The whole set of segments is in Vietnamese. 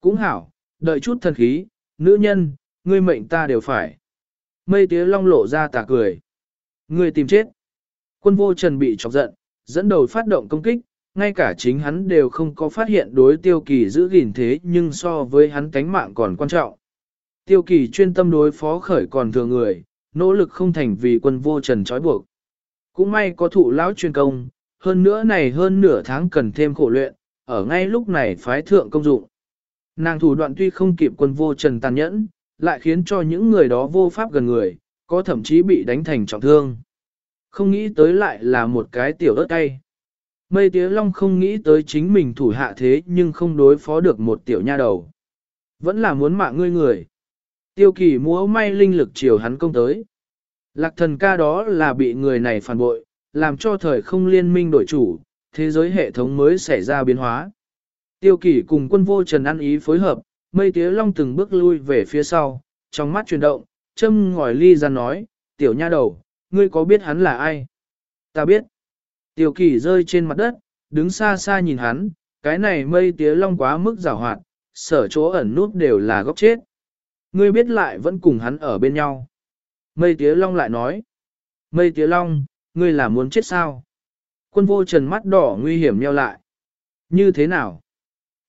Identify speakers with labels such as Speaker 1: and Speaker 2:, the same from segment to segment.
Speaker 1: Cũng hảo, đợi chút thần khí, nữ nhân, ngươi mệnh ta đều phải. Mây tía long lộ ra tà cười. Ngươi tìm chết. Quân vô trần bị chọc giận, dẫn đầu phát động công kích, ngay cả chính hắn đều không có phát hiện đối tiêu kỳ giữ gìn thế nhưng so với hắn cánh mạng còn quan trọng. Tiêu kỳ chuyên tâm đối phó khởi còn thừa người, nỗ lực không thành vì quân vô trần trói buộc. Cũng may có thụ lão chuyên công, hơn nữa này hơn nửa tháng cần thêm khổ luyện, ở ngay lúc này phái thượng công dụng. Nàng thủ đoạn tuy không kịp quân vô trần tàn nhẫn, lại khiến cho những người đó vô pháp gần người, có thậm chí bị đánh thành trọng thương. Không nghĩ tới lại là một cái tiểu ớt cay. Mây tía long không nghĩ tới chính mình thủ hạ thế nhưng không đối phó được một tiểu nha đầu. Vẫn là muốn mạng ngươi người. Tiêu kỳ múa may linh lực chiều hắn công tới. Lạc thần ca đó là bị người này phản bội, làm cho thời không liên minh đổi chủ, thế giới hệ thống mới xảy ra biến hóa. Tiêu Kỷ cùng quân vô trần ăn ý phối hợp, mây tía long từng bước lui về phía sau, trong mắt chuyển động, châm ngòi ly ra nói, tiểu nha đầu, ngươi có biết hắn là ai? Ta biết. Tiêu Kỷ rơi trên mặt đất, đứng xa xa nhìn hắn, cái này mây tía long quá mức rào hoạt, sở chỗ ẩn nút đều là góc chết. Ngươi biết lại vẫn cùng hắn ở bên nhau. Mây tía long lại nói. Mây tía long, ngươi là muốn chết sao? Quân vô trần mắt đỏ nguy hiểm nheo lại. Như thế nào?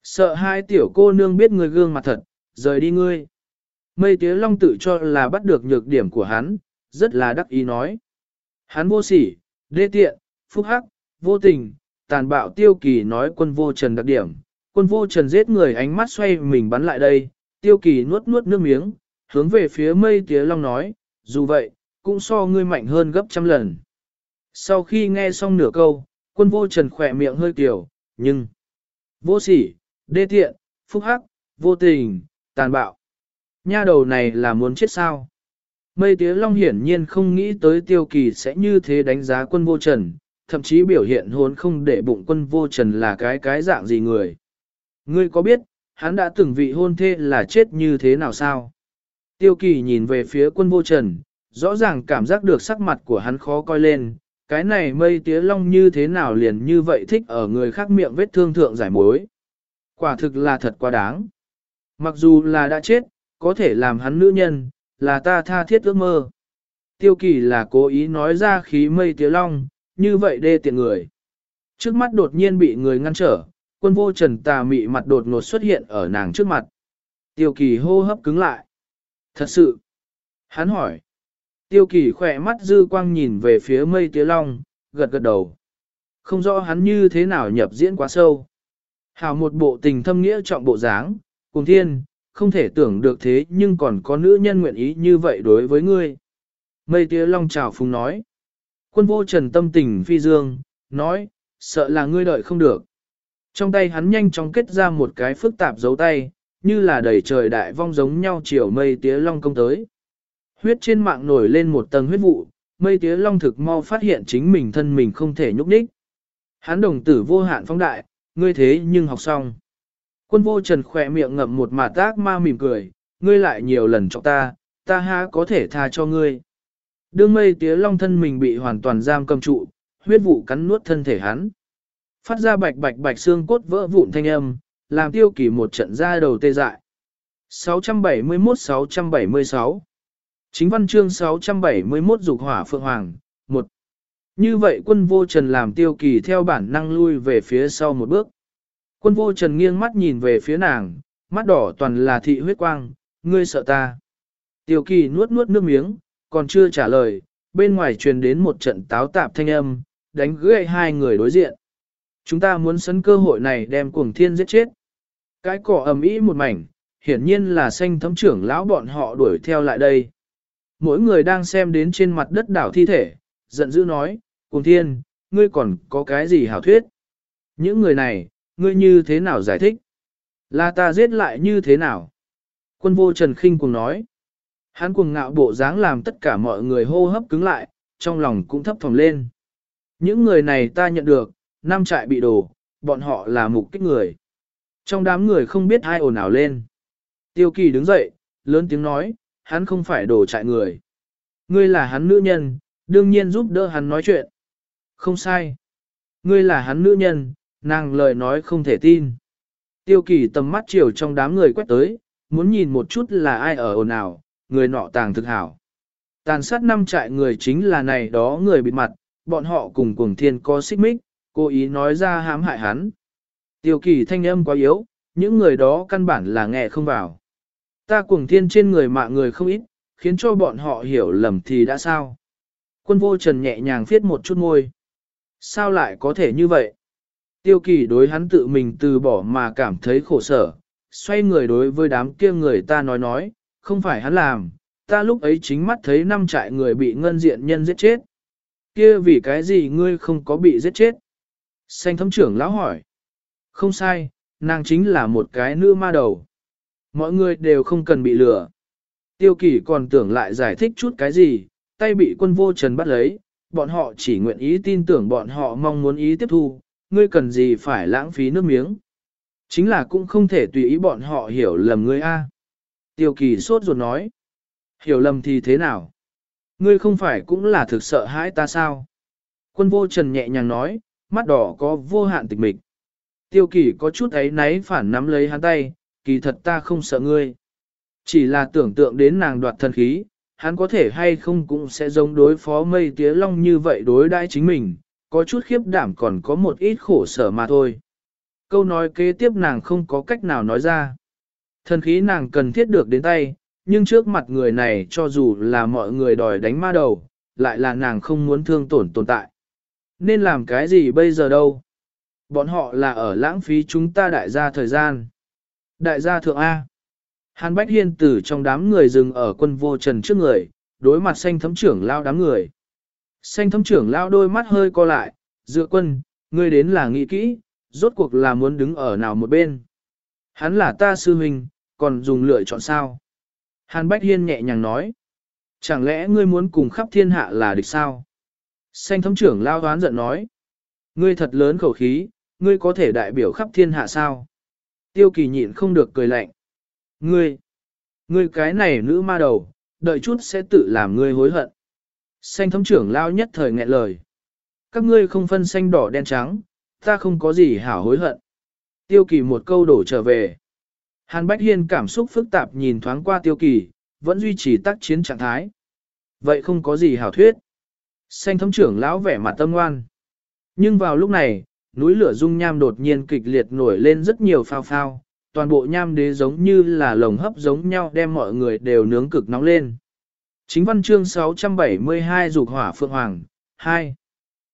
Speaker 1: Sợ hai tiểu cô nương biết người gương mặt thật, rời đi ngươi. Mây tía long tự cho là bắt được nhược điểm của hắn, rất là đắc ý nói. Hắn vô sỉ, đê tiện, phúc hắc, vô tình, tàn bạo tiêu kỳ nói quân vô trần đặc điểm. Quân vô trần giết người ánh mắt xoay mình bắn lại đây, tiêu kỳ nuốt nuốt nước miếng, hướng về phía mây tía long nói, dù vậy, cũng so ngươi mạnh hơn gấp trăm lần. Sau khi nghe xong nửa câu, quân vô trần khỏe miệng hơi tiểu, nhưng vô sỉ, đê tiện, phúc hắc, vô tình, tàn bạo. Nha đầu này là muốn chết sao? Mây tía long hiển nhiên không nghĩ tới tiêu kỳ sẽ như thế đánh giá quân vô trần, thậm chí biểu hiện hốn không để bụng quân vô trần là cái cái dạng gì người. Ngươi có biết, hắn đã từng vị hôn thê là chết như thế nào sao? Tiêu kỳ nhìn về phía quân vô trần, rõ ràng cảm giác được sắc mặt của hắn khó coi lên, cái này mây tía long như thế nào liền như vậy thích ở người khác miệng vết thương thượng giải mối. Quả thực là thật quá đáng. Mặc dù là đã chết, có thể làm hắn nữ nhân, là ta tha thiết ước mơ. Tiêu kỳ là cố ý nói ra khí mây tía long, như vậy đê tiện người. Trước mắt đột nhiên bị người ngăn trở, quân vô trần tà mị mặt đột ngột xuất hiện ở nàng trước mặt. Tiêu kỳ hô hấp cứng lại. Thật sự. Hắn hỏi. Tiêu kỳ khỏe mắt dư quang nhìn về phía mây tía long, gật gật đầu. Không rõ hắn như thế nào nhập diễn quá sâu. Hảo một bộ tình thâm nghĩa trọng bộ dáng, cùng thiên, không thể tưởng được thế nhưng còn có nữ nhân nguyện ý như vậy đối với ngươi. Mây tía long chào phùng nói. Quân vô trần tâm tình phi dương, nói, sợ là ngươi đợi không được. Trong tay hắn nhanh chóng kết ra một cái phức tạp dấu tay, như là đầy trời đại vong giống nhau chiều mây tía long công tới. Huyết trên mạng nổi lên một tầng huyết vụ, mây tía long thực mau phát hiện chính mình thân mình không thể nhúc nhích. Hắn đồng tử vô hạn phong đại, ngươi thế nhưng học xong. Quân vô trần khỏe miệng ngậm một mà tác ma mỉm cười, ngươi lại nhiều lần cho ta, ta ha có thể tha cho ngươi. Đương mây tía long thân mình bị hoàn toàn giam cầm trụ, huyết vụ cắn nuốt thân thể hắn. Phát ra bạch bạch bạch xương cốt vỡ vụn thanh âm, làm tiêu kỳ một trận ra đầu tê dại. 671-676 Chính văn chương 671 dục hỏa phượng hoàng, như vậy quân vô trần làm tiêu kỳ theo bản năng lui về phía sau một bước. Quân vô trần nghiêng mắt nhìn về phía nàng, mắt đỏ toàn là thị huyết quang, ngươi sợ ta. Tiêu kỳ nuốt nuốt nước miếng, còn chưa trả lời, bên ngoài truyền đến một trận táo tạp thanh âm, đánh gãy hai người đối diện. Chúng ta muốn sấn cơ hội này đem cuồng thiên giết chết. Cái cỏ ầm ĩ một mảnh, hiển nhiên là xanh thấm trưởng lão bọn họ đuổi theo lại đây. Mỗi người đang xem đến trên mặt đất đảo thi thể, giận dữ nói, Cùng thiên, ngươi còn có cái gì hảo thuyết? Những người này, ngươi như thế nào giải thích? Là ta giết lại như thế nào? Quân vô trần khinh cùng nói. Hắn cuồng ngạo bộ dáng làm tất cả mọi người hô hấp cứng lại, trong lòng cũng thấp thỏm lên. Những người này ta nhận được, năm trại bị đổ, bọn họ là mục kích người. Trong đám người không biết ai ồn ào lên. Tiêu kỳ đứng dậy, lớn tiếng nói, hắn không phải đổ trại người. Ngươi là hắn nữ nhân, đương nhiên giúp đỡ hắn nói chuyện. Không sai. Ngươi là hắn nữ nhân, nàng lời nói không thể tin. Tiêu kỳ tầm mắt chiều trong đám người quét tới, muốn nhìn một chút là ai ở ồn ào, người nọ tàng thực hảo. Tàn sát năm trại người chính là này đó người bịt mặt, bọn họ cùng cuồng thiên có xích mích, cố ý nói ra hãm hại hắn. Tiêu kỳ thanh âm quá yếu, những người đó căn bản là nghe không vào. Ta cuồng thiên trên người mạ người không ít, khiến cho bọn họ hiểu lầm thì đã sao. Quân vô trần nhẹ nhàng viết một chút môi. Sao lại có thể như vậy? Tiêu kỳ đối hắn tự mình từ bỏ mà cảm thấy khổ sở, xoay người đối với đám kia người ta nói nói, không phải hắn làm, ta lúc ấy chính mắt thấy năm trại người bị ngân diện nhân giết chết. Kia vì cái gì ngươi không có bị giết chết? Xanh thấm trưởng lão hỏi. Không sai, nàng chính là một cái nữ ma đầu. Mọi người đều không cần bị lừa. Tiêu kỳ còn tưởng lại giải thích chút cái gì, tay bị quân vô trần bắt lấy, bọn họ chỉ nguyện ý tin tưởng bọn họ mong muốn ý tiếp thu, ngươi cần gì phải lãng phí nước miếng. Chính là cũng không thể tùy ý bọn họ hiểu lầm ngươi a. Tiêu kỳ sốt ruột nói. Hiểu lầm thì thế nào? Ngươi không phải cũng là thực sợ hãi ta sao? Quân vô trần nhẹ nhàng nói, mắt đỏ có vô hạn tịch mịch. Tiêu kỳ có chút ấy náy phản nắm lấy hắn tay, kỳ thật ta không sợ ngươi. Chỉ là tưởng tượng đến nàng đoạt thân khí, hắn có thể hay không cũng sẽ giống đối phó mây tía long như vậy đối đãi chính mình, có chút khiếp đảm còn có một ít khổ sở mà thôi. Câu nói kế tiếp nàng không có cách nào nói ra. Thần khí nàng cần thiết được đến tay, nhưng trước mặt người này cho dù là mọi người đòi đánh ma đầu, lại là nàng không muốn thương tổn tồn tại. Nên làm cái gì bây giờ đâu? Bọn họ là ở lãng phí chúng ta đại gia thời gian. Đại gia thượng A. Hàn Bách Hiên từ trong đám người dừng ở quân vô trần trước người, đối mặt xanh thấm trưởng lao đám người. Xanh thấm trưởng lao đôi mắt hơi co lại, dựa quân, ngươi đến là nghĩ kỹ, rốt cuộc là muốn đứng ở nào một bên. Hắn là ta sư huynh, còn dùng lựa chọn sao? Hàn Bách Hiên nhẹ nhàng nói. Chẳng lẽ ngươi muốn cùng khắp thiên hạ là địch sao? Xanh thấm trưởng lao đoán giận nói. Ngươi thật lớn khẩu khí, ngươi có thể đại biểu khắp thiên hạ sao? Tiêu kỳ nhịn không được cười lạnh. Ngươi, ngươi cái này nữ ma đầu, đợi chút sẽ tự làm ngươi hối hận. Xanh thấm trưởng lao nhất thời nghẹn lời. Các ngươi không phân xanh đỏ đen trắng, ta không có gì hảo hối hận. Tiêu kỳ một câu đổ trở về. Hàn Bách Hiên cảm xúc phức tạp nhìn thoáng qua tiêu kỳ, vẫn duy trì tác chiến trạng thái. Vậy không có gì hảo thuyết. Xanh thấm trưởng lão vẻ mặt tâm ngoan. Nhưng vào lúc này, núi lửa dung nham đột nhiên kịch liệt nổi lên rất nhiều phao phao, toàn bộ nham đế giống như là lồng hấp giống nhau đem mọi người đều nướng cực nóng lên. Chính văn chương 672 dục hỏa phượng hoàng, 2.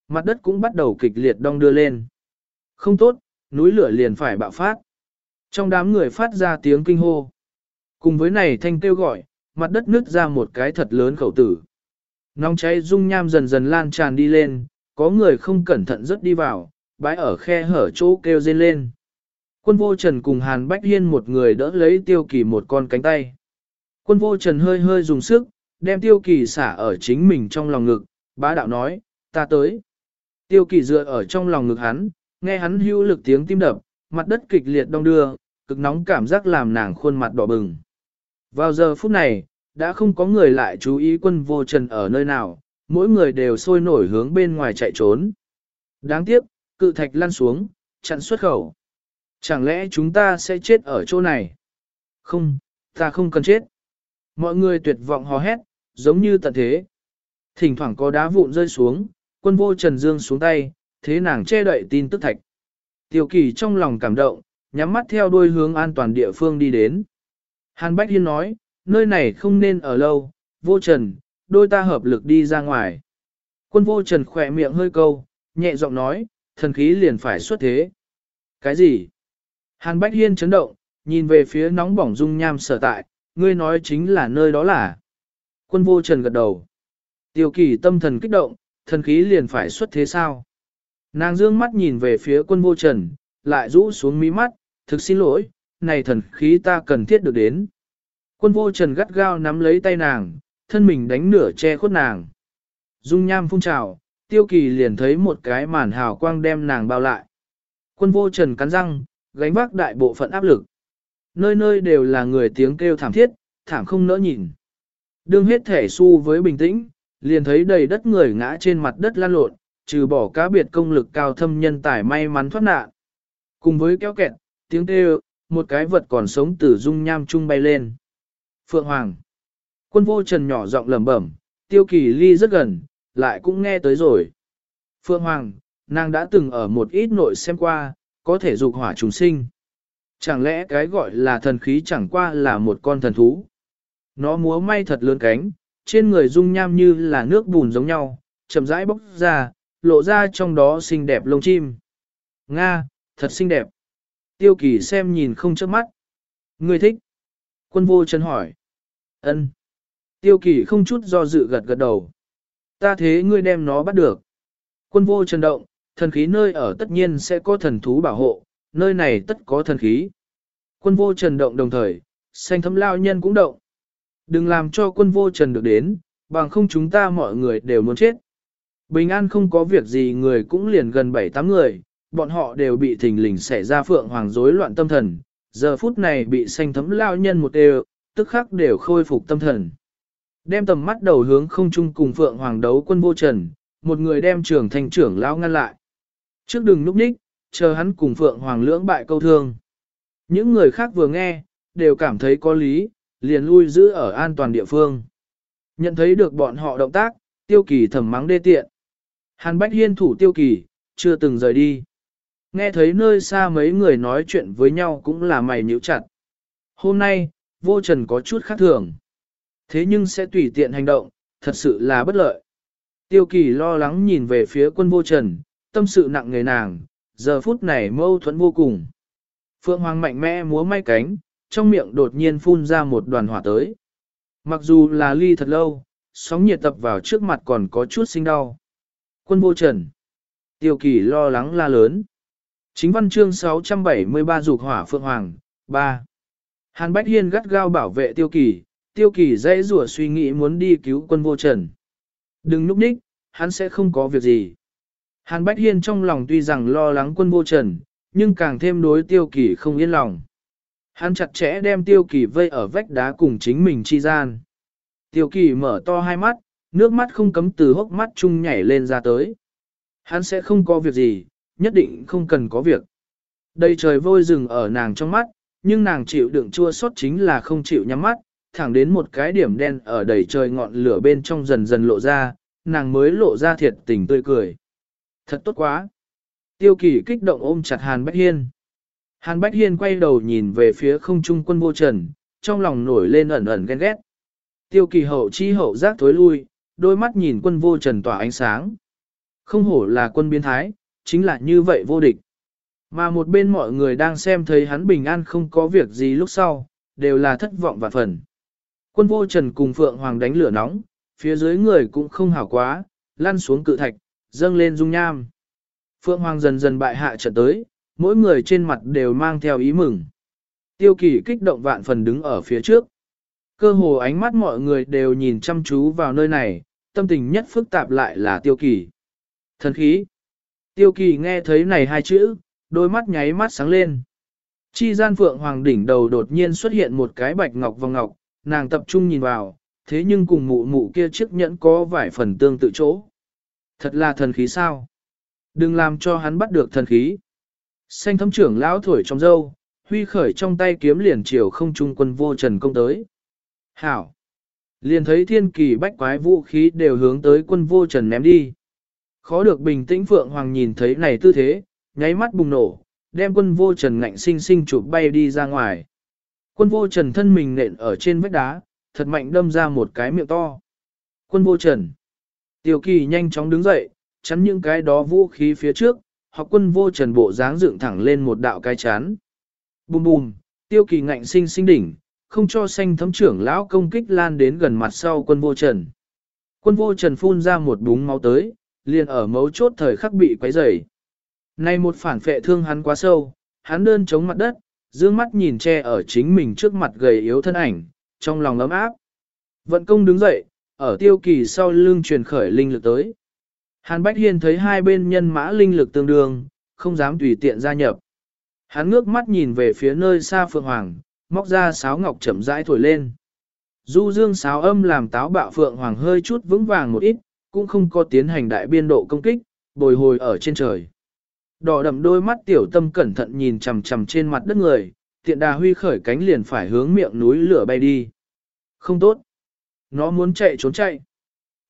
Speaker 1: Mặt đất cũng bắt đầu kịch liệt đong đưa lên. Không tốt, núi lửa liền phải bạo phát. Trong đám người phát ra tiếng kinh hô. Cùng với này thanh kêu gọi, mặt đất nứt ra một cái thật lớn khẩu tử. Nóng cháy dung nham dần dần lan tràn đi lên, có người không cẩn thận rớt đi vào, bãi ở khe hở chỗ kêu rên lên. Quân vô trần cùng Hàn Bách Hiên một người đỡ lấy tiêu kỳ một con cánh tay. Quân vô trần hơi hơi dùng sức, đem tiêu kỳ xả ở chính mình trong lòng ngực, bá đạo nói, ta tới. Tiêu kỳ dựa ở trong lòng ngực hắn, nghe hắn hữu lực tiếng tim đập, mặt đất kịch liệt đông đưa, cực nóng cảm giác làm nàng khuôn mặt đỏ bừng. Vào giờ phút này, đã không có người lại chú ý quân vô trần ở nơi nào, mỗi người đều sôi nổi hướng bên ngoài chạy trốn. Đáng tiếc, cự thạch lăn xuống, chặn xuất khẩu. Chẳng lẽ chúng ta sẽ chết ở chỗ này? Không, ta không cần chết. Mọi người tuyệt vọng hò hét, giống như tận thế. Thỉnh thoảng có đá vụn rơi xuống, quân vô trần dương xuống tay, thế nàng che đậy tin tức thạch. Tiêu kỳ trong lòng cảm động, nhắm mắt theo đuôi hướng an toàn địa phương đi đến. Hàn Bách Hiên nói, nơi này không nên ở lâu, vô trần, đôi ta hợp lực đi ra ngoài. Quân vô trần khỏe miệng hơi câu, nhẹ giọng nói, thần khí liền phải xuất thế. Cái gì? Hàn Bách Hiên chấn động, nhìn về phía nóng bỏng dung nham sở tại, ngươi nói chính là nơi đó là. Quân vô trần gật đầu. Tiêu kỳ tâm thần kích động, thần khí liền phải xuất thế sao? Nàng dương mắt nhìn về phía quân vô trần, lại rũ xuống mí mắt, thực xin lỗi, này thần khí ta cần thiết được đến. Quân vô trần gắt gao nắm lấy tay nàng, thân mình đánh nửa che khuất nàng. Dung nham phun trào, tiêu kỳ liền thấy một cái màn hào quang đem nàng bao lại. Quân vô trần cắn răng, gánh vác đại bộ phận áp lực. Nơi nơi đều là người tiếng kêu thảm thiết, thảm không nỡ nhìn. Đương hết thể su với bình tĩnh, liền thấy đầy đất người ngã trên mặt đất lan lộn, trừ bỏ cá biệt công lực cao thâm nhân tài may mắn thoát nạn. Cùng với kéo kẹt, tiếng kêu, một cái vật còn sống từ dung nham trung bay lên. Phượng Hoàng. Quân vô trần nhỏ giọng lẩm bẩm, tiêu kỳ ly rất gần, lại cũng nghe tới rồi. Phượng Hoàng, nàng đã từng ở một ít nội xem qua, có thể dục hỏa trùng sinh. Chẳng lẽ cái gọi là thần khí chẳng qua là một con thần thú? Nó múa may thật lớn cánh, trên người dung nham như là nước bùn giống nhau, chậm rãi bốc ra, lộ ra trong đó xinh đẹp lông chim. Nga, thật xinh đẹp. Tiêu kỳ xem nhìn không chớp mắt. Ngươi thích. Quân vô chân hỏi. Ân. Tiêu kỳ không chút do dự gật gật đầu. Ta thế ngươi đem nó bắt được. Quân vô chân động, thần khí nơi ở tất nhiên sẽ có thần thú bảo hộ, nơi này tất có thần khí. Quân vô trần động đồng thời, xanh thấm lao nhân cũng động. Đừng làm cho quân vô trần được đến, bằng không chúng ta mọi người đều muốn chết. Bình an không có việc gì người cũng liền gần 7-8 người, bọn họ đều bị thình lình xảy ra phượng hoàng rối loạn tâm thần, giờ phút này bị xanh thấm lao nhân một đều, tức khắc đều khôi phục tâm thần. Đem tầm mắt đầu hướng không chung cùng phượng hoàng đấu quân vô trần, một người đem trưởng thành trưởng lao ngăn lại. Trước đừng núp ních, chờ hắn cùng phượng hoàng lưỡng bại câu thương. Những người khác vừa nghe, đều cảm thấy có lý, liền lui giữ ở an toàn địa phương. Nhận thấy được bọn họ động tác, tiêu kỳ thầm mắng đê tiện. Hàn Bách Hiên thủ tiêu kỳ, chưa từng rời đi. Nghe thấy nơi xa mấy người nói chuyện với nhau cũng là mày nhíu chặt. Hôm nay, vô trần có chút khác thường. Thế nhưng sẽ tùy tiện hành động, thật sự là bất lợi. Tiêu kỳ lo lắng nhìn về phía quân vô trần, tâm sự nặng người nàng, giờ phút này mâu thuẫn vô cùng. Phượng Hoàng mạnh mẽ múa may cánh, trong miệng đột nhiên phun ra một đoàn hỏa tới. Mặc dù là ly thật lâu, sóng nhiệt tập vào trước mặt còn có chút sinh đau. Quân vô trần. Tiêu kỳ lo lắng la lớn. Chính văn chương 673 dục hỏa Phượng Hoàng, 3. Hàn Bách Hiên gắt gao bảo vệ tiêu kỳ, tiêu kỳ dễ rủa suy nghĩ muốn đi cứu quân vô trần. Đừng núp ních, hắn sẽ không có việc gì. Hàn Bách Hiên trong lòng tuy rằng lo lắng quân vô trần, nhưng càng thêm đối tiêu kỳ không yên lòng. Hắn chặt chẽ đem tiêu kỳ vây ở vách đá cùng chính mình chi gian. Tiêu kỳ mở to hai mắt, nước mắt không cấm từ hốc mắt chung nhảy lên ra tới. Hắn sẽ không có việc gì, nhất định không cần có việc. Đây trời vôi rừng ở nàng trong mắt, nhưng nàng chịu đựng chua xót chính là không chịu nhắm mắt, thẳng đến một cái điểm đen ở đầy trời ngọn lửa bên trong dần dần lộ ra, nàng mới lộ ra thiệt tình tươi cười. Thật tốt quá. Tiêu kỳ kích động ôm chặt Hàn Bách Hiên. Hàn Bách Hiên quay đầu nhìn về phía không trung quân vô trần, trong lòng nổi lên ẩn ẩn ghen ghét. Tiêu kỳ hậu chi hậu giác thối lui, đôi mắt nhìn quân vô trần tỏa ánh sáng. Không hổ là quân biến thái, chính là như vậy vô địch. Mà một bên mọi người đang xem thấy hắn bình an không có việc gì lúc sau, đều là thất vọng và phần. Quân vô trần cùng Phượng Hoàng đánh lửa nóng, phía dưới người cũng không hảo quá, lăn xuống cự thạch, dâng lên dung nham. Phượng Hoàng dần dần bại hạ trận tới, mỗi người trên mặt đều mang theo ý mừng. Tiêu kỳ kích động vạn phần đứng ở phía trước. Cơ hồ ánh mắt mọi người đều nhìn chăm chú vào nơi này, tâm tình nhất phức tạp lại là tiêu kỳ. Thần khí. Tiêu kỳ nghe thấy này hai chữ, đôi mắt nháy mắt sáng lên. Chi gian phượng hoàng đỉnh đầu đột nhiên xuất hiện một cái bạch ngọc vòng ngọc, nàng tập trung nhìn vào, thế nhưng cùng mụ mụ kia chiếc nhẫn có vài phần tương tự chỗ. Thật là thần khí sao? Đừng làm cho hắn bắt được thần khí. Xanh thấm trưởng lão thổi trong dâu, huy khởi trong tay kiếm liền chiều không trung quân vô trần công tới. Hảo! Liền thấy thiên kỳ bách quái vũ khí đều hướng tới quân vô trần ném đi. Khó được bình tĩnh Phượng Hoàng nhìn thấy này tư thế, nháy mắt bùng nổ, đem quân vô trần ngạnh sinh sinh chụp bay đi ra ngoài. Quân vô trần thân mình nện ở trên vách đá, thật mạnh đâm ra một cái miệng to. Quân vô trần. Tiểu kỳ nhanh chóng đứng dậy, chắn những cái đó vũ khí phía trước, học quân vô trần bộ dáng dựng thẳng lên một đạo cái chán. Bùm bùm, tiêu kỳ ngạnh sinh sinh đỉnh, không cho xanh thấm trưởng lão công kích lan đến gần mặt sau quân vô trần. Quân vô trần phun ra một búng máu tới, liền ở mấu chốt thời khắc bị quấy rầy. Nay một phản phệ thương hắn quá sâu, hắn đơn chống mặt đất, dương mắt nhìn che ở chính mình trước mặt gầy yếu thân ảnh, trong lòng ấm áp. Vận công đứng dậy, ở tiêu kỳ sau lưng truyền khởi linh lực tới. Hàn Bách Hiên thấy hai bên nhân mã linh lực tương đương, không dám tùy tiện gia nhập. Hắn ngước mắt nhìn về phía nơi xa Phượng Hoàng, móc ra sáo ngọc chậm rãi thổi lên. Du dương sáo âm làm táo bạo Phượng Hoàng hơi chút vững vàng một ít, cũng không có tiến hành đại biên độ công kích, bồi hồi ở trên trời. Đỏ đậm đôi mắt tiểu tâm cẩn thận nhìn chằm chằm trên mặt đất người, tiện đà huy khởi cánh liền phải hướng miệng núi lửa bay đi. Không tốt. Nó muốn chạy trốn chạy.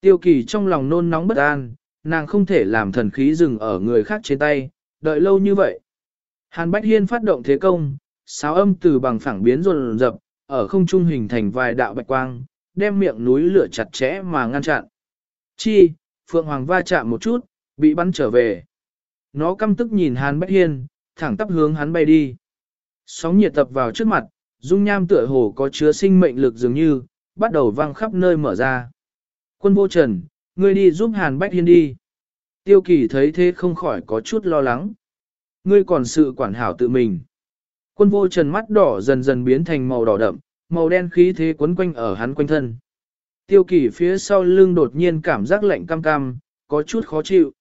Speaker 1: Tiêu kỳ trong lòng nôn nóng bất an, nàng không thể làm thần khí dừng ở người khác trên tay, đợi lâu như vậy. Hàn Bách Hiên phát động thế công, sáo âm từ bằng phẳng biến rồn rập, ở không trung hình thành vài đạo bạch quang, đem miệng núi lửa chặt chẽ mà ngăn chặn. Chi, Phượng Hoàng va chạm một chút, bị bắn trở về. Nó căm tức nhìn Hàn Bách Hiên, thẳng tắp hướng hắn bay đi. Sóng nhiệt tập vào trước mặt, dung nham tựa hồ có chứa sinh mệnh lực dường như, bắt đầu vang khắp nơi mở ra. Quân vô trần, ngươi đi giúp Hàn Bách Hiên đi. Tiêu kỳ thấy thế không khỏi có chút lo lắng. Ngươi còn sự quản hảo tự mình. Quân vô trần mắt đỏ dần dần biến thành màu đỏ đậm, màu đen khí thế quấn quanh ở hắn quanh thân. Tiêu kỳ phía sau lưng đột nhiên cảm giác lạnh cam cam, có chút khó chịu.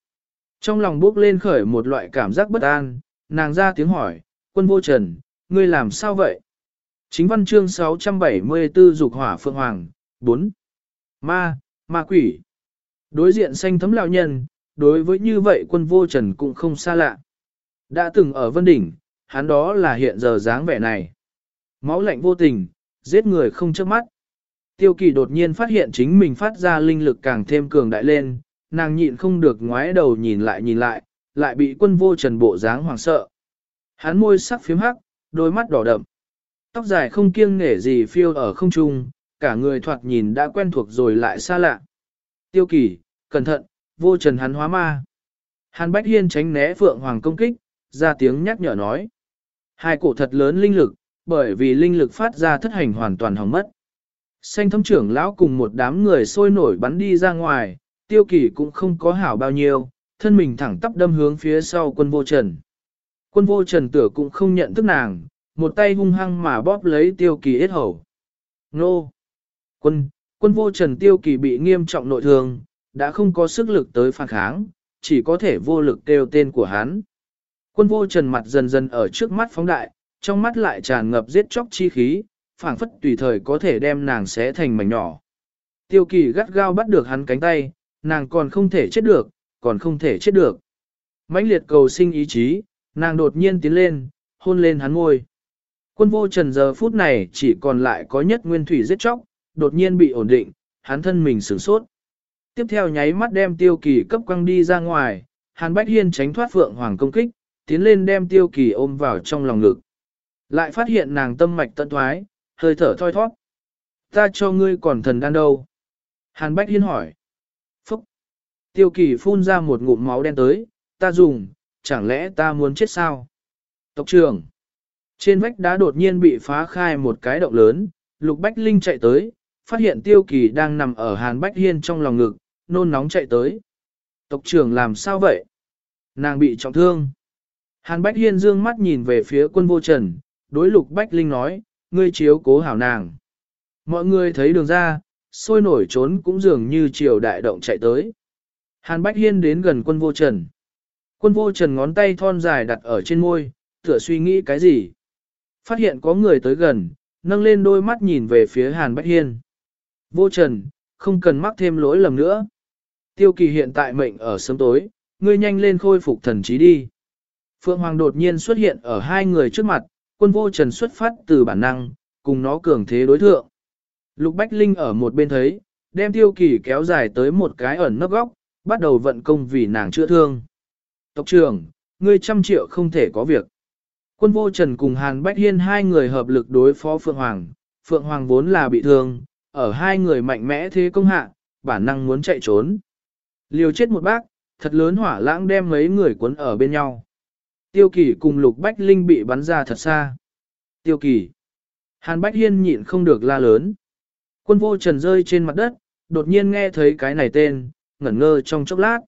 Speaker 1: Trong lòng bốc lên khởi một loại cảm giác bất an, nàng ra tiếng hỏi, quân vô trần, ngươi làm sao vậy? Chính văn chương 674 dục hỏa phượng hoàng, 4. Ma, ma quỷ. Đối diện xanh thấm lão nhân, đối với như vậy quân vô trần cũng không xa lạ. Đã từng ở Vân Đỉnh, hắn đó là hiện giờ dáng vẻ này. Máu lạnh vô tình, giết người không chớp mắt. Tiêu kỳ đột nhiên phát hiện chính mình phát ra linh lực càng thêm cường đại lên, nàng nhịn không được ngoái đầu nhìn lại nhìn lại, lại bị quân vô trần bộ dáng hoảng sợ. Hắn môi sắc phím hắc, đôi mắt đỏ đậm. Tóc dài không kiêng nể gì phiêu ở không trung, cả người thoạt nhìn đã quen thuộc rồi lại xa lạ. Tiêu kỳ, cẩn thận, vô trần hắn hóa ma. Hàn Bách Hiên tránh né Phượng Hoàng công kích, ra tiếng nhắc nhở nói. Hai cổ thật lớn linh lực, bởi vì linh lực phát ra thất hành hoàn toàn hỏng mất. Xanh thâm trưởng lão cùng một đám người sôi nổi bắn đi ra ngoài, tiêu kỳ cũng không có hảo bao nhiêu, thân mình thẳng tắp đâm hướng phía sau quân vô trần. Quân vô trần tửa cũng không nhận thức nàng, một tay hung hăng mà bóp lấy tiêu kỳ hết hầu. Nô! Quân, quân vô trần tiêu kỳ bị nghiêm trọng nội thương, đã không có sức lực tới phản kháng, chỉ có thể vô lực kêu tên của hắn. Quân vô trần mặt dần dần ở trước mắt phóng đại, trong mắt lại tràn ngập giết chóc chi khí, phảng phất tùy thời có thể đem nàng xé thành mảnh nhỏ. Tiêu kỳ gắt gao bắt được hắn cánh tay, nàng còn không thể chết được, còn không thể chết được. mãnh liệt cầu sinh ý chí, nàng đột nhiên tiến lên, hôn lên hắn ngôi. Quân vô trần giờ phút này chỉ còn lại có nhất nguyên thủy giết chóc, đột nhiên bị ổn định, hắn thân mình sửng sốt. Tiếp theo nháy mắt đem tiêu kỳ cấp quăng đi ra ngoài, hàn bách hiên tránh thoát phượng hoàng công kích, tiến lên đem tiêu kỳ ôm vào trong lòng ngực. Lại phát hiện nàng tâm mạch tận thoái, hơi thở thoi thoát. Ta cho ngươi còn thần đan đâu? Hàn Bách Hiên hỏi. Phúc! Tiêu kỳ phun ra một ngụm máu đen tới, ta dùng, chẳng lẽ ta muốn chết sao? Tộc trưởng! Trên vách đá đột nhiên bị phá khai một cái động lớn, Lục Bách Linh chạy tới, phát hiện Tiêu Kỳ đang nằm ở Hàn Bách Hiên trong lòng ngực, nôn nóng chạy tới. Tộc trưởng làm sao vậy? Nàng bị trọng thương. Hàn Bách Hiên dương mắt nhìn về phía quân vô trần, đối Lục Bách Linh nói, ngươi chiếu cố hảo nàng. Mọi người thấy đường ra, sôi nổi trốn cũng dường như chiều đại động chạy tới. Hàn Bách Hiên đến gần quân vô trần. Quân vô trần ngón tay thon dài đặt ở trên môi, tựa suy nghĩ cái gì. Phát hiện có người tới gần, nâng lên đôi mắt nhìn về phía Hàn Bách Hiên. Vô trần, không cần mắc thêm lỗi lầm nữa. Tiêu kỳ hiện tại mệnh ở sớm tối, ngươi nhanh lên khôi phục thần trí đi. Phượng Hoàng đột nhiên xuất hiện ở hai người trước mặt, quân vô trần xuất phát từ bản năng, cùng nó cường thế đối thượng. Lục Bách Linh ở một bên thấy, đem tiêu kỳ kéo dài tới một cái ẩn nấp góc, bắt đầu vận công vì nàng chữa thương. Tộc trưởng, ngươi trăm triệu không thể có việc. Quân vô trần cùng Hàn Bách Hiên hai người hợp lực đối phó Phượng Hoàng. Phượng Hoàng vốn là bị thương, ở hai người mạnh mẽ thế công hạ, bản năng muốn chạy trốn. Liều chết một bác, thật lớn hỏa lãng đem mấy người cuốn ở bên nhau. Tiêu kỳ cùng Lục Bách Linh bị bắn ra thật xa. Tiêu kỳ. Hàn Bách Hiên nhịn không được la lớn. Quân vô trần rơi trên mặt đất, đột nhiên nghe thấy cái này tên, ngẩn ngơ trong chốc lát.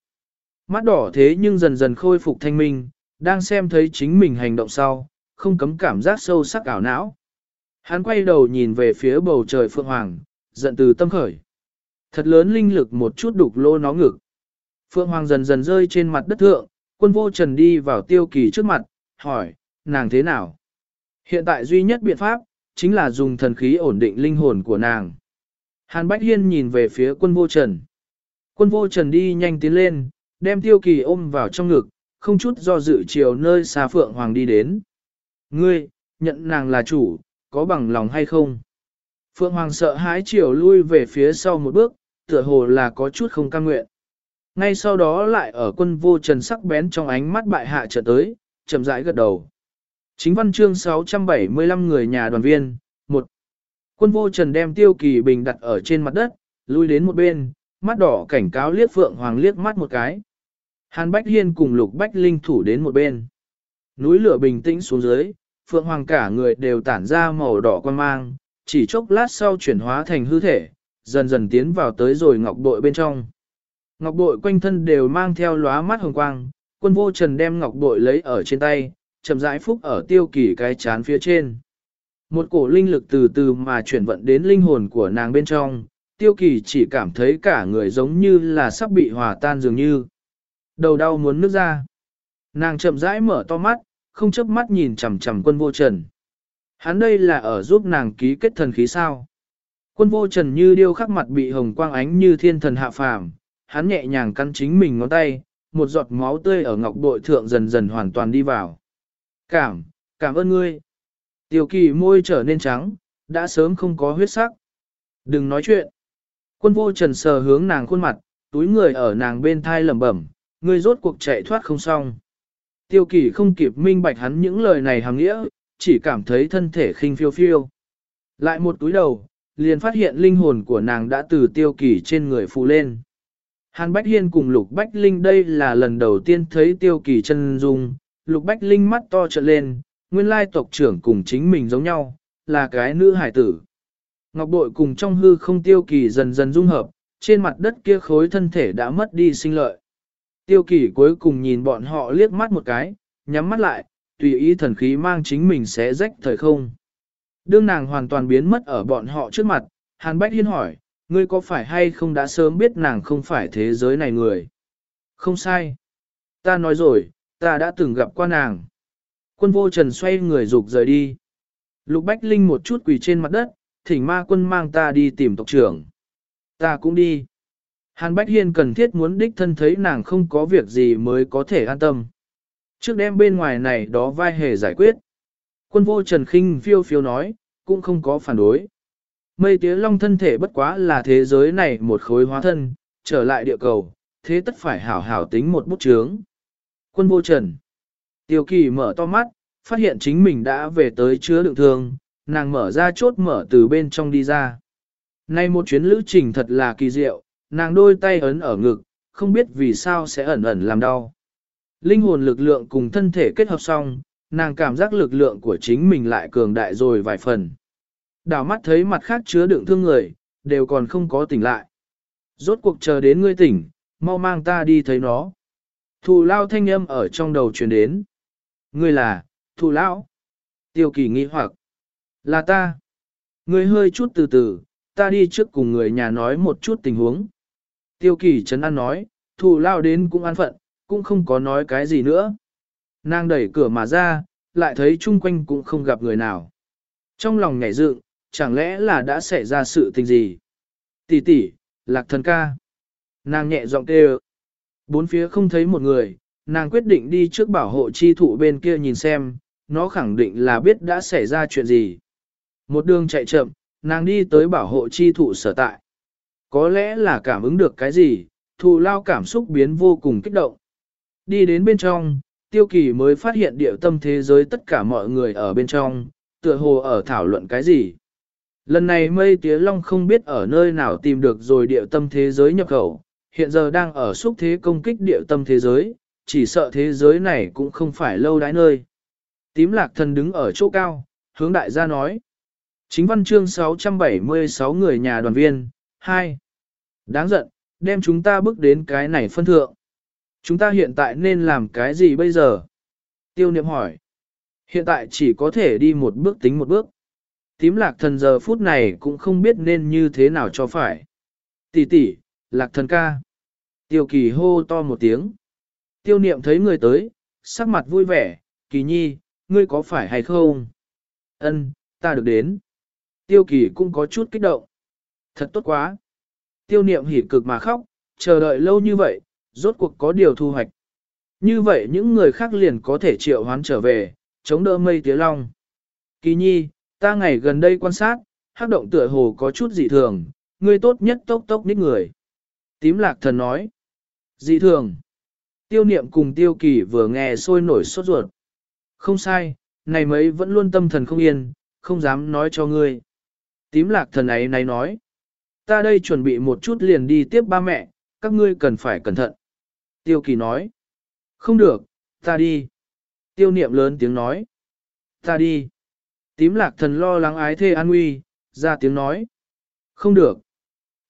Speaker 1: Mắt đỏ thế nhưng dần dần khôi phục thanh minh, đang xem thấy chính mình hành động sau, không cấm cảm giác sâu sắc ảo não. Hắn quay đầu nhìn về phía bầu trời phượng hoàng, giận từ tâm khởi. Thật lớn linh lực một chút đục lô nó ngực. Phượng hoàng dần dần rơi trên mặt đất thượng, quân vô trần đi vào tiêu kỳ trước mặt, hỏi, nàng thế nào? Hiện tại duy nhất biện pháp, chính là dùng thần khí ổn định linh hồn của nàng. Hàn Bách Hiên nhìn về phía quân vô trần. Quân vô trần đi nhanh tiến lên, đem tiêu kỳ ôm vào trong ngực, không chút do dự chiều nơi xa Phượng Hoàng đi đến. Ngươi, nhận nàng là chủ, có bằng lòng hay không? Phượng Hoàng sợ hãi chiều lui về phía sau một bước, tựa hồ là có chút không cam nguyện. Ngay sau đó lại ở quân vô trần sắc bén trong ánh mắt bại hạ trở tới, chậm rãi gật đầu. Chính văn chương 675 người nhà đoàn viên, một Quân vô trần đem tiêu kỳ bình đặt ở trên mặt đất, lui đến một bên, mắt đỏ cảnh cáo liếc Phượng Hoàng liếc mắt một cái. Hàn Bách Hiên cùng Lục Bách Linh thủ đến một bên. Núi lửa bình tĩnh xuống dưới, Phượng Hoàng cả người đều tản ra màu đỏ quan mang, chỉ chốc lát sau chuyển hóa thành hư thể, dần dần tiến vào tới rồi ngọc bội bên trong. Ngọc bội quanh thân đều mang theo lóa mắt hồng quang, quân vô trần đem ngọc bội lấy ở trên tay, chậm rãi phúc ở tiêu kỳ cái chán phía trên. Một cổ linh lực từ từ mà chuyển vận đến linh hồn của nàng bên trong, tiêu kỳ chỉ cảm thấy cả người giống như là sắp bị hòa tan dường như. Đầu đau muốn nước ra. Nàng chậm rãi mở to mắt, không chớp mắt nhìn chằm chằm quân vô trần. Hắn đây là ở giúp nàng ký kết thần khí sao. Quân vô trần như điêu khắc mặt bị hồng quang ánh như thiên thần hạ phàm, hắn nhẹ nhàng cắn chính mình ngón tay, một giọt máu tươi ở ngọc bội thượng dần dần hoàn toàn đi vào. Cảm, cảm ơn ngươi. Tiểu kỳ môi trở nên trắng, đã sớm không có huyết sắc. Đừng nói chuyện. Quân vô trần sờ hướng nàng khuôn mặt, túi người ở nàng bên thai lẩm bẩm, ngươi rốt cuộc chạy thoát không xong. Tiêu kỳ không kịp minh bạch hắn những lời này hàng nghĩa, chỉ cảm thấy thân thể khinh phiêu phiêu. Lại một túi đầu, liền phát hiện linh hồn của nàng đã từ tiêu kỳ trên người phụ lên. Hàn Bách Hiên cùng Lục Bách Linh đây là lần đầu tiên thấy tiêu kỳ chân dung, Lục Bách Linh mắt to trợn lên, nguyên lai tộc trưởng cùng chính mình giống nhau, là cái nữ hải tử. Ngọc bội cùng trong hư không tiêu kỳ dần dần dung hợp, trên mặt đất kia khối thân thể đã mất đi sinh lợi. Tiêu kỳ cuối cùng nhìn bọn họ liếc mắt một cái, nhắm mắt lại, tùy ý thần khí mang chính mình sẽ rách thời không. Đương nàng hoàn toàn biến mất ở bọn họ trước mặt, Hàn Bách Hiên hỏi, ngươi có phải hay không đã sớm biết nàng không phải thế giới này người? Không sai. Ta nói rồi, ta đã từng gặp qua nàng. Quân vô trần xoay người rục rời đi. Lục Bách Linh một chút quỳ trên mặt đất, thỉnh ma quân mang ta đi tìm tộc trưởng. Ta cũng đi. Hàn Bách Hiên cần thiết muốn đích thân thấy nàng không có việc gì mới có thể an tâm. Trước đêm bên ngoài này đó vai hề giải quyết. Quân vô Trần Kinh phiêu phiêu nói, cũng không có phản đối. Mây tía long thân thể bất quá là thế giới này một khối hóa thân, trở lại địa cầu, thế tất phải hảo hảo tính một bút chướng. Quân vô Trần. Tiêu kỳ mở to mắt, phát hiện chính mình đã về tới chứa đựng thương, nàng mở ra chốt mở từ bên trong đi ra. Nay một chuyến lữ trình thật là kỳ diệu, nàng đôi tay ấn ở ngực, không biết vì sao sẽ ẩn ẩn làm đau. Linh hồn lực lượng cùng thân thể kết hợp xong, nàng cảm giác lực lượng của chính mình lại cường đại rồi vài phần. Đảo mắt thấy mặt khác chứa đựng thương người, đều còn không có tỉnh lại. Rốt cuộc chờ đến ngươi tỉnh, mau mang ta đi thấy nó. Thù lao thanh âm ở trong đầu truyền đến. Ngươi là, thù lão. Tiêu kỳ nghi hoặc. Là ta. Ngươi hơi chút từ từ, ta đi trước cùng người nhà nói một chút tình huống. Tiêu kỳ chấn an nói, thù lao đến cũng an phận, cũng không có nói cái gì nữa. Nàng đẩy cửa mà ra, lại thấy chung quanh cũng không gặp người nào. Trong lòng nhảy dựng, chẳng lẽ là đã xảy ra sự tình gì? Tỷ tỷ, lạc thần ca. Nàng nhẹ giọng kêu. Bốn phía không thấy một người, nàng quyết định đi trước bảo hộ chi thụ bên kia nhìn xem, nó khẳng định là biết đã xảy ra chuyện gì. Một đường chạy chậm, nàng đi tới bảo hộ chi thụ sở tại. Có lẽ là cảm ứng được cái gì, thù lao cảm xúc biến vô cùng kích động. Đi đến bên trong, tiêu kỳ mới phát hiện địa tâm thế giới tất cả mọi người ở bên trong, tựa hồ ở thảo luận cái gì. Lần này mây tía long không biết ở nơi nào tìm được rồi địa tâm thế giới nhập khẩu, hiện giờ đang ở xúc thế công kích địa tâm thế giới, chỉ sợ thế giới này cũng không phải lâu đãi nơi. Tím lạc thần đứng ở chỗ cao, hướng đại gia nói. Chính văn chương 676 người nhà đoàn viên, hai, Đáng giận, đem chúng ta bước đến cái này phân thượng. Chúng ta hiện tại nên làm cái gì bây giờ? Tiêu niệm hỏi. Hiện tại chỉ có thể đi một bước tính một bước. Tím lạc thần giờ phút này cũng không biết nên như thế nào cho phải. Tỷ tỷ, lạc thần ca. Tiêu kỳ hô to một tiếng. Tiêu niệm thấy người tới, sắc mặt vui vẻ, kỳ nhi, ngươi có phải hay không? Ân, ta được đến. Tiêu kỳ cũng có chút kích động. Thật tốt quá. Tiêu niệm hỉ cực mà khóc, chờ đợi lâu như vậy, rốt cuộc có điều thu hoạch. Như vậy những người khác liền có thể triệu hoán trở về, chống đỡ mây tía long. Kỳ nhi, ta ngày gần đây quan sát, hắc động tựa hồ có chút dị thường, ngươi tốt nhất tốc tốc nít người. Tím lạc thần nói. Dị thường. Tiêu niệm cùng tiêu kỳ vừa nghe sôi nổi sốt ruột. Không sai, này mấy vẫn luôn tâm thần không yên, không dám nói cho ngươi. Tím lạc thần ấy này nói. Ta đây chuẩn bị một chút liền đi tiếp ba mẹ, các ngươi cần phải cẩn thận. Tiêu kỳ nói. Không được, ta đi. Tiêu niệm lớn tiếng nói. Ta đi. Tím lạc thần lo lắng ái thê an nguy, ra tiếng nói. Không được.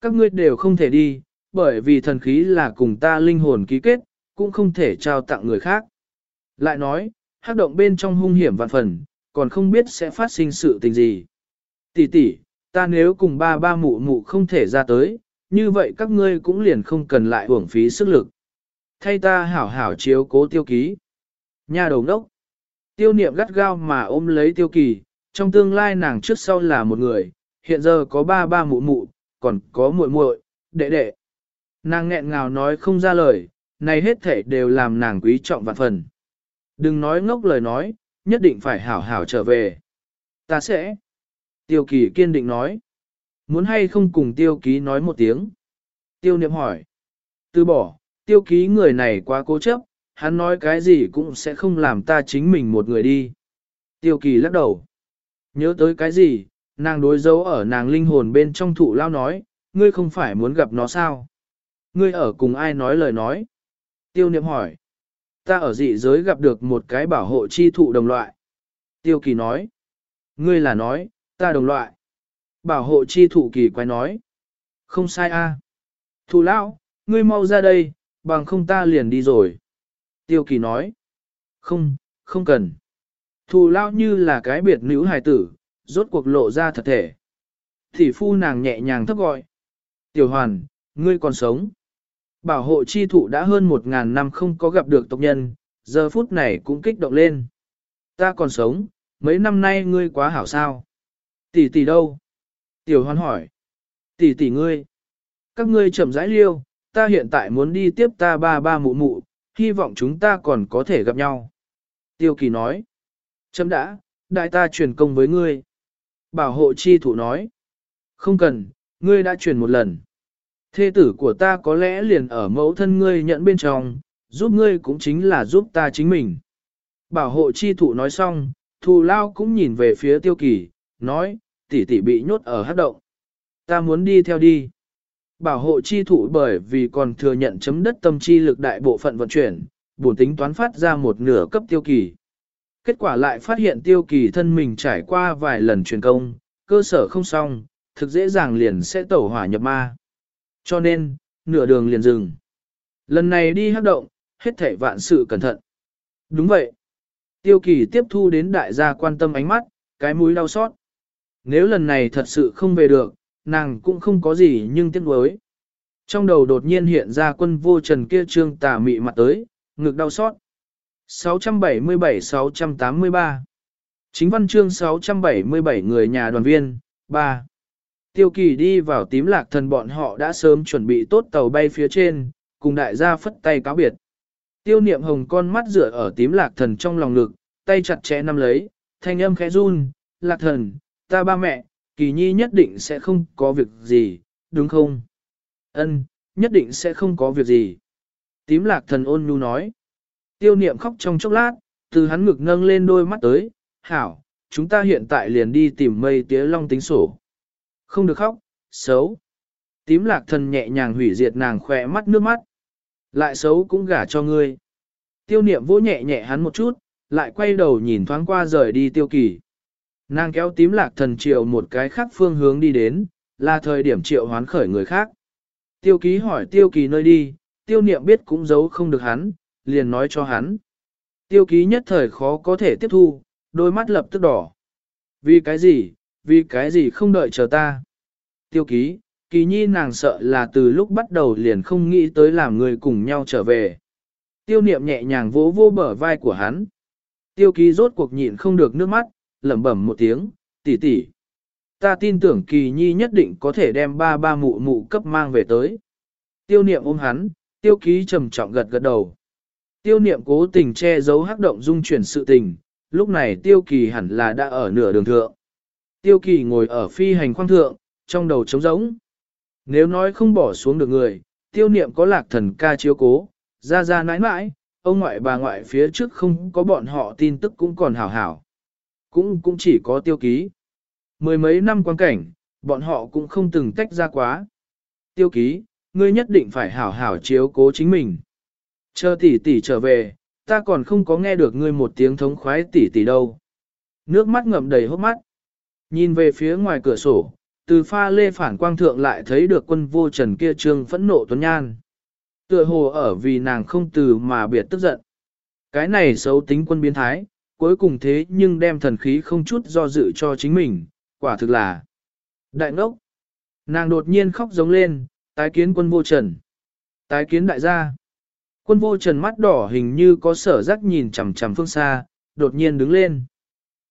Speaker 1: Các ngươi đều không thể đi, bởi vì thần khí là cùng ta linh hồn ký kết, cũng không thể trao tặng người khác. Lại nói, hát động bên trong hung hiểm vạn phần, còn không biết sẽ phát sinh sự tình gì. Tỷ tỷ, ta nếu cùng ba ba mụ mụ không thể ra tới, như vậy các ngươi cũng liền không cần lại uổng phí sức lực. Thay ta hảo hảo chiếu cố tiêu ký. Nhà đầu đốc. Tiêu niệm gắt gao mà ôm lấy tiêu kỳ, trong tương lai nàng trước sau là một người, hiện giờ có ba ba mụ mụ, còn có muội muội, đệ đệ. Nàng nghẹn ngào nói không ra lời, này hết thể đều làm nàng quý trọng vạn phần. Đừng nói ngốc lời nói, nhất định phải hảo hảo trở về. Ta sẽ. Tiêu kỳ kiên định nói. Muốn hay không cùng tiêu ký nói một tiếng. Tiêu niệm hỏi. Từ bỏ, tiêu ký người này quá cố chấp, hắn nói cái gì cũng sẽ không làm ta chính mình một người đi. Tiêu kỳ lắc đầu. Nhớ tới cái gì, nàng đối dấu ở nàng linh hồn bên trong thụ lao nói, ngươi không phải muốn gặp nó sao? Ngươi ở cùng ai nói lời nói? Tiêu niệm hỏi. Ta ở dị giới gặp được một cái bảo hộ chi thụ đồng loại. Tiêu kỳ nói. Ngươi là nói, ta đồng loại. Bảo hộ chi thụ kỳ quái nói. Không sai a. Thủ lão, ngươi mau ra đây, bằng không ta liền đi rồi. Tiêu kỳ nói. Không, không cần. Thù lao như là cái biệt nữ hài tử, rốt cuộc lộ ra thật thể. Thì phu nàng nhẹ nhàng thấp gọi. Tiểu hoàn, ngươi còn sống. Bảo hộ chi thụ đã hơn một ngàn năm không có gặp được tộc nhân, giờ phút này cũng kích động lên. Ta còn sống, mấy năm nay ngươi quá hảo sao? Tỷ tỷ đâu? Tiểu Hoan hỏi. Tỷ tỷ ngươi. Các ngươi chậm rãi liêu, ta hiện tại muốn đi tiếp ta ba ba mụ mụ, hy vọng chúng ta còn có thể gặp nhau. Tiêu kỳ nói. Chấm đã, đại ta truyền công với ngươi. Bảo hộ chi thủ nói. Không cần, ngươi đã truyền một lần. Thê tử của ta có lẽ liền ở mẫu thân ngươi nhận bên trong, giúp ngươi cũng chính là giúp ta chính mình. Bảo hộ chi thụ nói xong, thù lao cũng nhìn về phía tiêu kỳ, nói, tỷ tỷ bị nhốt ở hát động. Ta muốn đi theo đi. Bảo hộ chi thụ bởi vì còn thừa nhận chấm đất tâm chi lực đại bộ phận vận chuyển, bổn tính toán phát ra một nửa cấp tiêu kỳ. Kết quả lại phát hiện tiêu kỳ thân mình trải qua vài lần truyền công, cơ sở không xong, thực dễ dàng liền sẽ tẩu hỏa nhập ma. Cho nên, nửa đường liền dừng. Lần này đi hát động, hết thảy vạn sự cẩn thận. Đúng vậy. Tiêu kỳ tiếp thu đến đại gia quan tâm ánh mắt, cái mũi đau xót. Nếu lần này thật sự không về được, nàng cũng không có gì nhưng tiếc nuối. Trong đầu đột nhiên hiện ra quân vô trần kia trương tà mị mặt tới, ngực đau xót. 677-683 Chính văn chương 677 người nhà đoàn viên, 3. Tiêu kỳ đi vào tím lạc thần bọn họ đã sớm chuẩn bị tốt tàu bay phía trên, cùng đại gia phất tay cáo biệt. Tiêu niệm hồng con mắt rửa ở tím lạc thần trong lòng ngực, tay chặt chẽ nắm lấy, thanh âm khẽ run, lạc thần, ta ba mẹ, kỳ nhi nhất định sẽ không có việc gì, đúng không? Ân, nhất định sẽ không có việc gì. Tím lạc thần ôn nhu nói. Tiêu niệm khóc trong chốc lát, từ hắn ngực nâng lên đôi mắt tới, hảo, chúng ta hiện tại liền đi tìm mây tía long tính sổ. Không được khóc, xấu. Tím lạc thần nhẹ nhàng hủy diệt nàng khỏe mắt nước mắt. Lại xấu cũng gả cho ngươi. Tiêu niệm vỗ nhẹ nhẹ hắn một chút, lại quay đầu nhìn thoáng qua rời đi tiêu kỳ. Nàng kéo tím lạc thần triệu một cái khác phương hướng đi đến, là thời điểm triệu hoán khởi người khác. Tiêu ký hỏi tiêu kỳ nơi đi, tiêu niệm biết cũng giấu không được hắn, liền nói cho hắn. Tiêu ký nhất thời khó có thể tiếp thu, đôi mắt lập tức đỏ. Vì cái gì, vì cái gì không đợi chờ ta. Tiêu ký, kỳ nhi nàng sợ là từ lúc bắt đầu liền không nghĩ tới làm người cùng nhau trở về. Tiêu niệm nhẹ nhàng vỗ vô bờ vai của hắn. Tiêu ký rốt cuộc nhịn không được nước mắt, lẩm bẩm một tiếng, tỷ tỷ. Ta tin tưởng kỳ nhi nhất định có thể đem ba ba mụ mụ cấp mang về tới. Tiêu niệm ôm hắn, tiêu ký trầm trọng gật gật đầu. Tiêu niệm cố tình che giấu hắc động dung chuyển sự tình, lúc này tiêu kỳ hẳn là đã ở nửa đường thượng. Tiêu kỳ ngồi ở phi hành khoang thượng, trong đầu trống rỗng. Nếu nói không bỏ xuống được người, tiêu niệm có lạc thần ca chiếu cố, ra ra nãi nãi, ông ngoại bà ngoại phía trước không có bọn họ tin tức cũng còn hảo hảo. Cũng cũng chỉ có tiêu ký. Mười mấy năm quan cảnh, bọn họ cũng không từng tách ra quá. Tiêu ký, ngươi nhất định phải hảo hảo chiếu cố chính mình. Chờ tỷ tỷ trở về, ta còn không có nghe được ngươi một tiếng thống khoái tỷ tỷ đâu. Nước mắt ngậm đầy hốc mắt. Nhìn về phía ngoài cửa sổ, từ pha lê phản quang thượng lại thấy được quân vô trần kia trương phẫn nộ tuấn nhan. Tựa hồ ở vì nàng không từ mà biệt tức giận. Cái này xấu tính quân biến thái, cuối cùng thế nhưng đem thần khí không chút do dự cho chính mình, quả thực là đại ngốc. Nàng đột nhiên khóc giống lên, tái kiến quân vô trần. Tái kiến đại gia. Quân vô trần mắt đỏ hình như có sở giác nhìn chằm chằm phương xa, đột nhiên đứng lên.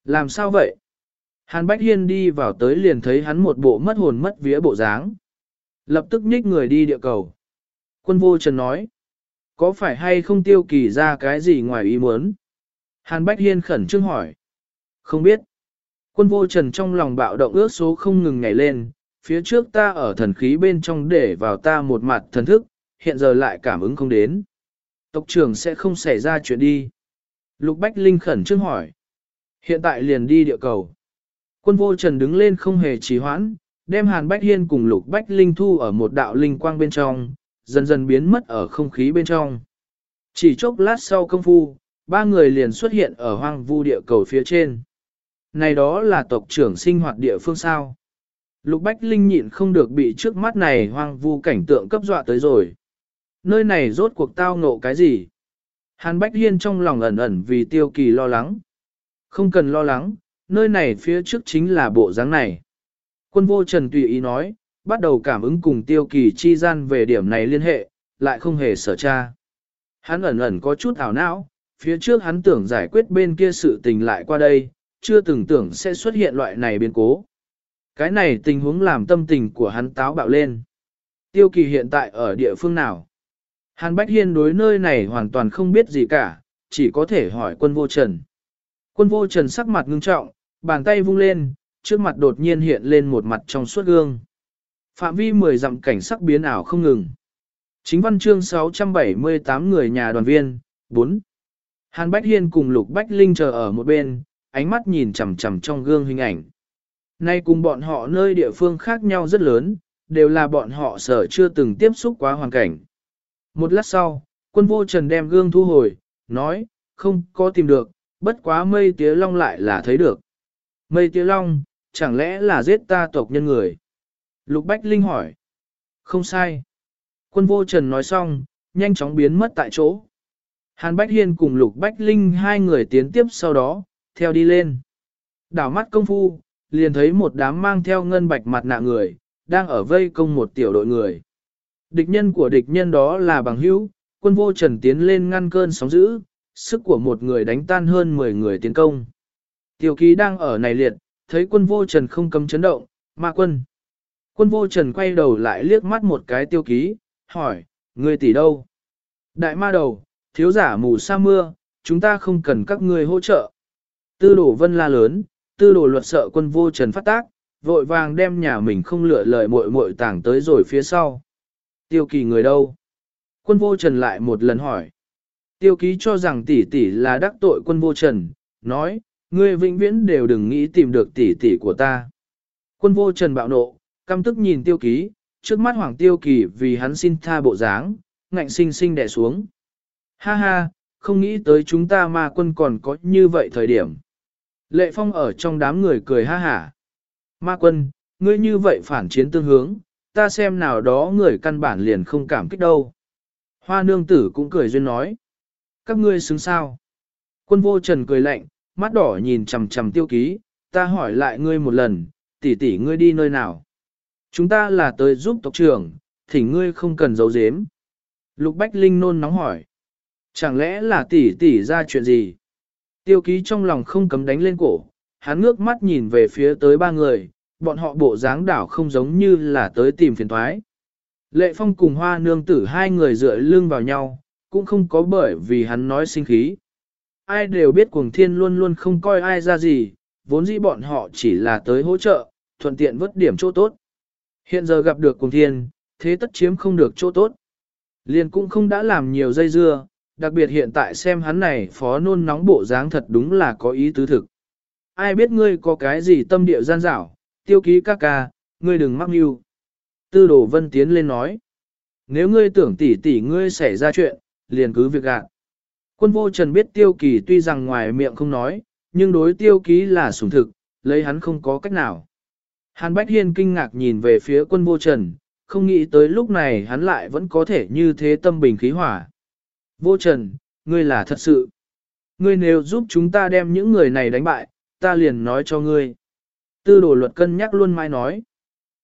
Speaker 1: Làm sao vậy? Hàn Bách Hiên đi vào tới liền thấy hắn một bộ mất hồn mất vía bộ dáng. Lập tức nhích người đi địa cầu. Quân vô trần nói. Có phải hay không tiêu kỳ ra cái gì ngoài ý muốn? Hàn Bách Hiên khẩn trương hỏi. Không biết. Quân vô trần trong lòng bạo động ước số không ngừng nhảy lên, phía trước ta ở thần khí bên trong để vào ta một mặt thần thức, hiện giờ lại cảm ứng không đến. Tộc trưởng sẽ không xảy ra chuyện đi. Lục Bách Linh khẩn trương hỏi. Hiện tại liền đi địa cầu. Quân vô trần đứng lên không hề trì hoãn, đem Hàn Bách Hiên cùng Lục Bách Linh thu ở một đạo linh quang bên trong, dần dần biến mất ở không khí bên trong. Chỉ chốc lát sau công phu, ba người liền xuất hiện ở hoang vu địa cầu phía trên. Này đó là tộc trưởng sinh hoạt địa phương sao. Lục Bách Linh nhịn không được bị trước mắt này hoang vu cảnh tượng cấp dọa tới rồi. Nơi này rốt cuộc tao ngộ cái gì? Hàn Bách Hiên trong lòng ẩn ẩn vì tiêu kỳ lo lắng. Không cần lo lắng, nơi này phía trước chính là bộ dáng này. Quân vô trần tùy ý nói, bắt đầu cảm ứng cùng tiêu kỳ chi gian về điểm này liên hệ, lại không hề sở tra. Hắn ẩn ẩn có chút ảo não, phía trước hắn tưởng giải quyết bên kia sự tình lại qua đây, chưa từng tưởng sẽ xuất hiện loại này biến cố. Cái này tình huống làm tâm tình của hắn táo bạo lên. Tiêu kỳ hiện tại ở địa phương nào? Hàn Bách Hiên đối nơi này hoàn toàn không biết gì cả, chỉ có thể hỏi quân vô trần. Quân vô trần sắc mặt ngưng trọng, bàn tay vung lên, trước mặt đột nhiên hiện lên một mặt trong suốt gương. Phạm vi 10 dặm cảnh sắc biến ảo không ngừng. Chính văn chương 678 người nhà đoàn viên, 4. Hàn Bách Hiên cùng Lục Bách Linh chờ ở một bên, ánh mắt nhìn chằm chằm trong gương hình ảnh. Nay cùng bọn họ nơi địa phương khác nhau rất lớn, đều là bọn họ sở chưa từng tiếp xúc quá hoàn cảnh. Một lát sau, quân vô trần đem gương thu hồi, nói, không có tìm được, bất quá mây tía long lại là thấy được. Mây tía long, chẳng lẽ là giết ta tộc nhân người? Lục Bách Linh hỏi. Không sai. Quân vô trần nói xong, nhanh chóng biến mất tại chỗ. Hàn Bách Hiên cùng Lục Bách Linh hai người tiến tiếp sau đó, theo đi lên. Đảo mắt công phu, liền thấy một đám mang theo ngân bạch mặt nạ người, đang ở vây công một tiểu đội người. Địch nhân của địch nhân đó là bằng hữu, quân vô trần tiến lên ngăn cơn sóng dữ, sức của một người đánh tan hơn 10 người tiến công. Tiểu ký đang ở này liệt, thấy quân vô trần không cấm chấn động, ma quân. Quân vô trần quay đầu lại liếc mắt một cái tiêu ký, hỏi, người tỷ đâu? Đại ma đầu, thiếu giả mù sa mưa, chúng ta không cần các ngươi hỗ trợ. Tư đổ vân la lớn, tư đổ luật sợ quân vô trần phát tác, vội vàng đem nhà mình không lựa lời muội muội tảng tới rồi phía sau. Tiêu kỳ người đâu? Quân vô trần lại một lần hỏi. Tiêu ký cho rằng tỷ tỷ là đắc tội quân vô trần, nói, ngươi vĩnh viễn đều đừng nghĩ tìm được tỷ tỷ của ta. Quân vô trần bạo nộ, căm tức nhìn tiêu ký, trước mắt hoàng tiêu kỳ vì hắn xin tha bộ dáng, ngạnh sinh sinh đè xuống. Ha ha, không nghĩ tới chúng ta ma quân còn có như vậy thời điểm. Lệ phong ở trong đám người cười ha hả. Ma quân, ngươi như vậy phản chiến tương hướng, ta xem nào đó người căn bản liền không cảm kích đâu. Hoa nương tử cũng cười duyên nói. Các ngươi xứng sao? Quân vô trần cười lạnh, mắt đỏ nhìn chầm chầm tiêu ký, ta hỏi lại ngươi một lần, tỷ tỷ ngươi đi nơi nào? Chúng ta là tới giúp tộc trưởng, thì ngươi không cần giấu giếm. Lục Bách Linh nôn nóng hỏi. Chẳng lẽ là tỷ tỷ ra chuyện gì? Tiêu ký trong lòng không cấm đánh lên cổ, hắn ngước mắt nhìn về phía tới ba người, bọn họ bộ dáng đảo không giống như là tới tìm phiền thoái. Lệ phong cùng hoa nương tử hai người dựa lưng vào nhau, cũng không có bởi vì hắn nói sinh khí. Ai đều biết cuồng thiên luôn luôn không coi ai ra gì, vốn dĩ bọn họ chỉ là tới hỗ trợ, thuận tiện vớt điểm chỗ tốt. Hiện giờ gặp được cuồng thiên, thế tất chiếm không được chỗ tốt. Liền cũng không đã làm nhiều dây dưa, đặc biệt hiện tại xem hắn này phó nôn nóng bộ dáng thật đúng là có ý tứ thực. Ai biết ngươi có cái gì tâm địa gian dảo, tiêu ký ca ca, ngươi đừng mắc mưu. Tư đồ vân tiến lên nói. Nếu ngươi tưởng tỷ tỷ ngươi xảy ra chuyện, liền cứ việc gạt. Quân vô trần biết tiêu kỳ tuy rằng ngoài miệng không nói, nhưng đối tiêu ký là sủng thực, lấy hắn không có cách nào. Hàn Bách Hiên kinh ngạc nhìn về phía quân vô trần, không nghĩ tới lúc này hắn lại vẫn có thể như thế tâm bình khí hỏa. Vô trần, ngươi là thật sự. Ngươi nếu giúp chúng ta đem những người này đánh bại, ta liền nói cho ngươi. Tư đồ luật cân nhắc luôn mai nói.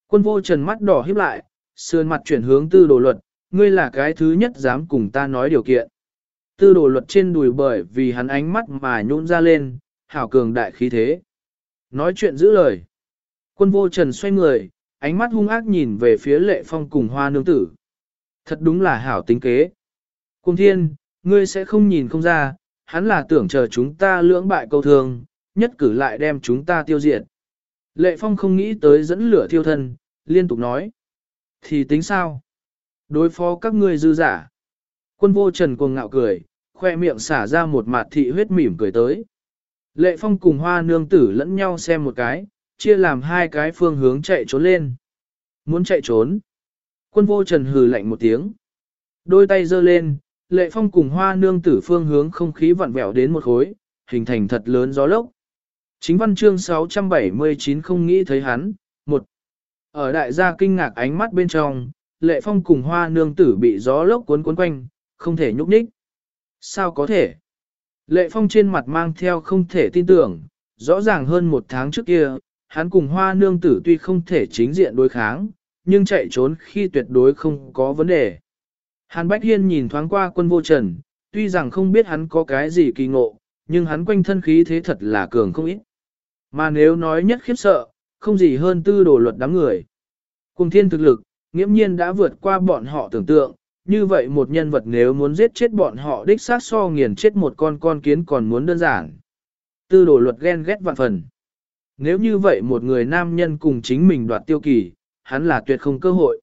Speaker 1: Quân vô trần mắt đỏ híp lại, sườn mặt chuyển hướng tư đồ luật, ngươi là cái thứ nhất dám cùng ta nói điều kiện. Tư đồ luật trên đùi bởi vì hắn ánh mắt mà nhún ra lên, hảo cường đại khí thế. Nói chuyện giữ lời. Quân vô trần xoay người, ánh mắt hung ác nhìn về phía lệ phong cùng hoa nương tử. Thật đúng là hảo tính kế. Cung thiên, ngươi sẽ không nhìn không ra, hắn là tưởng chờ chúng ta lưỡng bại câu thương, nhất cử lại đem chúng ta tiêu diệt. Lệ phong không nghĩ tới dẫn lửa thiêu thân, liên tục nói. Thì tính sao? Đối phó các ngươi dư giả. Quân vô trần cuồng ngạo cười, khoe miệng xả ra một mặt thị huyết mỉm cười tới. Lệ phong cùng hoa nương tử lẫn nhau xem một cái, chia làm hai cái phương hướng chạy trốn lên. Muốn chạy trốn. Quân vô trần hừ lạnh một tiếng. Đôi tay giơ lên, lệ phong cùng hoa nương tử phương hướng không khí vặn vẹo đến một khối, hình thành thật lớn gió lốc. Chính văn chương 679 không nghĩ thấy hắn. Một. Ở đại gia kinh ngạc ánh mắt bên trong, lệ phong cùng hoa nương tử bị gió lốc cuốn cuốn quanh, không thể nhúc nhích. Sao có thể? Lệ phong trên mặt mang theo không thể tin tưởng, rõ ràng hơn một tháng trước kia, hắn cùng hoa nương tử tuy không thể chính diện đối kháng, nhưng chạy trốn khi tuyệt đối không có vấn đề. Hàn Bách Hiên nhìn thoáng qua quân vô trần, tuy rằng không biết hắn có cái gì kỳ ngộ, nhưng hắn quanh thân khí thế thật là cường không ít. Mà nếu nói nhất khiếp sợ, không gì hơn tư đồ luật đám người. Cùng thiên thực lực, nghiễm nhiên đã vượt qua bọn họ tưởng tượng, như vậy một nhân vật nếu muốn giết chết bọn họ đích sát so nghiền chết một con con kiến còn muốn đơn giản. Tư đồ luật ghen ghét vạn phần. Nếu như vậy một người nam nhân cùng chính mình đoạt tiêu kỳ, hắn là tuyệt không cơ hội.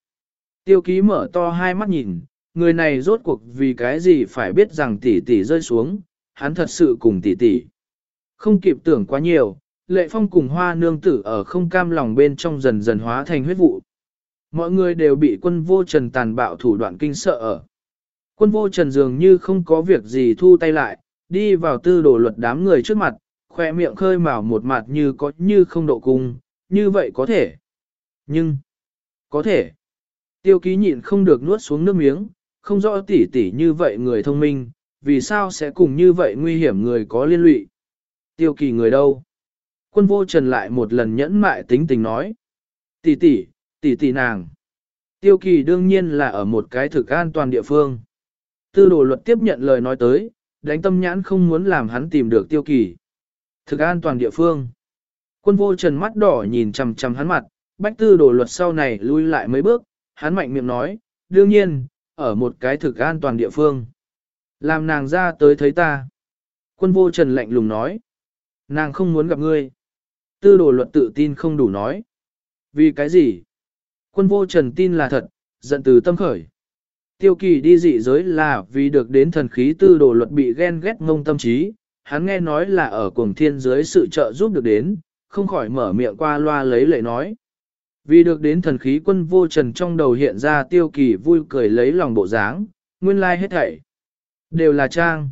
Speaker 1: Tiêu ký mở to hai mắt nhìn, người này rốt cuộc vì cái gì phải biết rằng tỷ tỷ rơi xuống, hắn thật sự cùng tỷ tỷ. Không kịp tưởng quá nhiều, lệ phong cùng hoa nương tử ở không cam lòng bên trong dần dần hóa thành huyết vụ. Mọi người đều bị quân vô trần tàn bạo thủ đoạn kinh sợ ở. Quân vô trần dường như không có việc gì thu tay lại, đi vào tư đồ luật đám người trước mặt, khoe miệng khơi mào một mặt như có như không độ cung, như vậy có thể. Nhưng, có thể. Tiêu ký nhịn không được nuốt xuống nước miếng, không rõ tỉ tỉ như vậy người thông minh, vì sao sẽ cùng như vậy nguy hiểm người có liên lụy. Tiêu kỳ người đâu? Quân vô trần lại một lần nhẫn mại tính tình nói. Tỷ tỷ, tỷ tỷ nàng. Tiêu kỳ đương nhiên là ở một cái thực an toàn địa phương. Tư đồ luật tiếp nhận lời nói tới, đánh tâm nhãn không muốn làm hắn tìm được tiêu kỳ. Thực an toàn địa phương. Quân vô trần mắt đỏ nhìn chằm chằm hắn mặt, bách tư đồ luật sau này lui lại mấy bước, hắn mạnh miệng nói, đương nhiên, ở một cái thực an toàn địa phương. Làm nàng ra tới thấy ta. Quân vô trần lạnh lùng nói. Nàng không muốn gặp ngươi. Tư đồ luật tự tin không đủ nói. Vì cái gì? Quân vô trần tin là thật, giận từ tâm khởi. Tiêu kỳ đi dị giới là vì được đến thần khí tư đồ luật bị ghen ghét ngông tâm trí, hắn nghe nói là ở cuồng thiên giới sự trợ giúp được đến, không khỏi mở miệng qua loa lấy lệ nói. Vì được đến thần khí quân vô trần trong đầu hiện ra tiêu kỳ vui cười lấy lòng bộ dáng, nguyên lai hết thảy. Đều là trang.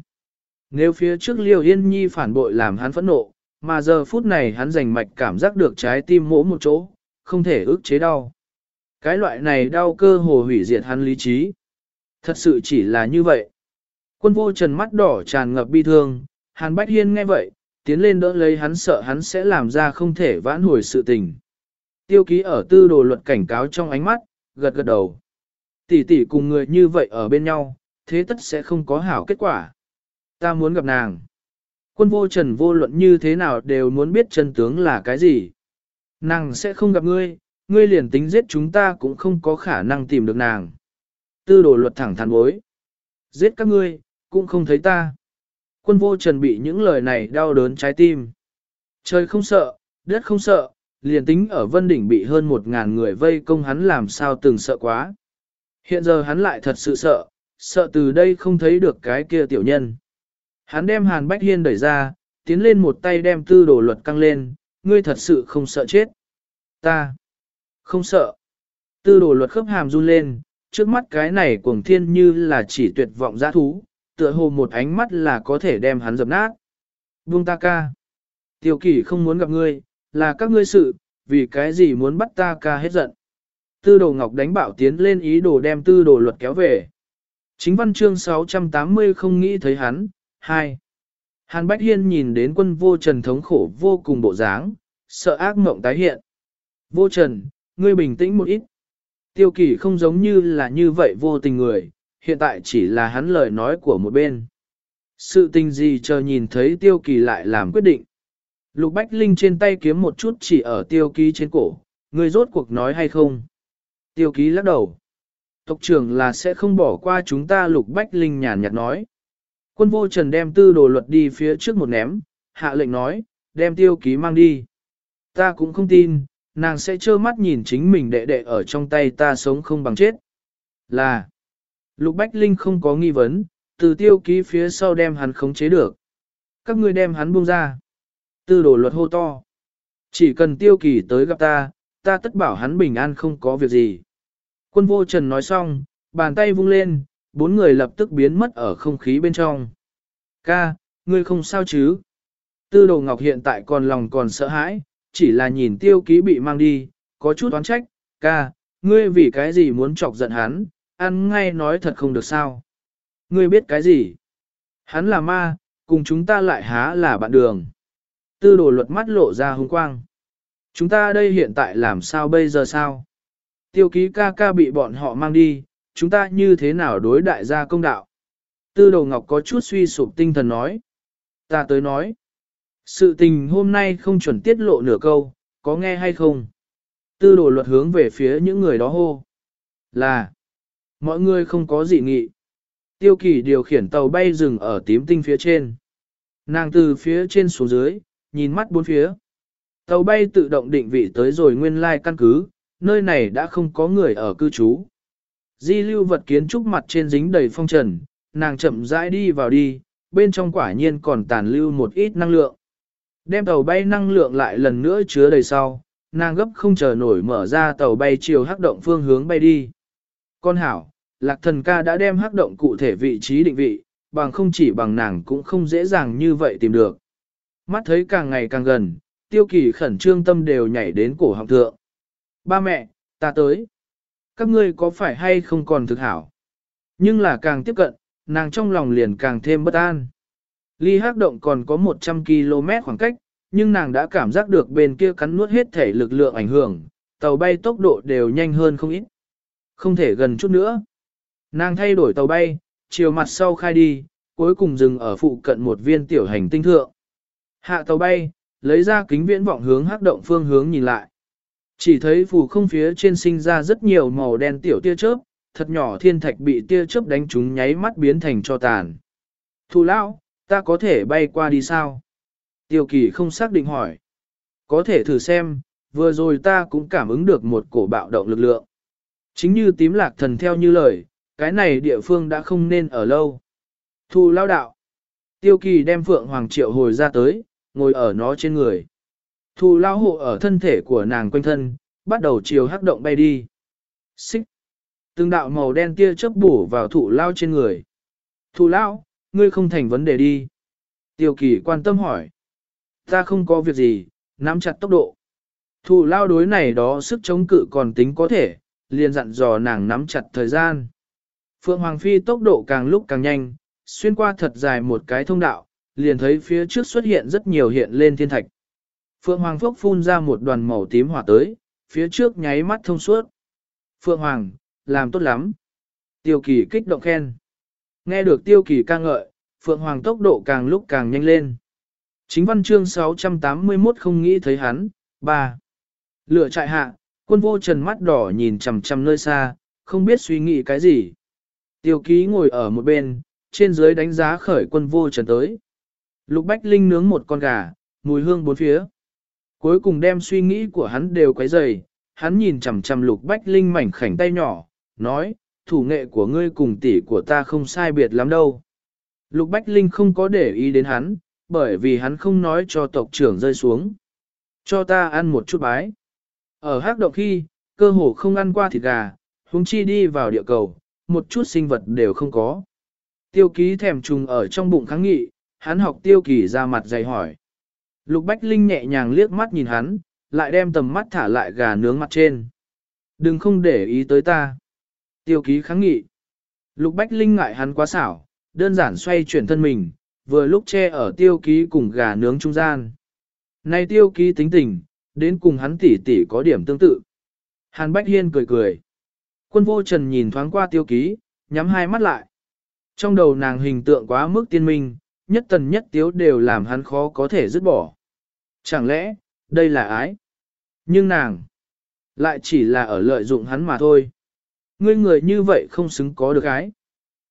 Speaker 1: Nếu phía trước liều yên nhi phản bội làm hắn phẫn nộ, mà giờ phút này hắn rành mạch cảm giác được trái tim mỗ một chỗ, không thể ức chế đau. Cái loại này đau cơ hồ hủy diệt hắn lý trí. Thật sự chỉ là như vậy. Quân vô trần mắt đỏ tràn ngập bi thương, Hàn Bách Hiên nghe vậy, tiến lên đỡ lấy hắn sợ hắn sẽ làm ra không thể vãn hồi sự tình. Tiêu ký ở tư đồ luật cảnh cáo trong ánh mắt, gật gật đầu. Tỷ tỷ cùng người như vậy ở bên nhau, thế tất sẽ không có hảo kết quả. Ta muốn gặp nàng. Quân vô trần vô luận như thế nào đều muốn biết chân tướng là cái gì. Nàng sẽ không gặp ngươi, ngươi liền tính giết chúng ta cũng không có khả năng tìm được nàng. Tư đồ luật thẳng thắn bối. Giết các ngươi, cũng không thấy ta. Quân vô trần bị những lời này đau đớn trái tim. Trời không sợ, đất không sợ, liền tính ở Vân Đỉnh bị hơn một ngàn người vây công hắn làm sao từng sợ quá. Hiện giờ hắn lại thật sự sợ, sợ từ đây không thấy được cái kia tiểu nhân. Hắn đem Hàn Bách Hiên đẩy ra, tiến lên một tay đem tư đồ luật căng lên, ngươi thật sự không sợ chết. Ta không sợ. Tư đồ luật khớp hàm run lên, trước mắt cái này cuồng thiên như là chỉ tuyệt vọng giã thú, tựa hồ một ánh mắt là có thể đem hắn dập nát. Vương ta ca. Tiêu kỷ không muốn gặp ngươi, là các ngươi sự, vì cái gì muốn bắt ta ca hết giận. Tư đồ ngọc đánh bảo tiến lên ý đồ đem tư đồ luật kéo về. Chính văn chương 680 không nghĩ thấy hắn. 2. Hàn Bách Hiên nhìn đến quân vô trần thống khổ vô cùng bộ dáng, sợ ác mộng tái hiện. Vô trần, ngươi bình tĩnh một ít. Tiêu kỳ không giống như là như vậy vô tình người, hiện tại chỉ là hắn lời nói của một bên. Sự tình gì chờ nhìn thấy tiêu kỳ lại làm quyết định. Lục Bách Linh trên tay kiếm một chút chỉ ở tiêu ký trên cổ, người rốt cuộc nói hay không? Tiêu ký lắc đầu. Tộc trưởng là sẽ không bỏ qua chúng ta Lục Bách Linh nhàn nhạt nói. Quân vô trần đem tư đồ luật đi phía trước một ném, hạ lệnh nói, đem tiêu ký mang đi. Ta cũng không tin, nàng sẽ trơ mắt nhìn chính mình đệ đệ ở trong tay ta sống không bằng chết. Là, Lục Bách Linh không có nghi vấn, từ tiêu ký phía sau đem hắn khống chế được. Các ngươi đem hắn buông ra. Tư đồ luật hô to. Chỉ cần tiêu kỳ tới gặp ta, ta tất bảo hắn bình an không có việc gì. Quân vô trần nói xong, bàn tay vung lên, bốn người lập tức biến mất ở không khí bên trong. Ca, ngươi không sao chứ? Tư đồ ngọc hiện tại còn lòng còn sợ hãi, chỉ là nhìn tiêu ký bị mang đi, có chút oán trách, ca, ngươi vì cái gì muốn chọc giận hắn, ăn ngay nói thật không được sao. Ngươi biết cái gì? Hắn là ma, cùng chúng ta lại há là bạn đường. Tư đồ luật mắt lộ ra hung quang. Chúng ta đây hiện tại làm sao bây giờ sao? Tiêu ký ca ca bị bọn họ mang đi, chúng ta như thế nào đối đại gia công đạo? Tư đồ ngọc có chút suy sụp tinh thần nói. Ta tới nói. Sự tình hôm nay không chuẩn tiết lộ nửa câu, có nghe hay không? Tư đồ luật hướng về phía những người đó hô. Là. Mọi người không có gì nghị. Tiêu kỳ điều khiển tàu bay dừng ở tím tinh phía trên. Nàng từ phía trên xuống dưới, nhìn mắt bốn phía. Tàu bay tự động định vị tới rồi nguyên lai căn cứ, nơi này đã không có người ở cư trú. Di lưu vật kiến trúc mặt trên dính đầy phong trần, nàng chậm rãi đi vào đi, bên trong quả nhiên còn tàn lưu một ít năng lượng. Đem tàu bay năng lượng lại lần nữa chứa đầy sau, nàng gấp không chờ nổi mở ra tàu bay chiều hắc động phương hướng bay đi. Con hảo, lạc thần ca đã đem hắc động cụ thể vị trí định vị, bằng không chỉ bằng nàng cũng không dễ dàng như vậy tìm được. Mắt thấy càng ngày càng gần, tiêu kỳ khẩn trương tâm đều nhảy đến cổ họng thượng. Ba mẹ, ta tới. Các ngươi có phải hay không còn thực hảo? Nhưng là càng tiếp cận, nàng trong lòng liền càng thêm bất an. Ly hắc động còn có 100 km khoảng cách, nhưng nàng đã cảm giác được bên kia cắn nuốt hết thể lực lượng ảnh hưởng, tàu bay tốc độ đều nhanh hơn không ít. Không thể gần chút nữa. Nàng thay đổi tàu bay, chiều mặt sau khai đi, cuối cùng dừng ở phụ cận một viên tiểu hành tinh thượng. Hạ tàu bay, lấy ra kính viễn vọng hướng hắc động phương hướng nhìn lại. Chỉ thấy phù không phía trên sinh ra rất nhiều màu đen tiểu tia chớp, thật nhỏ thiên thạch bị tia chớp đánh trúng nháy mắt biến thành cho tàn. Thù lão, ta có thể bay qua đi sao? Tiêu kỳ không xác định hỏi. Có thể thử xem, vừa rồi ta cũng cảm ứng được một cổ bạo động lực lượng. Chính như tím lạc thần theo như lời, cái này địa phương đã không nên ở lâu. Thu lao đạo. Tiêu kỳ đem Phượng Hoàng Triệu hồi ra tới, ngồi ở nó trên người. Thù lao hộ ở thân thể của nàng quanh thân, bắt đầu chiều hắc động bay đi. Xích. Từng đạo màu đen tia chớp bổ vào thụ lao trên người. Thụ lao, ngươi không thành vấn đề đi. Tiêu kỳ quan tâm hỏi. Ta không có việc gì, nắm chặt tốc độ. Thụ lao đối này đó sức chống cự còn tính có thể, liền dặn dò nàng nắm chặt thời gian. Phượng Hoàng Phi tốc độ càng lúc càng nhanh, xuyên qua thật dài một cái thông đạo, liền thấy phía trước xuất hiện rất nhiều hiện lên thiên thạch. Phượng Hoàng Phúc phun ra một đoàn màu tím hỏa tới, phía trước nháy mắt thông suốt. Phượng Hoàng, làm tốt lắm. Tiêu kỳ kích động khen. Nghe được tiêu kỳ ca ngợi, Phượng Hoàng tốc độ càng lúc càng nhanh lên. Chính văn chương 681 không nghĩ thấy hắn. 3. Lửa trại hạ, quân vô trần mắt đỏ nhìn chằm chằm nơi xa, không biết suy nghĩ cái gì. Tiêu ký ngồi ở một bên, trên dưới đánh giá khởi quân vô trần tới. Lục Bách Linh nướng một con gà, mùi hương bốn phía. Cuối cùng đem suy nghĩ của hắn đều quấy dày, hắn nhìn chằm chằm Lục Bách Linh mảnh khảnh tay nhỏ, nói, thủ nghệ của ngươi cùng tỷ của ta không sai biệt lắm đâu. Lục Bách Linh không có để ý đến hắn, bởi vì hắn không nói cho tộc trưởng rơi xuống. Cho ta ăn một chút bái. Ở hắc động khi, cơ hồ không ăn qua thịt gà, huống chi đi vào địa cầu, một chút sinh vật đều không có. Tiêu ký thèm trùng ở trong bụng kháng nghị, hắn học tiêu kỳ ra mặt dày hỏi. Lục Bách Linh nhẹ nhàng liếc mắt nhìn hắn, lại đem tầm mắt thả lại gà nướng mặt trên. Đừng không để ý tới ta. Tiêu ký kháng nghị. Lục Bách Linh ngại hắn quá xảo, đơn giản xoay chuyển thân mình, vừa lúc che ở tiêu ký cùng gà nướng trung gian. Này tiêu ký tính tình, đến cùng hắn tỉ tỉ có điểm tương tự. Hàn Bách Hiên cười cười. Quân vô trần nhìn thoáng qua tiêu ký, nhắm hai mắt lại. Trong đầu nàng hình tượng quá mức tiên minh, nhất tần nhất tiếu đều làm hắn khó có thể dứt bỏ. Chẳng lẽ, đây là ái? Nhưng nàng, lại chỉ là ở lợi dụng hắn mà thôi. Ngươi người như vậy không xứng có được ái.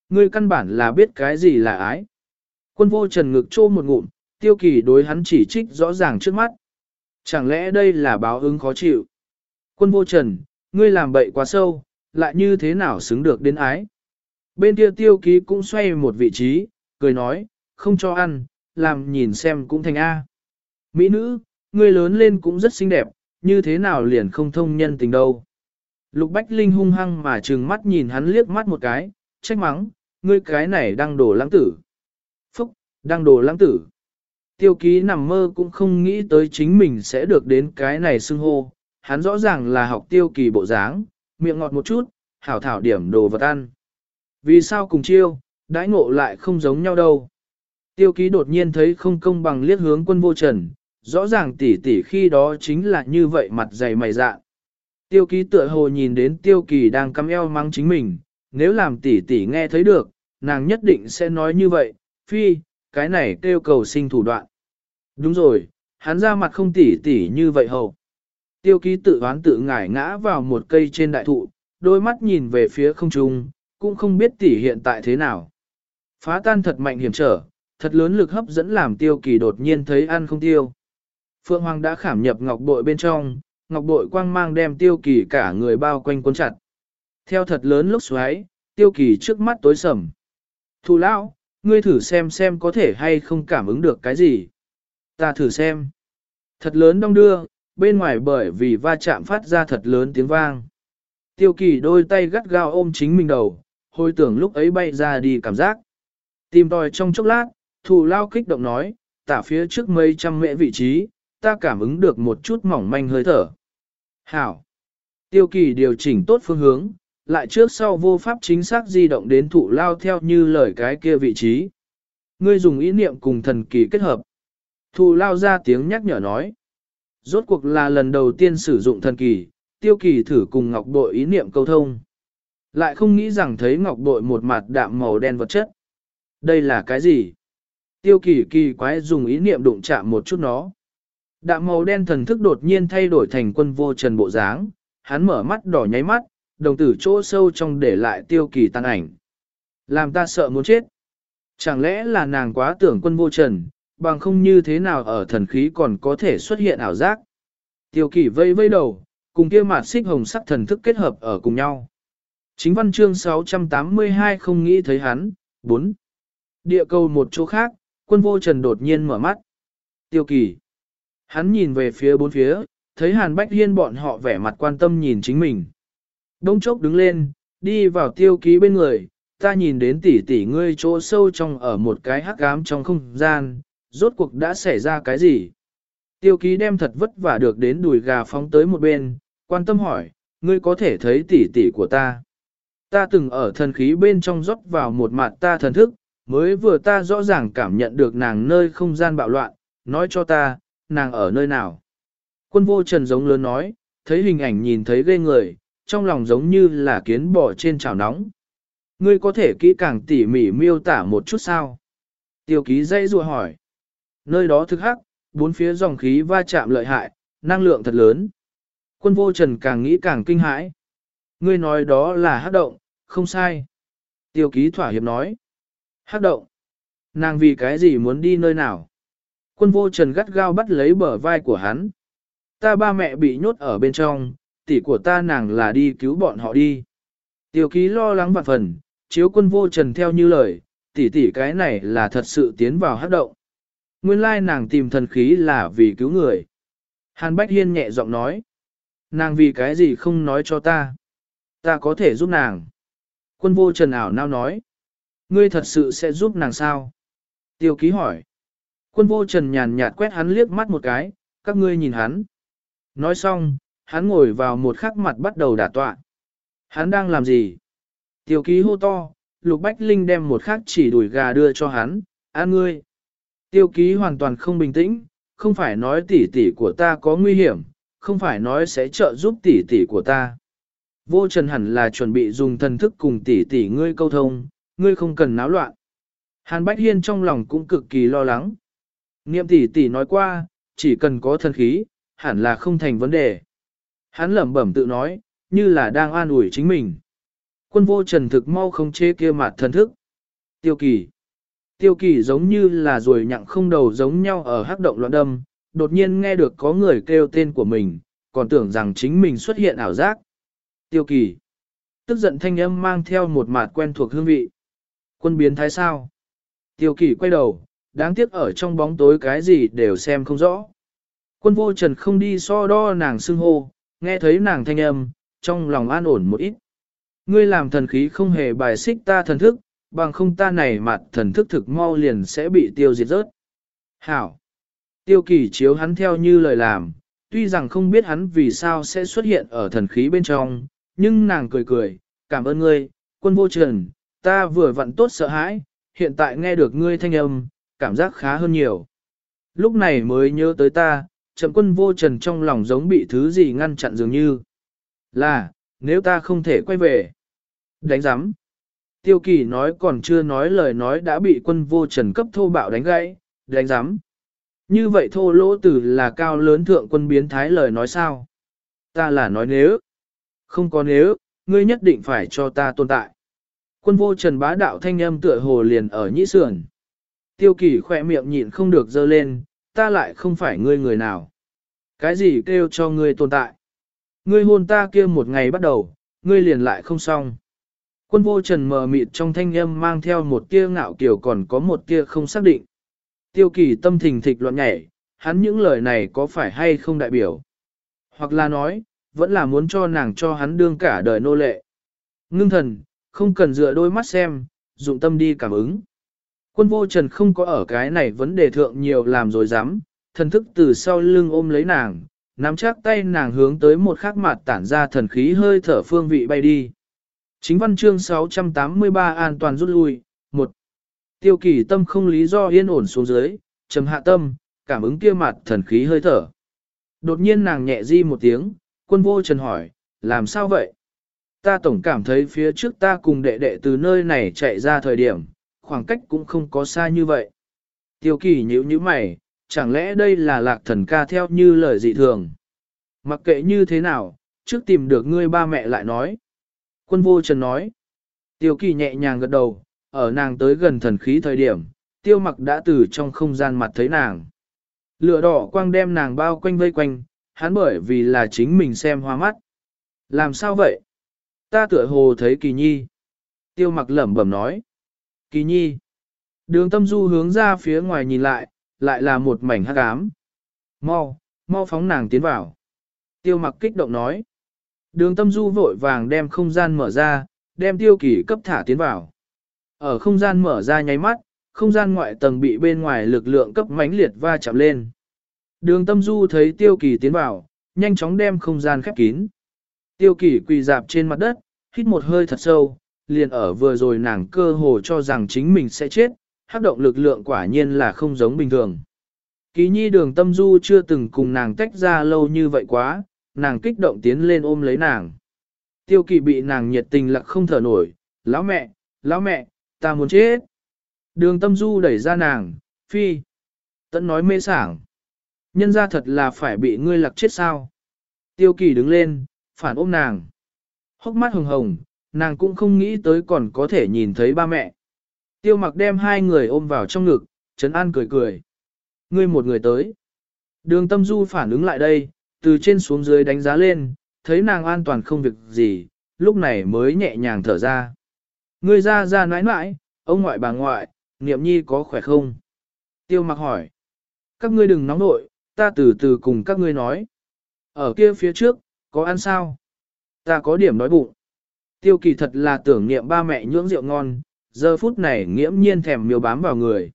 Speaker 1: Ngươi căn bản là biết cái gì là ái. Quân vô trần ngực trô một ngụm, tiêu kỳ đối hắn chỉ trích rõ ràng trước mắt. Chẳng lẽ đây là báo ứng khó chịu? Quân vô trần, ngươi làm bậy quá sâu, lại như thế nào xứng được đến ái? Bên kia tiêu ký cũng xoay một vị trí, cười nói, không cho ăn, làm nhìn xem cũng thành A. Mỹ nữ, ngươi lớn lên cũng rất xinh đẹp, như thế nào liền không thông nhân tình đâu. Lục Bách Linh hung hăng mà trừng mắt nhìn hắn liếc mắt một cái, trách mắng, ngươi cái này đang đổ lãng tử. Phúc, đang đổ lãng tử. Tiêu ký nằm mơ cũng không nghĩ tới chính mình sẽ được đến cái này xưng hô, hắn rõ ràng là học tiêu kỳ bộ dáng, miệng ngọt một chút, hảo thảo điểm đồ vật ăn. Vì sao cùng chiêu, đãi ngộ lại không giống nhau đâu. Tiêu ký đột nhiên thấy không công bằng liếc hướng quân vô trần, rõ ràng tỷ tỷ khi đó chính là như vậy mặt dày mày dạ. Tiêu ký tựa hồ nhìn đến tiêu kỳ đang cắm eo mắng chính mình, nếu làm tỷ tỷ nghe thấy được, nàng nhất định sẽ nói như vậy, phi, cái này kêu cầu sinh thủ đoạn. Đúng rồi, hắn ra mặt không tỷ tỷ như vậy hầu. Tiêu ký tự đoán tự ngải ngã vào một cây trên đại thụ, đôi mắt nhìn về phía không trung, cũng không biết tỷ hiện tại thế nào. Phá tan thật mạnh hiểm trở, thật lớn lực hấp dẫn làm tiêu kỳ đột nhiên thấy ăn không tiêu. Phượng Hoàng đã khảm nhập ngọc bội bên trong, ngọc bội quang mang đem tiêu kỳ cả người bao quanh cuốn chặt. Theo thật lớn lúc xoáy, tiêu kỳ trước mắt tối sầm. Thù lão, ngươi thử xem xem có thể hay không cảm ứng được cái gì. Ta thử xem. Thật lớn đong đưa, bên ngoài bởi vì va chạm phát ra thật lớn tiếng vang. Tiêu kỳ đôi tay gắt gao ôm chính mình đầu, hồi tưởng lúc ấy bay ra đi cảm giác. Tìm tòi trong chốc lát, thù lao kích động nói, tả phía trước mấy trăm mễ vị trí, ta cảm ứng được một chút mỏng manh hơi thở. Hảo! Tiêu kỳ điều chỉnh tốt phương hướng, lại trước sau vô pháp chính xác di động đến thụ lao theo như lời cái kia vị trí. Ngươi dùng ý niệm cùng thần kỳ kết hợp. Thụ lao ra tiếng nhắc nhở nói. Rốt cuộc là lần đầu tiên sử dụng thần kỳ, tiêu kỳ thử cùng ngọc bội ý niệm câu thông. Lại không nghĩ rằng thấy ngọc bội một mặt đạm màu đen vật chất. Đây là cái gì? Tiêu kỳ kỳ quái dùng ý niệm đụng chạm một chút nó. Đạm màu đen thần thức đột nhiên thay đổi thành quân vô trần bộ dáng, hắn mở mắt đỏ nháy mắt, đồng tử chỗ sâu trong để lại tiêu kỳ tăng ảnh. Làm ta sợ muốn chết. Chẳng lẽ là nàng quá tưởng quân vô trần, bằng không như thế nào ở thần khí còn có thể xuất hiện ảo giác. Tiêu kỳ vây vây đầu, cùng kia mặt xích hồng sắc thần thức kết hợp ở cùng nhau. Chính văn chương 682 không nghĩ thấy hắn. 4. Địa cầu một chỗ khác, quân vô trần đột nhiên mở mắt. Tiêu kỳ. Hắn nhìn về phía bốn phía, thấy Hàn Bách Hiên bọn họ vẻ mặt quan tâm nhìn chính mình. Đông chốc đứng lên, đi vào tiêu ký bên người, ta nhìn đến tỷ tỷ ngươi chỗ sâu trong ở một cái hắc ám trong không gian, rốt cuộc đã xảy ra cái gì? Tiêu ký đem thật vất vả được đến đùi gà phóng tới một bên, quan tâm hỏi, ngươi có thể thấy tỷ tỷ của ta. Ta từng ở thần khí bên trong rót vào một mặt ta thần thức, mới vừa ta rõ ràng cảm nhận được nàng nơi không gian bạo loạn, nói cho ta, nàng ở nơi nào. Quân vô trần giống lớn nói, thấy hình ảnh nhìn thấy ghê người, trong lòng giống như là kiến bò trên chảo nóng. Ngươi có thể kỹ càng tỉ mỉ miêu tả một chút sao? Tiêu ký dây rùa hỏi. Nơi đó thực hắc, bốn phía dòng khí va chạm lợi hại, năng lượng thật lớn. Quân vô trần càng nghĩ càng kinh hãi. Ngươi nói đó là hắc động, không sai. Tiêu ký thỏa hiệp nói. Hát động. Nàng vì cái gì muốn đi nơi nào? Quân vô trần gắt gao bắt lấy bờ vai của hắn. Ta ba mẹ bị nhốt ở bên trong, tỷ của ta nàng là đi cứu bọn họ đi. tiểu ký lo lắng vạn phần, chiếu quân vô trần theo như lời, tỷ tỷ cái này là thật sự tiến vào hát động. Nguyên lai nàng tìm thần khí là vì cứu người. Hàn Bách Hiên nhẹ giọng nói. Nàng vì cái gì không nói cho ta. Ta có thể giúp nàng. Quân vô trần ảo nao nói. Ngươi thật sự sẽ giúp nàng sao? Tiêu ký hỏi. Quân vô trần nhàn nhạt quét hắn liếc mắt một cái, các ngươi nhìn hắn. Nói xong, hắn ngồi vào một khắc mặt bắt đầu đả tọa. Hắn đang làm gì? Tiêu ký hô to, Lục Bách Linh đem một khắc chỉ đuổi gà đưa cho hắn, ăn ngươi. Tiêu ký hoàn toàn không bình tĩnh, không phải nói tỷ tỷ của ta có nguy hiểm, không phải nói sẽ trợ giúp tỷ tỷ của ta. Vô trần hẳn là chuẩn bị dùng thần thức cùng tỷ tỷ ngươi câu thông, ngươi không cần náo loạn. Hàn Bách Hiên trong lòng cũng cực kỳ lo lắng. Niệm tỷ tỷ nói qua, chỉ cần có thần khí, hẳn là không thành vấn đề. Hắn lẩm bẩm tự nói, như là đang an ủi chính mình. Quân vô trần thực mau không chế kia mặt thần thức. Tiêu kỳ. Tiêu kỳ giống như là rồi nhặng không đầu giống nhau ở hắc động loạn đâm, đột nhiên nghe được có người kêu tên của mình, còn tưởng rằng chính mình xuất hiện ảo giác. Tiêu kỳ. Tức giận thanh âm mang theo một mặt quen thuộc hương vị. Quân biến thái sao? Tiêu Kỷ quay đầu, đáng tiếc ở trong bóng tối cái gì đều xem không rõ. Quân vô trần không đi so đo nàng xưng hô, nghe thấy nàng thanh âm, trong lòng an ổn một ít. Ngươi làm thần khí không hề bài xích ta thần thức, bằng không ta này mặt thần thức thực mau liền sẽ bị tiêu diệt rớt. Hảo! Tiêu kỳ chiếu hắn theo như lời làm, tuy rằng không biết hắn vì sao sẽ xuất hiện ở thần khí bên trong, nhưng nàng cười cười, cảm ơn ngươi, quân vô trần, ta vừa vặn tốt sợ hãi, hiện tại nghe được ngươi thanh âm, cảm giác khá hơn nhiều. Lúc này mới nhớ tới ta, chậm quân vô trần trong lòng giống bị thứ gì ngăn chặn dường như. Là, nếu ta không thể quay về. Đánh giám. Tiêu kỳ nói còn chưa nói lời nói đã bị quân vô trần cấp thô bạo đánh gãy, đánh giám. Như vậy thô lỗ tử là cao lớn thượng quân biến thái lời nói sao? Ta là nói nếu. Không có nếu, ngươi nhất định phải cho ta tồn tại. Quân vô trần bá đạo thanh âm tựa hồ liền ở nhĩ sườn. Tiêu kỳ khỏe miệng nhịn không được dơ lên, ta lại không phải ngươi người nào. Cái gì kêu cho ngươi tồn tại? Ngươi hôn ta kia một ngày bắt đầu, ngươi liền lại không xong. Quân vô trần mờ mịt trong thanh âm mang theo một tia ngạo kiểu còn có một tia không xác định. Tiêu kỳ tâm thình thịch loạn nhảy, hắn những lời này có phải hay không đại biểu? Hoặc là nói, vẫn là muốn cho nàng cho hắn đương cả đời nô lệ. Ngưng thần, không cần dựa đôi mắt xem, dụng tâm đi cảm ứng. Quân vô trần không có ở cái này vấn đề thượng nhiều làm rồi dám, thần thức từ sau lưng ôm lấy nàng, nắm chắc tay nàng hướng tới một khắc mặt tản ra thần khí hơi thở phương vị bay đi. Chính văn chương 683 an toàn rút lui, một Tiêu kỳ tâm không lý do yên ổn xuống dưới, trầm hạ tâm, cảm ứng kia mặt thần khí hơi thở. Đột nhiên nàng nhẹ di một tiếng, quân vô trần hỏi, làm sao vậy? Ta tổng cảm thấy phía trước ta cùng đệ đệ từ nơi này chạy ra thời điểm, khoảng cách cũng không có xa như vậy. Tiêu kỳ nhíu như mày, chẳng lẽ đây là lạc thần ca theo như lời dị thường? Mặc kệ như thế nào, trước tìm được ngươi ba mẹ lại nói. Quân vô trần nói. Tiêu kỳ nhẹ nhàng gật đầu, ở nàng tới gần thần khí thời điểm, tiêu mặc đã từ trong không gian mặt thấy nàng. Lửa đỏ quang đem nàng bao quanh vây quanh, hắn bởi vì là chính mình xem hoa mắt. Làm sao vậy? Ta tựa hồ thấy kỳ nhi. Tiêu mặc lẩm bẩm nói. Kỳ nhi. Đường tâm du hướng ra phía ngoài nhìn lại, lại là một mảnh hắc ám. Mau, mau phóng nàng tiến vào. Tiêu mặc kích động nói. Đường tâm du vội vàng đem không gian mở ra, đem tiêu kỳ cấp thả tiến vào. Ở không gian mở ra nháy mắt, không gian ngoại tầng bị bên ngoài lực lượng cấp mãnh liệt va chạm lên. Đường tâm du thấy tiêu kỳ tiến vào, nhanh chóng đem không gian khép kín. Tiêu Kỷ quỳ dạp trên mặt đất, hít một hơi thật sâu, liền ở vừa rồi nàng cơ hồ cho rằng chính mình sẽ chết, hắc động lực lượng quả nhiên là không giống bình thường. Ký nhi đường tâm du chưa từng cùng nàng tách ra lâu như vậy quá, nàng kích động tiến lên ôm lấy nàng. Tiêu kỳ bị nàng nhiệt tình lặc không thở nổi, lão mẹ, lão mẹ, ta muốn chết. Đường tâm du đẩy ra nàng, phi. Tận nói mê sảng. Nhân ra thật là phải bị ngươi lặc chết sao. Tiêu kỳ đứng lên, phản ôm nàng. Hốc mắt hồng hồng, nàng cũng không nghĩ tới còn có thể nhìn thấy ba mẹ. Tiêu mặc đem hai người ôm vào trong ngực, Trấn An cười cười. Ngươi một người tới. Đường tâm du phản ứng lại đây, từ trên xuống dưới đánh giá lên, thấy nàng an toàn không việc gì, lúc này mới nhẹ nhàng thở ra. Ngươi ra ra nãi nãi, ông ngoại bà ngoại, niệm nhi có khỏe không? Tiêu mặc hỏi. Các ngươi đừng nóng nội, ta từ từ cùng các ngươi nói. Ở kia phía trước, có ăn sao? Ta có điểm nói bụng. Tiêu kỳ thật là tưởng niệm ba mẹ nhưỡng rượu ngon, giờ phút này nghiễm nhiên thèm miêu bám vào người.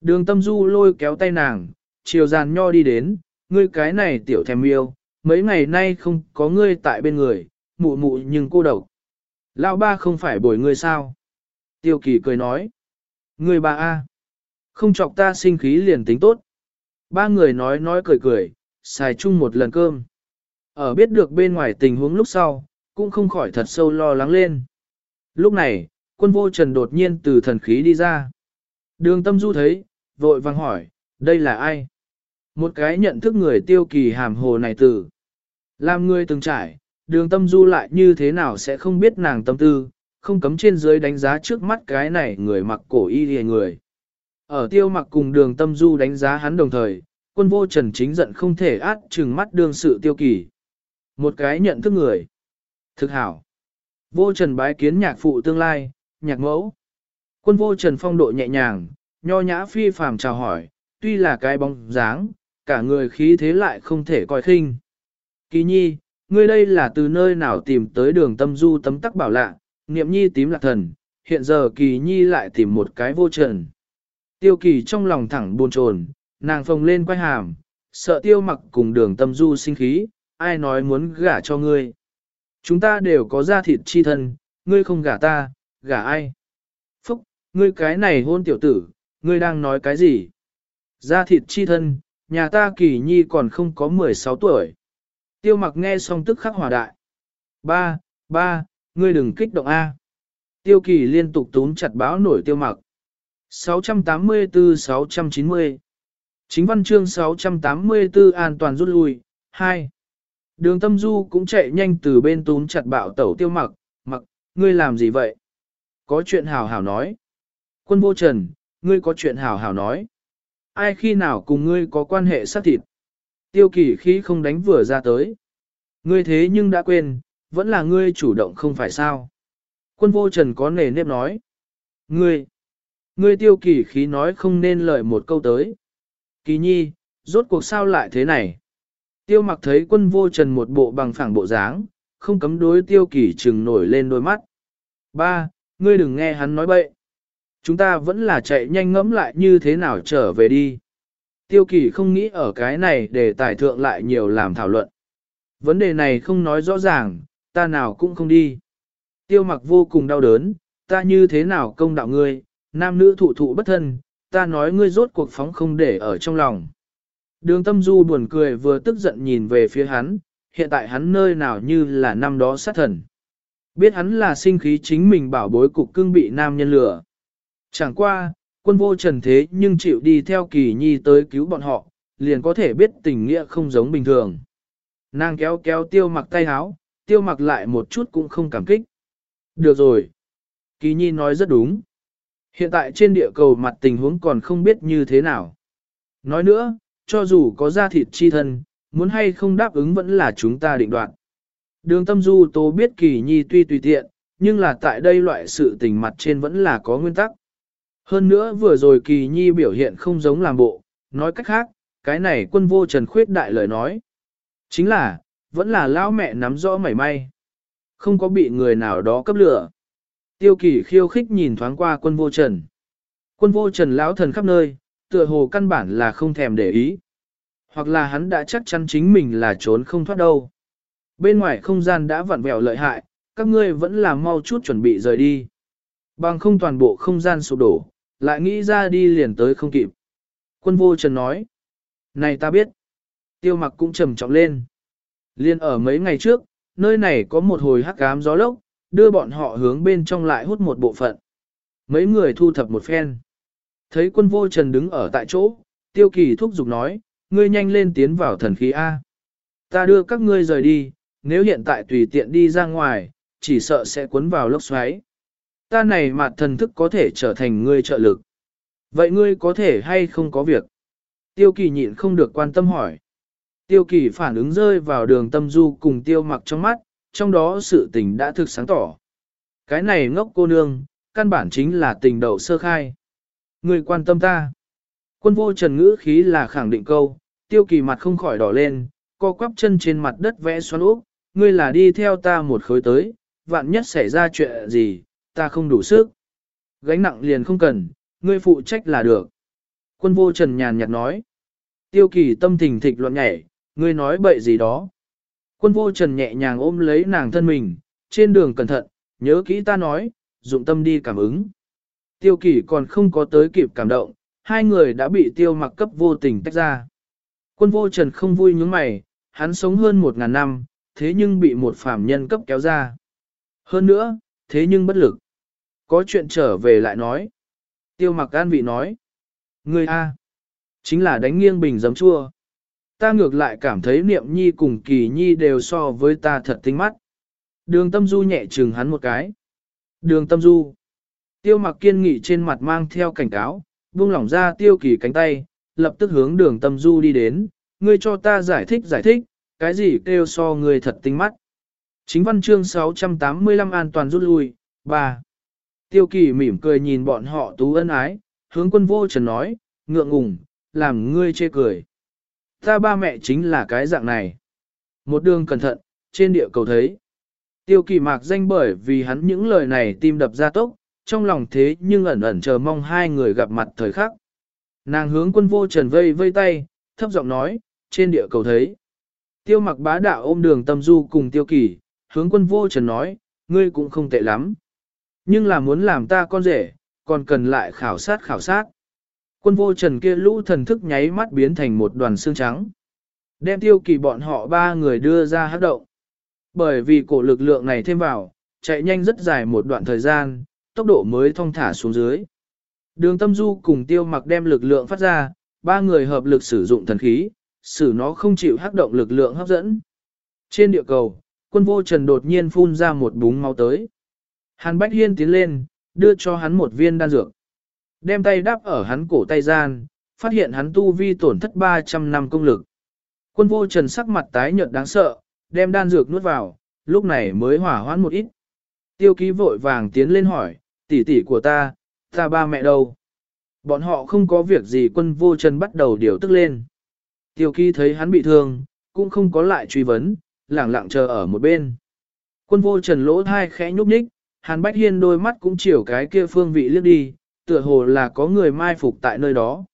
Speaker 1: Đường tâm du lôi kéo tay nàng, chiều giàn nho đi đến, ngươi cái này tiểu thèm miêu, mấy ngày nay không có ngươi tại bên người, mụ mụ nhưng cô độc. Lão ba không phải bồi ngươi sao? Tiêu kỳ cười nói. Ngươi ba A. Không chọc ta sinh khí liền tính tốt. Ba người nói nói cười cười, xài chung một lần cơm. Ở biết được bên ngoài tình huống lúc sau, cũng không khỏi thật sâu lo lắng lên. Lúc này, quân vô trần đột nhiên từ thần khí đi ra. Đường tâm du thấy, vội vàng hỏi, đây là ai? Một cái nhận thức người tiêu kỳ hàm hồ này tử. Làm người từng trải, đường tâm du lại như thế nào sẽ không biết nàng tâm tư, không cấm trên dưới đánh giá trước mắt cái này người mặc cổ y hề người. Ở tiêu mặc cùng đường tâm du đánh giá hắn đồng thời, quân vô trần chính giận không thể át trừng mắt đường sự tiêu kỳ. Một cái nhận thức người. Thực hảo. Vô trần bái kiến nhạc phụ tương lai, nhạc mẫu. Quân vô trần phong độ nhẹ nhàng, nho nhã phi phàm chào hỏi, tuy là cái bóng dáng, cả người khí thế lại không thể coi khinh. Kỳ nhi, ngươi đây là từ nơi nào tìm tới đường tâm du tấm tắc bảo lạ, niệm nhi tím lạc thần, hiện giờ kỳ nhi lại tìm một cái vô trần. Tiêu kỳ trong lòng thẳng buồn chồn, nàng phồng lên quay hàm, sợ tiêu mặc cùng đường tâm du sinh khí, ai nói muốn gả cho ngươi. Chúng ta đều có gia thịt chi thân, ngươi không gả ta, gả ai? Phúc, ngươi cái này hôn tiểu tử, ngươi đang nói cái gì? Gia thịt chi thân, nhà ta kỳ nhi còn không có 16 tuổi. Tiêu mặc nghe xong tức khắc hòa đại. Ba, ba, ngươi đừng kích động A. Tiêu kỳ liên tục túm chặt báo nổi tiêu mặc. 684-690 Chính văn chương 684 an toàn rút lui. 2. Đường tâm du cũng chạy nhanh từ bên túm chặt bạo tẩu tiêu mặc, mặc, ngươi làm gì vậy? Có chuyện hào hào nói. Quân vô trần, ngươi có chuyện hào hào nói. Ai khi nào cùng ngươi có quan hệ sát thịt? Tiêu kỳ khí không đánh vừa ra tới. Ngươi thế nhưng đã quên, vẫn là ngươi chủ động không phải sao. Quân vô trần có nề nếp nói. Ngươi, ngươi tiêu kỳ khí nói không nên lời một câu tới. Kỳ nhi, rốt cuộc sao lại thế này? Tiêu mặc thấy quân vô trần một bộ bằng phẳng bộ dáng, không cấm đối tiêu kỳ trừng nổi lên đôi mắt. Ba, ngươi đừng nghe hắn nói bậy. Chúng ta vẫn là chạy nhanh ngẫm lại như thế nào trở về đi. Tiêu kỳ không nghĩ ở cái này để tài thượng lại nhiều làm thảo luận. Vấn đề này không nói rõ ràng, ta nào cũng không đi. Tiêu mặc vô cùng đau đớn, ta như thế nào công đạo ngươi, nam nữ thụ thụ bất thân, ta nói ngươi rốt cuộc phóng không để ở trong lòng. Đường tâm du buồn cười vừa tức giận nhìn về phía hắn, hiện tại hắn nơi nào như là năm đó sát thần. Biết hắn là sinh khí chính mình bảo bối cục cưng bị nam nhân lửa. Chẳng qua, quân vô trần thế nhưng chịu đi theo kỳ nhi tới cứu bọn họ, liền có thể biết tình nghĩa không giống bình thường. Nàng kéo kéo tiêu mặc tay háo, tiêu mặc lại một chút cũng không cảm kích. Được rồi. Kỳ nhi nói rất đúng. Hiện tại trên địa cầu mặt tình huống còn không biết như thế nào. Nói nữa, cho dù có da thịt chi thân, muốn hay không đáp ứng vẫn là chúng ta định đoạt. Đường tâm du tố biết kỳ nhi tuy tùy tiện, nhưng là tại đây loại sự tình mặt trên vẫn là có nguyên tắc. Hơn nữa vừa rồi kỳ nhi biểu hiện không giống làm bộ, nói cách khác, cái này quân vô trần khuyết đại lời nói. Chính là, vẫn là lão mẹ nắm rõ mảy may. Không có bị người nào đó cấp lửa. Tiêu kỳ khiêu khích nhìn thoáng qua quân vô trần. Quân vô trần lão thần khắp nơi, tựa hồ căn bản là không thèm để ý. Hoặc là hắn đã chắc chắn chính mình là trốn không thoát đâu. Bên ngoài không gian đã vặn vẹo lợi hại, các ngươi vẫn là mau chút chuẩn bị rời đi. Bằng không toàn bộ không gian sụp đổ, lại nghĩ ra đi liền tới không kịp. Quân vô trần nói. Này ta biết. Tiêu mặc cũng trầm trọng lên. Liên ở mấy ngày trước, nơi này có một hồi hắc ám gió lốc, đưa bọn họ hướng bên trong lại hút một bộ phận. Mấy người thu thập một phen. Thấy quân vô trần đứng ở tại chỗ, tiêu kỳ thúc giục nói, ngươi nhanh lên tiến vào thần khí A. Ta đưa các ngươi rời đi, nếu hiện tại tùy tiện đi ra ngoài, chỉ sợ sẽ cuốn vào lốc xoáy. Ta này mặt thần thức có thể trở thành ngươi trợ lực. Vậy ngươi có thể hay không có việc? Tiêu kỳ nhịn không được quan tâm hỏi. Tiêu kỳ phản ứng rơi vào đường tâm du cùng tiêu mặc trong mắt, trong đó sự tình đã thực sáng tỏ. Cái này ngốc cô nương, căn bản chính là tình đầu sơ khai. Người quan tâm ta. Quân vô trần ngữ khí là khẳng định câu, tiêu kỳ mặt không khỏi đỏ lên, co quắp chân trên mặt đất vẽ xoắn úp, ngươi là đi theo ta một khối tới, vạn nhất xảy ra chuyện gì, ta không đủ sức. Gánh nặng liền không cần, ngươi phụ trách là được. Quân vô trần nhàn nhạt nói. Tiêu kỳ tâm tình thịch loạn nhảy, ngươi nói bậy gì đó. Quân vô trần nhẹ nhàng ôm lấy nàng thân mình, trên đường cẩn thận, nhớ kỹ ta nói, dụng tâm đi cảm ứng. Tiêu Kỷ còn không có tới kịp cảm động, hai người đã bị tiêu mặc cấp vô tình tách ra. Quân vô trần không vui nhướng mày, hắn sống hơn một ngàn năm, thế nhưng bị một phàm nhân cấp kéo ra. Hơn nữa, thế nhưng bất lực. Có chuyện trở về lại nói. Tiêu mặc an vị nói. Người A. Chính là đánh nghiêng bình giấm chua. Ta ngược lại cảm thấy niệm nhi cùng kỳ nhi đều so với ta thật tinh mắt. Đường tâm du nhẹ chừng hắn một cái. Đường tâm du. Tiêu mặc kiên nghị trên mặt mang theo cảnh cáo, buông lỏng ra tiêu kỳ cánh tay, lập tức hướng đường tâm du đi đến, ngươi cho ta giải thích giải thích, cái gì kêu so ngươi thật tinh mắt. Chính văn chương 685 an toàn rút lui, 3. Tiêu kỳ mỉm cười nhìn bọn họ tú ân ái, hướng quân vô trần nói, ngượng ngùng, làm ngươi chê cười. Ta ba mẹ chính là cái dạng này. Một đường cẩn thận, trên địa cầu thấy. Tiêu kỳ mạc danh bởi vì hắn những lời này tim đập ra tốc, trong lòng thế nhưng ẩn ẩn chờ mong hai người gặp mặt thời khắc. Nàng hướng quân vô trần vây vây tay, thấp giọng nói, trên địa cầu thấy. Tiêu mặc bá đạo ôm đường tâm du cùng tiêu kỳ, hướng quân vô trần nói, ngươi cũng không tệ lắm. Nhưng là muốn làm ta con rể, còn cần lại khảo sát khảo sát. Quân vô trần kia lũ thần thức nháy mắt biến thành một đoàn xương trắng. Đem tiêu kỳ bọn họ ba người đưa ra hát động. Bởi vì cổ lực lượng này thêm vào, chạy nhanh rất dài một đoạn thời gian, tốc độ mới thong thả xuống dưới. Đường tâm du cùng tiêu mặc đem lực lượng phát ra, ba người hợp lực sử dụng thần khí, xử nó không chịu hắc động lực lượng hấp dẫn. Trên địa cầu, quân vô trần đột nhiên phun ra một búng máu tới. Hàn Bách Hiên tiến lên, đưa cho hắn một viên đan dược. Đem tay đáp ở hắn cổ tay gian, phát hiện hắn tu vi tổn thất 300 năm công lực. Quân vô trần sắc mặt tái nhợt đáng sợ, đem đan dược nuốt vào, lúc này mới hỏa hoãn một ít. Tiêu ký vội vàng tiến lên hỏi, tỷ tỷ của ta, ta ba mẹ đâu? Bọn họ không có việc gì quân vô trần bắt đầu điều tức lên. Tiêu kỳ thấy hắn bị thương, cũng không có lại truy vấn, lẳng lặng chờ ở một bên. Quân vô trần lỗ thai khẽ nhúc nhích, Hàn Bách Hiên đôi mắt cũng chiều cái kia phương vị liếc đi, tựa hồ là có người mai phục tại nơi đó.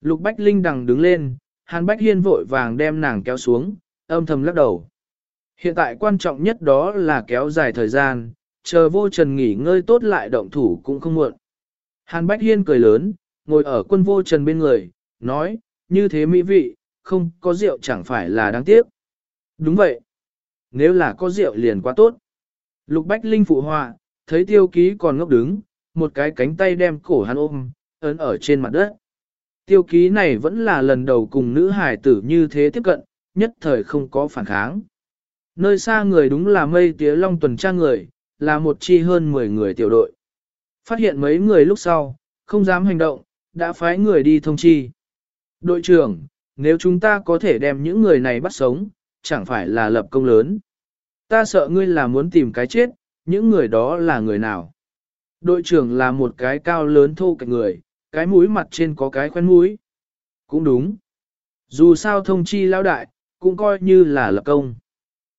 Speaker 1: Lục Bách Linh đằng đứng lên, Hàn Bách Hiên vội vàng đem nàng kéo xuống, âm thầm lắc đầu. Hiện tại quan trọng nhất đó là kéo dài thời gian, chờ vô trần nghỉ ngơi tốt lại động thủ cũng không muộn. Hàn Bách Hiên cười lớn, ngồi ở quân vô trần bên người, nói, như thế mỹ vị, không có rượu chẳng phải là đáng tiếc. Đúng vậy. Nếu là có rượu liền quá tốt. Lục Bách Linh phụ họa, thấy tiêu ký còn ngốc đứng, một cái cánh tay đem cổ hắn ôm, ấn ở trên mặt đất. Tiêu ký này vẫn là lần đầu cùng nữ hải tử như thế tiếp cận, nhất thời không có phản kháng. Nơi xa người đúng là mây tía long tuần tra người, là một chi hơn 10 người tiểu đội. Phát hiện mấy người lúc sau, không dám hành động, đã phái người đi thông chi. Đội trưởng, nếu chúng ta có thể đem những người này bắt sống, chẳng phải là lập công lớn. Ta sợ ngươi là muốn tìm cái chết, những người đó là người nào. Đội trưởng là một cái cao lớn thô cạnh người, cái mũi mặt trên có cái khoen mũi. Cũng đúng. Dù sao thông chi lao đại, cũng coi như là lập công.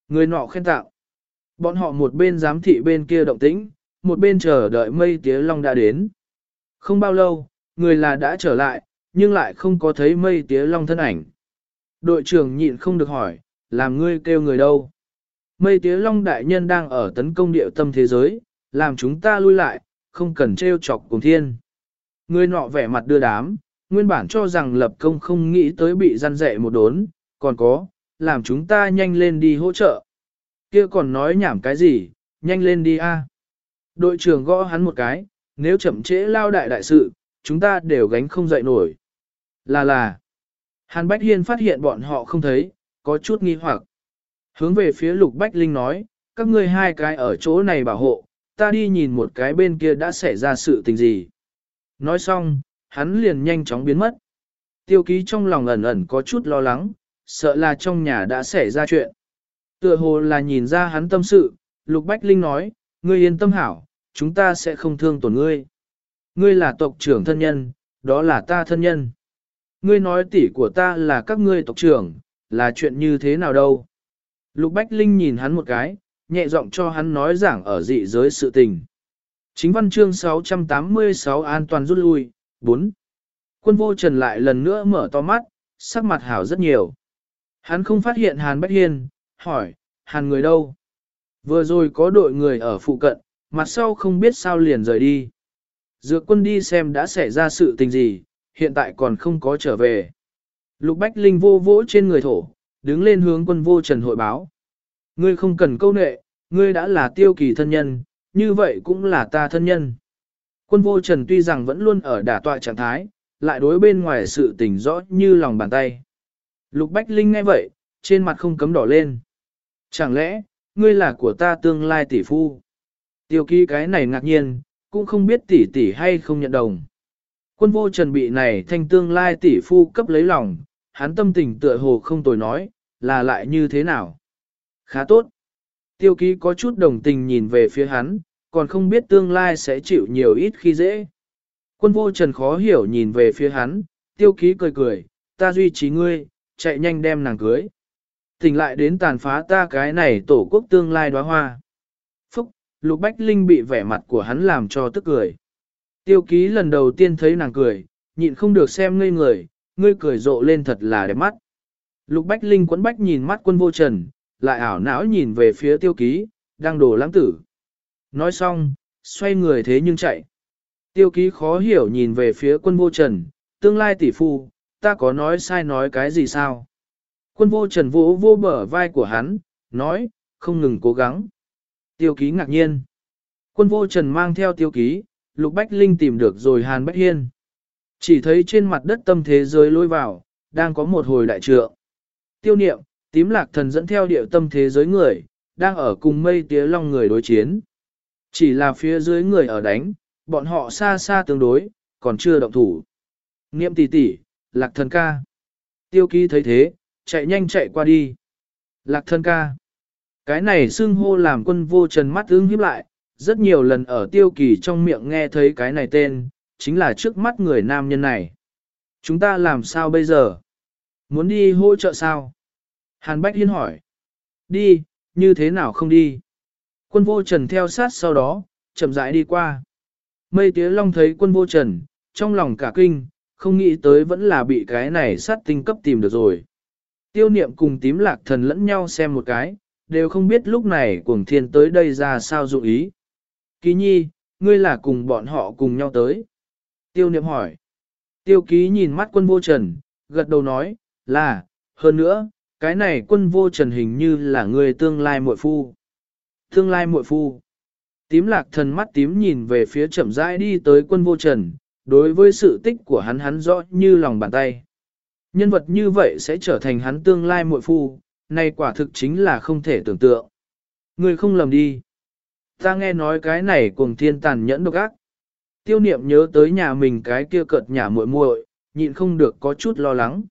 Speaker 1: Người nọ khen tạo. Bọn họ một bên giám thị bên kia động tĩnh, một bên chờ đợi mây tía long đã đến. Không bao lâu, người là đã trở lại, nhưng lại không có thấy mây tía long thân ảnh. Đội trưởng nhịn không được hỏi, làm ngươi kêu người đâu. Mây tía long đại nhân đang ở tấn công địa tâm thế giới, làm chúng ta lui lại, không cần trêu chọc cùng thiên. Người nọ vẻ mặt đưa đám, nguyên bản cho rằng lập công không nghĩ tới bị gian dạy một đốn, còn có, làm chúng ta nhanh lên đi hỗ trợ. Kia còn nói nhảm cái gì, nhanh lên đi a. Đội trưởng gõ hắn một cái, nếu chậm trễ lao đại đại sự, chúng ta đều gánh không dậy nổi. Là là, Hàn Bách Hiên phát hiện bọn họ không thấy, có chút nghi hoặc. Hướng về phía Lục Bách Linh nói, các ngươi hai cái ở chỗ này bảo hộ, ta đi nhìn một cái bên kia đã xảy ra sự tình gì. Nói xong, hắn liền nhanh chóng biến mất. Tiêu ký trong lòng ẩn ẩn có chút lo lắng, sợ là trong nhà đã xảy ra chuyện. Tựa hồ là nhìn ra hắn tâm sự, Lục Bách Linh nói, ngươi yên tâm hảo, chúng ta sẽ không thương tổn ngươi. Ngươi là tộc trưởng thân nhân, đó là ta thân nhân. Ngươi nói tỷ của ta là các ngươi tộc trưởng, là chuyện như thế nào đâu. Lục Bách Linh nhìn hắn một cái, nhẹ giọng cho hắn nói giảng ở dị giới sự tình. Chính văn chương 686 an toàn rút lui, 4. Quân vô trần lại lần nữa mở to mắt, sắc mặt hảo rất nhiều. Hắn không phát hiện Hàn Bách Hiên, hỏi, Hàn người đâu? Vừa rồi có đội người ở phụ cận, mặt sau không biết sao liền rời đi. Dược quân đi xem đã xảy ra sự tình gì, hiện tại còn không có trở về. Lục Bách Linh vô vỗ trên người thổ, đứng lên hướng quân vô trần hội báo. Ngươi không cần câu nệ, ngươi đã là tiêu kỳ thân nhân, như vậy cũng là ta thân nhân. Quân vô trần tuy rằng vẫn luôn ở đả tọa trạng thái, lại đối bên ngoài sự tình rõ như lòng bàn tay. Lục Bách Linh nghe vậy, trên mặt không cấm đỏ lên. Chẳng lẽ, ngươi là của ta tương lai tỷ phu? Tiêu ký cái này ngạc nhiên, cũng không biết tỷ tỷ hay không nhận đồng. Quân vô trần bị này thanh tương lai tỷ phu cấp lấy lòng, hắn tâm tình tựa hồ không tồi nói, là lại như thế nào? Khá tốt. Tiêu ký có chút đồng tình nhìn về phía hắn, còn không biết tương lai sẽ chịu nhiều ít khi dễ. Quân vô trần khó hiểu nhìn về phía hắn, tiêu ký cười cười, ta duy trì ngươi, chạy nhanh đem nàng cưới. Tỉnh lại đến tàn phá ta cái này tổ quốc tương lai đóa hoa. Phúc, Lục Bách Linh bị vẻ mặt của hắn làm cho tức cười. Tiêu ký lần đầu tiên thấy nàng cười, nhịn không được xem ngây người, ngươi cười rộ lên thật là đẹp mắt. Lục Bách Linh quấn bách nhìn mắt quân vô trần, lại ảo não nhìn về phía tiêu ký, đang đổ lãng tử. Nói xong, xoay người thế nhưng chạy. Tiêu ký khó hiểu nhìn về phía quân vô trần, tương lai tỷ phu, ta có nói sai nói cái gì sao? Quân vô trần vỗ vô bờ vai của hắn, nói, không ngừng cố gắng. Tiêu ký ngạc nhiên. Quân vô trần mang theo tiêu ký, Lục Bách Linh tìm được rồi Hàn Bách Hiên. Chỉ thấy trên mặt đất tâm thế giới lôi vào, đang có một hồi đại trượng. Tiêu niệm, tím lạc thần dẫn theo điệu tâm thế giới người, đang ở cùng mây tía long người đối chiến. Chỉ là phía dưới người ở đánh, bọn họ xa xa tương đối, còn chưa động thủ. Niệm tỷ tỷ, lạc thần ca. Tiêu ký thấy thế, chạy nhanh chạy qua đi. Lạc thân ca. Cái này xưng hô làm quân vô trần mắt ưng hiếp lại, rất nhiều lần ở tiêu kỳ trong miệng nghe thấy cái này tên, chính là trước mắt người nam nhân này. Chúng ta làm sao bây giờ? Muốn đi hỗ trợ sao? Hàn Bách Hiên hỏi. Đi, như thế nào không đi? Quân vô trần theo sát sau đó, chậm rãi đi qua. Mây tía long thấy quân vô trần, trong lòng cả kinh, không nghĩ tới vẫn là bị cái này sát tinh cấp tìm được rồi. Tiêu niệm cùng tím lạc thần lẫn nhau xem một cái, đều không biết lúc này cuồng thiên tới đây ra sao dụng ý. Ký nhi, ngươi là cùng bọn họ cùng nhau tới. Tiêu niệm hỏi. Tiêu ký nhìn mắt quân vô trần, gật đầu nói, là, hơn nữa, cái này quân vô trần hình như là người tương lai muội phu. Tương lai muội phu. Tím lạc thần mắt tím nhìn về phía chậm rãi đi tới quân vô trần, đối với sự tích của hắn hắn rõ như lòng bàn tay. Nhân vật như vậy sẽ trở thành hắn tương lai muội phu, này quả thực chính là không thể tưởng tượng. Người không lầm đi. Ta nghe nói cái này cùng thiên tàn nhẫn độc ác. Tiêu niệm nhớ tới nhà mình cái kia cợt nhà muội muội, nhịn không được có chút lo lắng.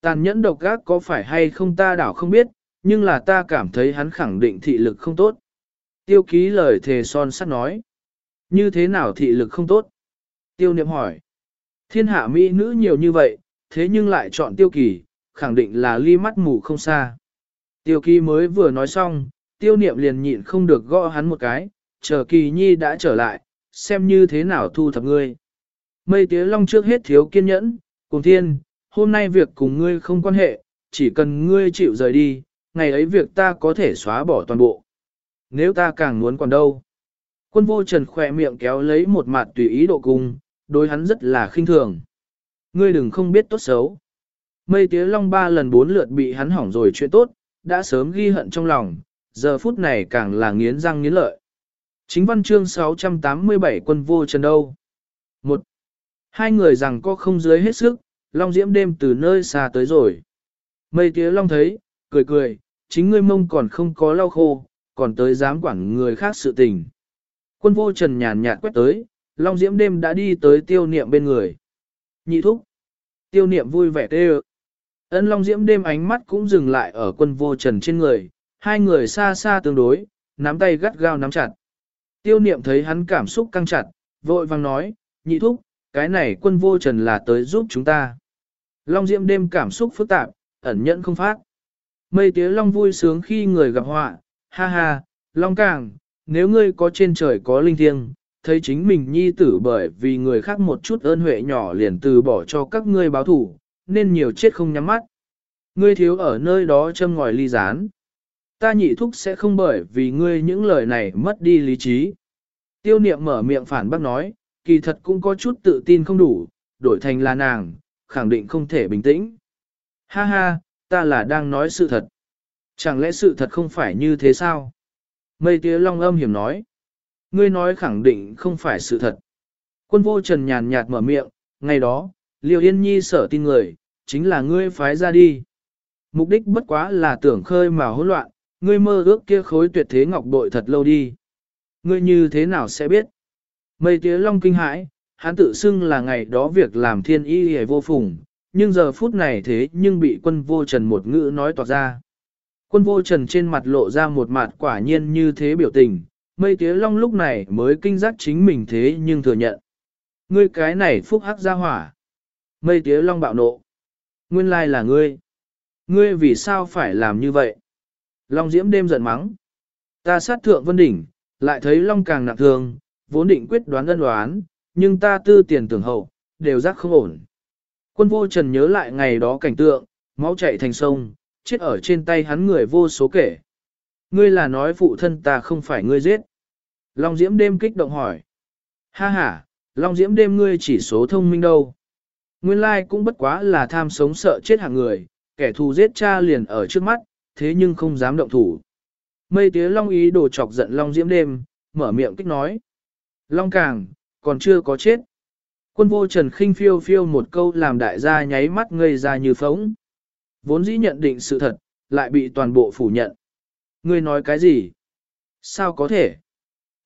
Speaker 1: Tàn nhẫn độc ác có phải hay không ta đảo không biết, nhưng là ta cảm thấy hắn khẳng định thị lực không tốt. Tiêu ký lời thề son sắt nói. Như thế nào thị lực không tốt? Tiêu niệm hỏi. Thiên hạ mỹ nữ nhiều như vậy, thế nhưng lại chọn tiêu kỳ, khẳng định là ly mắt mù không xa. Tiêu kỳ mới vừa nói xong, tiêu niệm liền nhịn không được gõ hắn một cái, chờ kỳ nhi đã trở lại, xem như thế nào thu thập ngươi. Mây tía long trước hết thiếu kiên nhẫn, cùng thiên, hôm nay việc cùng ngươi không quan hệ, chỉ cần ngươi chịu rời đi, ngày ấy việc ta có thể xóa bỏ toàn bộ. Nếu ta càng muốn còn đâu. Quân vô trần khỏe miệng kéo lấy một mặt tùy ý độ cung, đối hắn rất là khinh thường. Ngươi đừng không biết tốt xấu. Mây tía long ba lần bốn lượt bị hắn hỏng rồi chuyện tốt, đã sớm ghi hận trong lòng, giờ phút này càng là nghiến răng nghiến lợi. Chính văn chương 687 quân vô trần đâu. Một, hai người rằng có không dưới hết sức, long diễm đêm từ nơi xa tới rồi. Mây tía long thấy, cười cười, chính ngươi mông còn không có lau khô, còn tới dám quản người khác sự tình. Quân vô trần nhàn nhạt quét tới, Long Diễm đêm đã đi tới tiêu niệm bên người. Nhị thúc. Tiêu niệm vui vẻ tê Ân Long Diễm đêm ánh mắt cũng dừng lại ở quân vô trần trên người, hai người xa xa tương đối, nắm tay gắt gao nắm chặt. Tiêu niệm thấy hắn cảm xúc căng chặt, vội vang nói, nhị thúc, cái này quân vô trần là tới giúp chúng ta. Long Diễm đêm cảm xúc phức tạp, ẩn nhẫn không phát. Mây tía Long vui sướng khi người gặp họa, ha ha, Long càng, nếu ngươi có trên trời có linh thiêng, thấy chính mình nhi tử bởi vì người khác một chút ơn huệ nhỏ liền từ bỏ cho các ngươi báo thủ, nên nhiều chết không nhắm mắt. Ngươi thiếu ở nơi đó châm ngòi ly gián. Ta nhị thúc sẽ không bởi vì ngươi những lời này mất đi lý trí. Tiêu niệm mở miệng phản bác nói, kỳ thật cũng có chút tự tin không đủ, đổi thành là nàng, khẳng định không thể bình tĩnh. Ha ha, ta là đang nói sự thật. Chẳng lẽ sự thật không phải như thế sao? Mây tía long âm hiểm nói. Ngươi nói khẳng định không phải sự thật. Quân vô trần nhàn nhạt mở miệng, ngày đó, Liêu Yên Nhi sở tin người, chính là ngươi phái ra đi. Mục đích bất quá là tưởng khơi mà hỗn loạn, ngươi mơ ước kia khối tuyệt thế ngọc bội thật lâu đi. Ngươi như thế nào sẽ biết? Mây tía long kinh hãi, hắn tự xưng là ngày đó việc làm thiên y hề vô phùng, nhưng giờ phút này thế nhưng bị quân vô trần một ngữ nói toạc ra. Quân vô trần trên mặt lộ ra một mặt quả nhiên như thế biểu tình, mây tía long lúc này mới kinh giác chính mình thế nhưng thừa nhận. Ngươi cái này phúc hắc ra hỏa. Mây tía long bạo nộ. Nguyên lai là ngươi. Ngươi vì sao phải làm như vậy? Long diễm đêm giận mắng. Ta sát thượng vân đỉnh, lại thấy long càng nặng thương, vốn định quyết đoán ân đoán, nhưng ta tư tiền tưởng hậu, đều giác không ổn. Quân vô trần nhớ lại ngày đó cảnh tượng, máu chạy thành sông, chết ở trên tay hắn người vô số kể. Ngươi là nói phụ thân ta không phải ngươi giết. Long Diễm đêm kích động hỏi. Ha ha, Long Diễm đêm ngươi chỉ số thông minh đâu. Nguyên lai cũng bất quá là tham sống sợ chết hàng người, kẻ thù giết cha liền ở trước mắt, thế nhưng không dám động thủ. Mây tía Long ý đồ chọc giận Long Diễm đêm, mở miệng kích nói. Long càng, còn chưa có chết. Quân vô trần khinh phiêu phiêu một câu làm đại gia nháy mắt ngây ra như phóng. Vốn dĩ nhận định sự thật, lại bị toàn bộ phủ nhận. Ngươi nói cái gì? Sao có thể?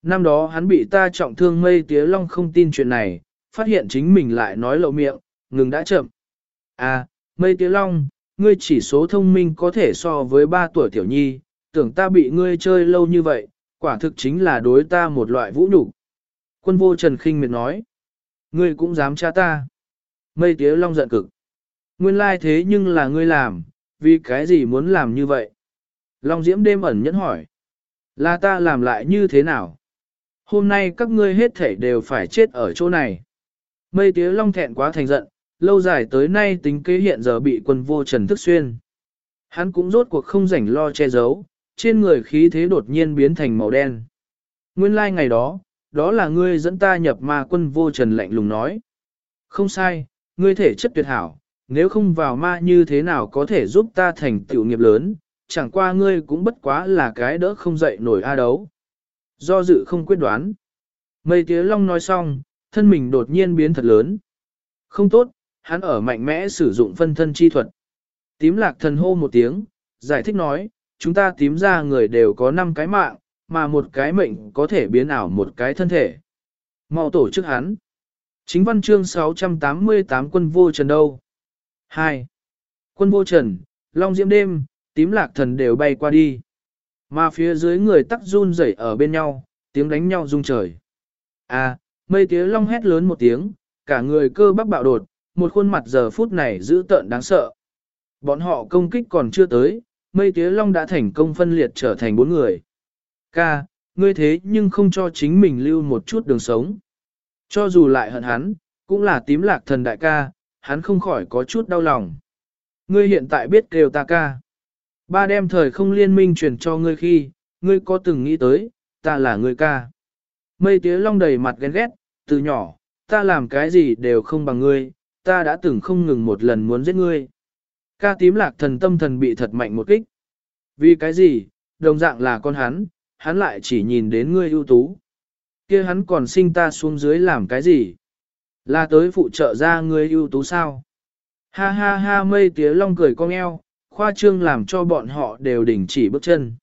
Speaker 1: Năm đó hắn bị ta trọng thương mây tía long không tin chuyện này, phát hiện chính mình lại nói lậu miệng, ngừng đã chậm. À, mây tía long, ngươi chỉ số thông minh có thể so với ba tuổi tiểu nhi, tưởng ta bị ngươi chơi lâu như vậy, quả thực chính là đối ta một loại vũ nhục. Quân vô trần khinh miệt nói, ngươi cũng dám tra ta. Mây tía long giận cực. Nguyên lai thế nhưng là ngươi làm, vì cái gì muốn làm như vậy? Long diễm đêm ẩn nhẫn hỏi. Là ta làm lại như thế nào? Hôm nay các ngươi hết thể đều phải chết ở chỗ này. Mây tía long thẹn quá thành giận, lâu dài tới nay tính kế hiện giờ bị quân vô trần thức xuyên. Hắn cũng rốt cuộc không rảnh lo che giấu, trên người khí thế đột nhiên biến thành màu đen. Nguyên lai like ngày đó, đó là ngươi dẫn ta nhập ma quân vô trần lạnh lùng nói. Không sai, ngươi thể chất tuyệt hảo, nếu không vào ma như thế nào có thể giúp ta thành tiểu nghiệp lớn, chẳng qua ngươi cũng bất quá là cái đỡ không dậy nổi a đấu. Do dự không quyết đoán. Mây tía long nói xong, thân mình đột nhiên biến thật lớn. Không tốt, hắn ở mạnh mẽ sử dụng phân thân chi thuật. Tím lạc thần hô một tiếng, giải thích nói, chúng ta tím ra người đều có 5 cái mạng, mà một cái mệnh có thể biến ảo một cái thân thể. Mau tổ chức hắn. Chính văn chương 688 quân vô trần đâu. 2. Quân vô trần, long diễm đêm, tím lạc thần đều bay qua đi. Mà phía dưới người tắc run rẩy ở bên nhau, tiếng đánh nhau rung trời. À, mây tía long hét lớn một tiếng, cả người cơ bắp bạo đột, một khuôn mặt giờ phút này dữ tợn đáng sợ. Bọn họ công kích còn chưa tới, mây tía long đã thành công phân liệt trở thành bốn người. Ca, ngươi thế nhưng không cho chính mình lưu một chút đường sống. Cho dù lại hận hắn, cũng là tím lạc thần đại ca, hắn không khỏi có chút đau lòng. Ngươi hiện tại biết kêu ta ca. Ba đem thời không liên minh truyền cho ngươi khi, ngươi có từng nghĩ tới, ta là ngươi ca. Mây tía long đầy mặt ghen ghét, từ nhỏ, ta làm cái gì đều không bằng ngươi, ta đã từng không ngừng một lần muốn giết ngươi. Ca tím lạc thần tâm thần bị thật mạnh một kích. Vì cái gì, đồng dạng là con hắn, hắn lại chỉ nhìn đến ngươi ưu tú. kia hắn còn sinh ta xuống dưới làm cái gì? Là tới phụ trợ ra ngươi ưu tú sao? Ha ha ha mây tía long cười cong eo, khoa trương làm cho bọn họ đều đình chỉ bước chân.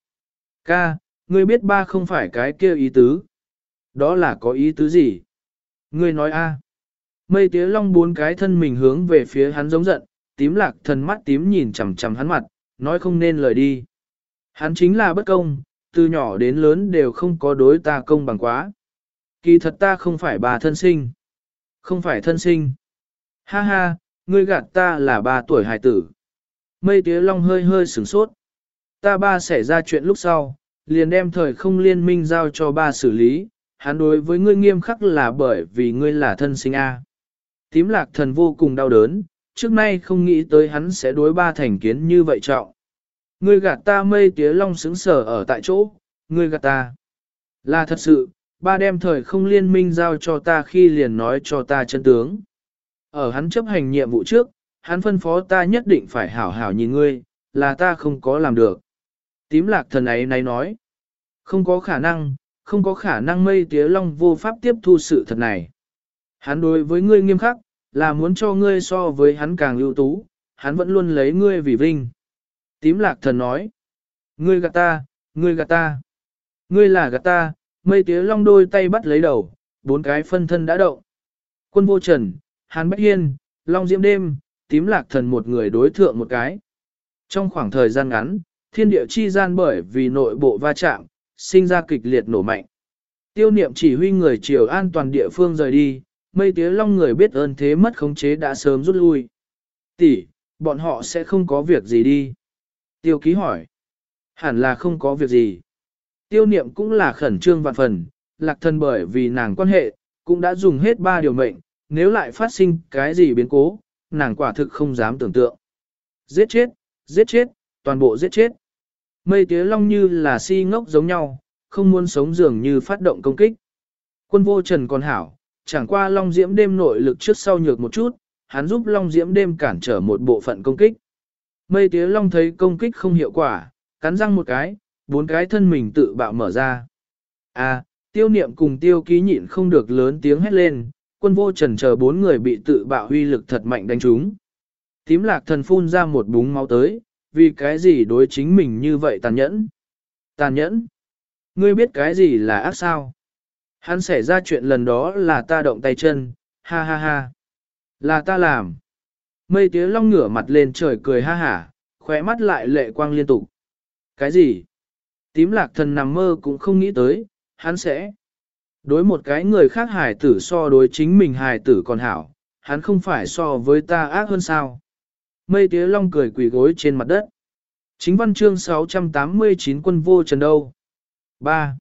Speaker 1: Ca, Ngươi biết ba không phải cái kia ý tứ. Đó là có ý tứ gì? Ngươi nói a. Mây tía long bốn cái thân mình hướng về phía hắn giống giận, tím lạc thần mắt tím nhìn chằm chằm hắn mặt, nói không nên lời đi. Hắn chính là bất công, từ nhỏ đến lớn đều không có đối ta công bằng quá. Kỳ thật ta không phải bà thân sinh. Không phải thân sinh. Ha ha, ngươi gạt ta là ba tuổi hài tử. Mây tía long hơi hơi sửng sốt. Ta ba xảy ra chuyện lúc sau, liền đem thời không liên minh giao cho ba xử lý, hắn đối với ngươi nghiêm khắc là bởi vì ngươi là thân sinh A. Tím lạc thần vô cùng đau đớn, trước nay không nghĩ tới hắn sẽ đối ba thành kiến như vậy trọng. Ngươi gạt ta mây tía long sững sở ở tại chỗ, ngươi gạt ta. Là thật sự, ba đem thời không liên minh giao cho ta khi liền nói cho ta chân tướng. Ở hắn chấp hành nhiệm vụ trước, hắn phân phó ta nhất định phải hảo hảo nhìn ngươi, là ta không có làm được. Tím lạc thần ấy này nói, không có khả năng, không có khả năng mây tía long vô pháp tiếp thu sự thật này. Hắn đối với ngươi nghiêm khắc, là muốn cho ngươi so với hắn càng ưu tú, hắn vẫn luôn lấy ngươi vì vinh. Tím lạc thần nói, ngươi gạt ta, ngươi gạt ta, ngươi là gạt ta, mây tía long đôi tay bắt lấy đầu, bốn cái phân thân đã động. Quân vô trần, hàn bách hiên, long diễm đêm, tím lạc thần một người đối thượng một cái. Trong khoảng thời gian ngắn, thiên địa chi gian bởi vì nội bộ va chạm, sinh ra kịch liệt nổ mạnh. Tiêu niệm chỉ huy người triều an toàn địa phương rời đi, mây tía long người biết ơn thế mất khống chế đã sớm rút lui. Tỷ, bọn họ sẽ không có việc gì đi. Tiêu ký hỏi. Hẳn là không có việc gì. Tiêu niệm cũng là khẩn trương vạn phần, lạc thân bởi vì nàng quan hệ, cũng đã dùng hết ba điều mệnh, nếu lại phát sinh cái gì biến cố, nàng quả thực không dám tưởng tượng. Giết chết, giết chết, toàn bộ giết chết. Mây tía long như là si ngốc giống nhau, không muốn sống dường như phát động công kích. Quân vô trần còn hảo, chẳng qua long diễm đêm nội lực trước sau nhược một chút, hắn giúp long diễm đêm cản trở một bộ phận công kích. Mây tía long thấy công kích không hiệu quả, cắn răng một cái, bốn cái thân mình tự bạo mở ra. À, tiêu niệm cùng tiêu ký nhịn không được lớn tiếng hét lên, quân vô trần chờ bốn người bị tự bạo huy lực thật mạnh đánh trúng. Tím lạc thần phun ra một búng máu tới, vì cái gì đối chính mình như vậy tàn nhẫn? Tàn nhẫn? Ngươi biết cái gì là ác sao? Hắn xảy ra chuyện lần đó là ta động tay chân, ha ha ha. Là ta làm. Mây tía long ngửa mặt lên trời cười ha hả, khóe mắt lại lệ quang liên tục. Cái gì? Tím lạc thần nằm mơ cũng không nghĩ tới, hắn sẽ. Đối một cái người khác hài tử so đối chính mình hài tử còn hảo, hắn không phải so với ta ác hơn sao. Mây tía long cười quỳ gối trên mặt đất. Chính văn chương 689 quân vô trần đâu. 3.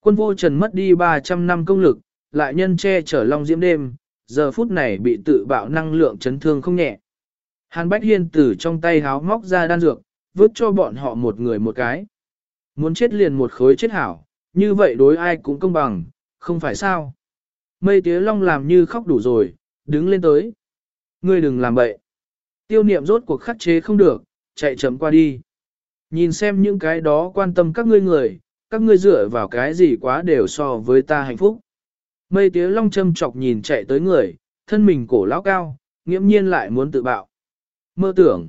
Speaker 1: Quân vô trần mất đi 300 năm công lực, lại nhân che chở long diễm đêm, giờ phút này bị tự bạo năng lượng chấn thương không nhẹ. Hàn Bách Hiên từ trong tay háo móc ra đan dược, vứt cho bọn họ một người một cái. Muốn chết liền một khối chết hảo, như vậy đối ai cũng công bằng, không phải sao. Mây tía long làm như khóc đủ rồi, đứng lên tới. Ngươi đừng làm bậy. Tiêu niệm rốt cuộc khắc chế không được, chạy chậm qua đi. Nhìn xem những cái đó quan tâm các ngươi người, các ngươi dựa vào cái gì quá đều so với ta hạnh phúc. Mây tía long châm chọc nhìn chạy tới người, thân mình cổ lão cao, nghiễm nhiên lại muốn tự bạo. Mơ tưởng.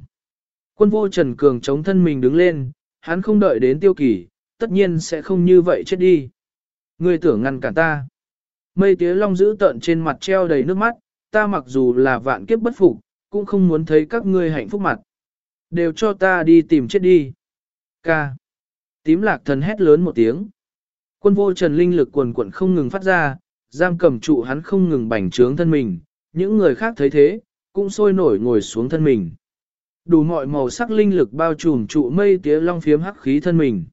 Speaker 1: Quân vô Trần Cường chống thân mình đứng lên, hắn không đợi đến tiêu kỳ, tất nhiên sẽ không như vậy chết đi. Ngươi tưởng ngăn cản ta. Mây tía long giữ tận trên mặt treo đầy nước mắt, ta mặc dù là vạn kiếp bất phục, cũng không muốn thấy các ngươi hạnh phúc mặt. Đều cho ta đi tìm chết đi. Ca. Tím lạc thần hét lớn một tiếng. Quân vô trần linh lực quần quận không ngừng phát ra, giam cầm trụ hắn không ngừng bành trướng thân mình, những người khác thấy thế, cũng sôi nổi ngồi xuống thân mình. Đủ mọi màu sắc linh lực bao trùm trụ mây tía long phiếm hắc khí thân mình.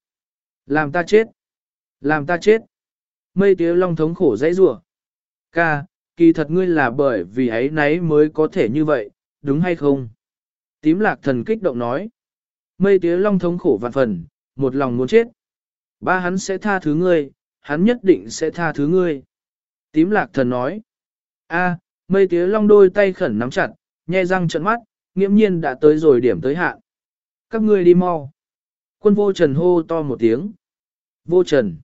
Speaker 1: Làm ta chết. Làm ta chết. Mây tía long thống khổ dãy rủa. Ca, kỳ thật ngươi là bởi vì ấy nấy mới có thể như vậy, đúng hay không? Tím lạc thần kích động nói. Mây tía long thống khổ vạn phần, một lòng muốn chết. Ba hắn sẽ tha thứ ngươi, hắn nhất định sẽ tha thứ ngươi. Tím lạc thần nói. A, mây tía long đôi tay khẩn nắm chặt, nhe răng trận mắt, nghiễm nhiên đã tới rồi điểm tới hạn. Các ngươi đi mau. Quân vô trần hô to một tiếng. Vô trần.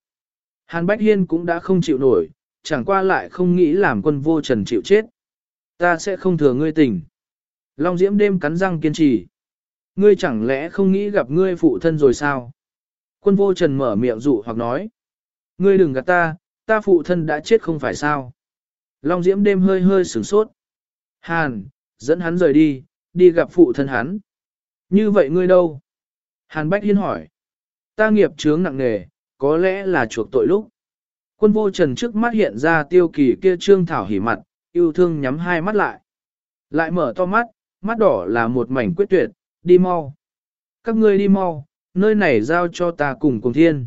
Speaker 1: Hàn Bách Hiên cũng đã không chịu nổi, chẳng qua lại không nghĩ làm quân vô trần chịu chết. Ta sẽ không thừa ngươi tình. Long Diễm đêm cắn răng kiên trì. Ngươi chẳng lẽ không nghĩ gặp ngươi phụ thân rồi sao? Quân vô trần mở miệng dụ hoặc nói. Ngươi đừng gạt ta, ta phụ thân đã chết không phải sao. Long diễm đêm hơi hơi sửng sốt. Hàn, dẫn hắn rời đi, đi gặp phụ thân hắn. Như vậy ngươi đâu? Hàn Bách Hiên hỏi. Ta nghiệp chướng nặng nề, có lẽ là chuộc tội lúc. Quân vô trần trước mắt hiện ra tiêu kỳ kia trương thảo hỉ mặt, yêu thương nhắm hai mắt lại. Lại mở to mắt, mắt đỏ là một mảnh quyết tuyệt, đi mau. Các ngươi đi mau, nơi này giao cho ta cùng cùng thiên.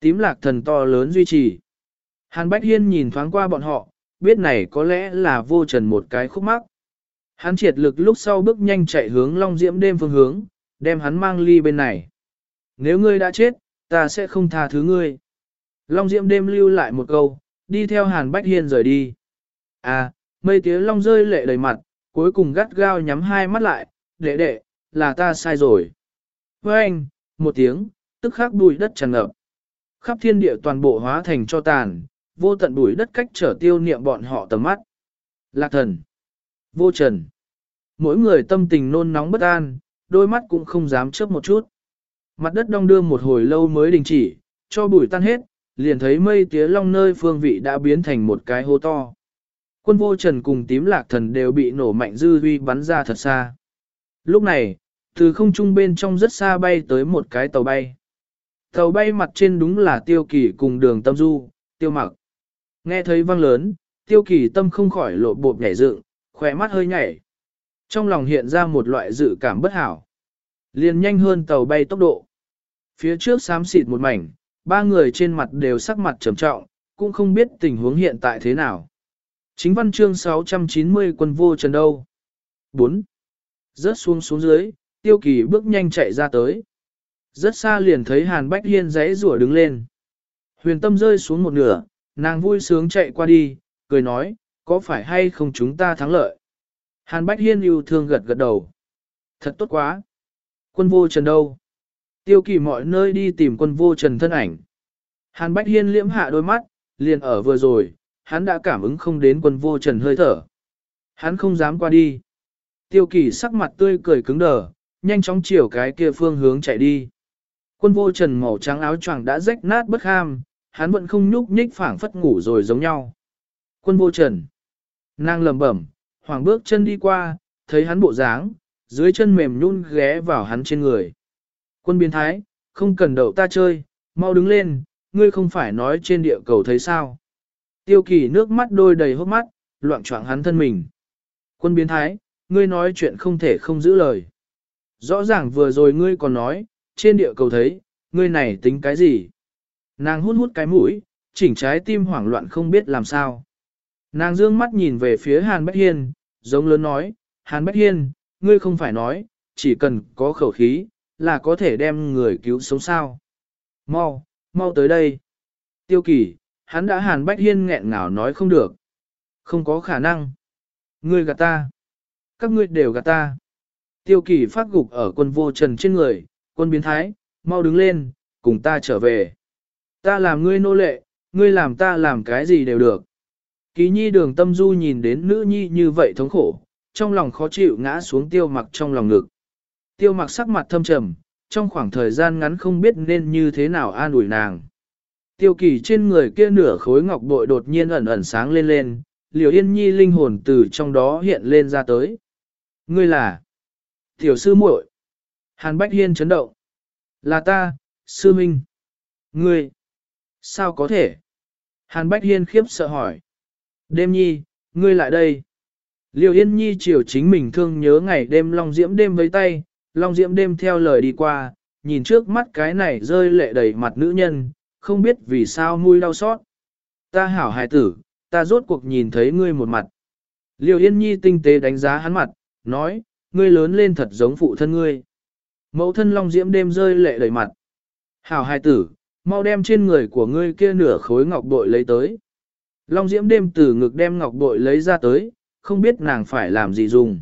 Speaker 1: Tím lạc thần to lớn duy trì. Hàn Bách Hiên nhìn thoáng qua bọn họ, biết này có lẽ là vô trần một cái khúc mắc. Hắn triệt lực lúc sau bước nhanh chạy hướng Long Diễm đêm phương hướng, đem hắn mang ly bên này. Nếu ngươi đã chết, ta sẽ không tha thứ ngươi. Long Diễm đêm lưu lại một câu, đi theo Hàn Bách Hiên rời đi. À, mây tía long rơi lệ đầy mặt, cuối cùng gắt gao nhắm hai mắt lại, đệ đệ, là ta sai rồi. Với anh, một tiếng, tức khắc bụi đất tràn ngập. Khắp thiên địa toàn bộ hóa thành cho tàn, vô tận bụi đất cách trở tiêu niệm bọn họ tầm mắt. Lạc thần, vô trần. Mỗi người tâm tình nôn nóng bất an, đôi mắt cũng không dám chớp một chút. Mặt đất đong đưa một hồi lâu mới đình chỉ, cho bụi tan hết, liền thấy mây tía long nơi phương vị đã biến thành một cái hố to. Quân vô trần cùng tím lạc thần đều bị nổ mạnh dư huy bắn ra thật xa. Lúc này, từ không trung bên trong rất xa bay tới một cái tàu bay. Tàu bay mặt trên đúng là tiêu kỳ cùng đường tâm du, tiêu mặc. Nghe thấy vang lớn, tiêu kỳ tâm không khỏi lộ bộp nhảy dựng, khỏe mắt hơi nhảy. Trong lòng hiện ra một loại dự cảm bất hảo. Liền nhanh hơn tàu bay tốc độ. Phía trước xám xịt một mảnh, ba người trên mặt đều sắc mặt trầm trọng, cũng không biết tình huống hiện tại thế nào. Chính văn chương 690 quân vô trần đâu. 4. Rớt xuống xuống dưới, tiêu kỳ bước nhanh chạy ra tới. Rất xa liền thấy Hàn Bách Hiên giấy rủa đứng lên. Huyền tâm rơi xuống một nửa, nàng vui sướng chạy qua đi, cười nói, có phải hay không chúng ta thắng lợi. Hàn Bách Hiên yêu thương gật gật đầu. Thật tốt quá. Quân vô trần đâu? Tiêu kỳ mọi nơi đi tìm quân vô trần thân ảnh. Hàn Bách Hiên liễm hạ đôi mắt, liền ở vừa rồi, hắn đã cảm ứng không đến quân vô trần hơi thở. Hắn không dám qua đi. Tiêu kỳ sắc mặt tươi cười cứng đờ, nhanh chóng chiều cái kia phương hướng chạy đi. Quân vô trần màu trắng áo choàng đã rách nát bất ham, hắn vẫn không nhúc nhích phảng phất ngủ rồi giống nhau. Quân vô trần. Nàng lầm bẩm, hoàng bước chân đi qua, thấy hắn bộ dáng, dưới chân mềm nhún ghé vào hắn trên người. Quân biến thái, không cần đậu ta chơi, mau đứng lên, ngươi không phải nói trên địa cầu thấy sao. Tiêu kỳ nước mắt đôi đầy hốc mắt, loạn trọng hắn thân mình. Quân biến thái, ngươi nói chuyện không thể không giữ lời. Rõ ràng vừa rồi ngươi còn nói, trên địa cầu thấy, ngươi này tính cái gì? Nàng hút hút cái mũi, chỉnh trái tim hoảng loạn không biết làm sao. Nàng dương mắt nhìn về phía Hàn Bách Hiên, giống lớn nói, Hàn Bách Hiên, ngươi không phải nói, chỉ cần có khẩu khí, là có thể đem người cứu sống sao. Mau, mau tới đây. Tiêu kỳ, hắn đã Hàn Bách Hiên nghẹn ngào nói không được. Không có khả năng. Ngươi gạt ta. Các ngươi đều gạt ta. Tiêu kỳ phát gục ở quân vô trần trên người, quân biến thái, mau đứng lên, cùng ta trở về. Ta làm ngươi nô lệ, ngươi làm ta làm cái gì đều được. Ký nhi đường tâm du nhìn đến nữ nhi như vậy thống khổ, trong lòng khó chịu ngã xuống tiêu mặc trong lòng ngực. Tiêu mặc sắc mặt thâm trầm, trong khoảng thời gian ngắn không biết nên như thế nào an ủi nàng. Tiêu kỳ trên người kia nửa khối ngọc bội đột nhiên ẩn ẩn sáng lên lên, liều yên nhi linh hồn từ trong đó hiện lên ra tới. Ngươi là tiểu sư muội. Hàn Bách Hiên chấn động. Là ta, sư minh. Ngươi. Sao có thể? Hàn Bách Hiên khiếp sợ hỏi. Đêm nhi, ngươi lại đây. Liêu Yên Nhi chiều chính mình thương nhớ ngày đêm Long Diễm đêm với tay, Long Diễm đêm theo lời đi qua, nhìn trước mắt cái này rơi lệ đầy mặt nữ nhân, không biết vì sao mui đau xót. Ta hảo hài tử, ta rốt cuộc nhìn thấy ngươi một mặt. Liêu Yên Nhi tinh tế đánh giá hắn mặt, nói, ngươi lớn lên thật giống phụ thân ngươi. Mẫu thân Long Diễm đêm rơi lệ đầy mặt. Hảo hài tử, mau đem trên người của ngươi kia nửa khối ngọc bội lấy tới. Long Diễm đêm từ ngực đem ngọc bội lấy ra tới, không biết nàng phải làm gì dùng.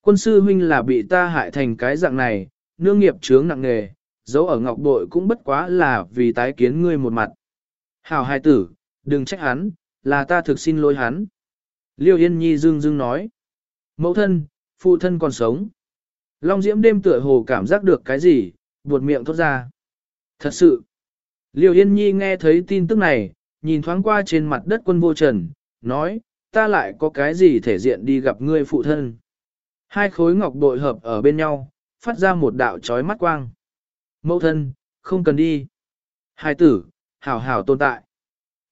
Speaker 1: Quân sư huynh là bị ta hại thành cái dạng này, nương nghiệp chướng nặng nghề, dấu ở ngọc bội cũng bất quá là vì tái kiến ngươi một mặt. Hảo hai tử, đừng trách hắn, là ta thực xin lỗi hắn. Liêu Yên Nhi dương dương nói. Mẫu thân, phụ thân còn sống. Long Diễm đêm tựa hồ cảm giác được cái gì, buột miệng thốt ra. Thật sự, Liêu Yên Nhi nghe thấy tin tức này, nhìn thoáng qua trên mặt đất quân vô trần, nói, ta lại có cái gì thể diện đi gặp ngươi phụ thân. Hai khối ngọc bội hợp ở bên nhau, phát ra một đạo trói mắt quang. Mẫu thân, không cần đi. Hai tử, hảo hảo tồn tại.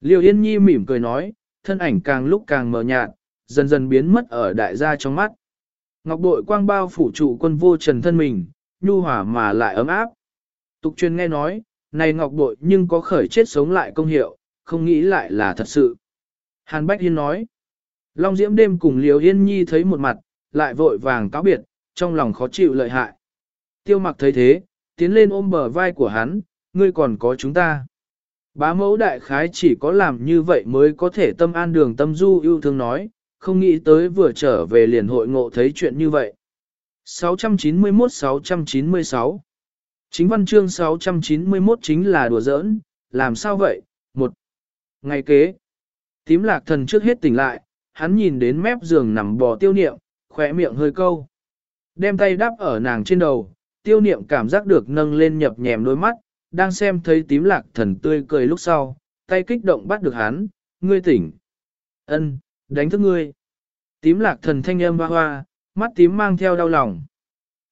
Speaker 1: Liêu Yên Nhi mỉm cười nói, thân ảnh càng lúc càng mờ nhạt, dần dần biến mất ở đại gia trong mắt. Ngọc bội quang bao phủ trụ quân vô trần thân mình, nhu hòa mà lại ấm áp. Tục truyền nghe nói, này ngọc bội nhưng có khởi chết sống lại công hiệu, không nghĩ lại là thật sự. Hàn Bách Hiên nói, Long Diễm đêm cùng Liều Yên Nhi thấy một mặt, lại vội vàng cáo biệt, trong lòng khó chịu lợi hại. Tiêu mặc thấy thế, tiến lên ôm bờ vai của hắn, ngươi còn có chúng ta. Bá mẫu đại khái chỉ có làm như vậy mới có thể tâm an đường tâm du yêu thương nói, không nghĩ tới vừa trở về liền hội ngộ thấy chuyện như vậy. 691-696 Chính văn chương 691 chính là đùa giỡn, làm sao vậy? Một Ngày kế Tím lạc thần trước hết tỉnh lại, hắn nhìn đến mép giường nằm bò tiêu niệm, khỏe miệng hơi câu. Đem tay đắp ở nàng trên đầu, tiêu niệm cảm giác được nâng lên nhập nhèm đôi mắt, đang xem thấy tím lạc thần tươi cười lúc sau, tay kích động bắt được hắn, ngươi tỉnh. ân đánh thức ngươi. Tím lạc thần thanh âm hoa hoa, mắt tím mang theo đau lòng.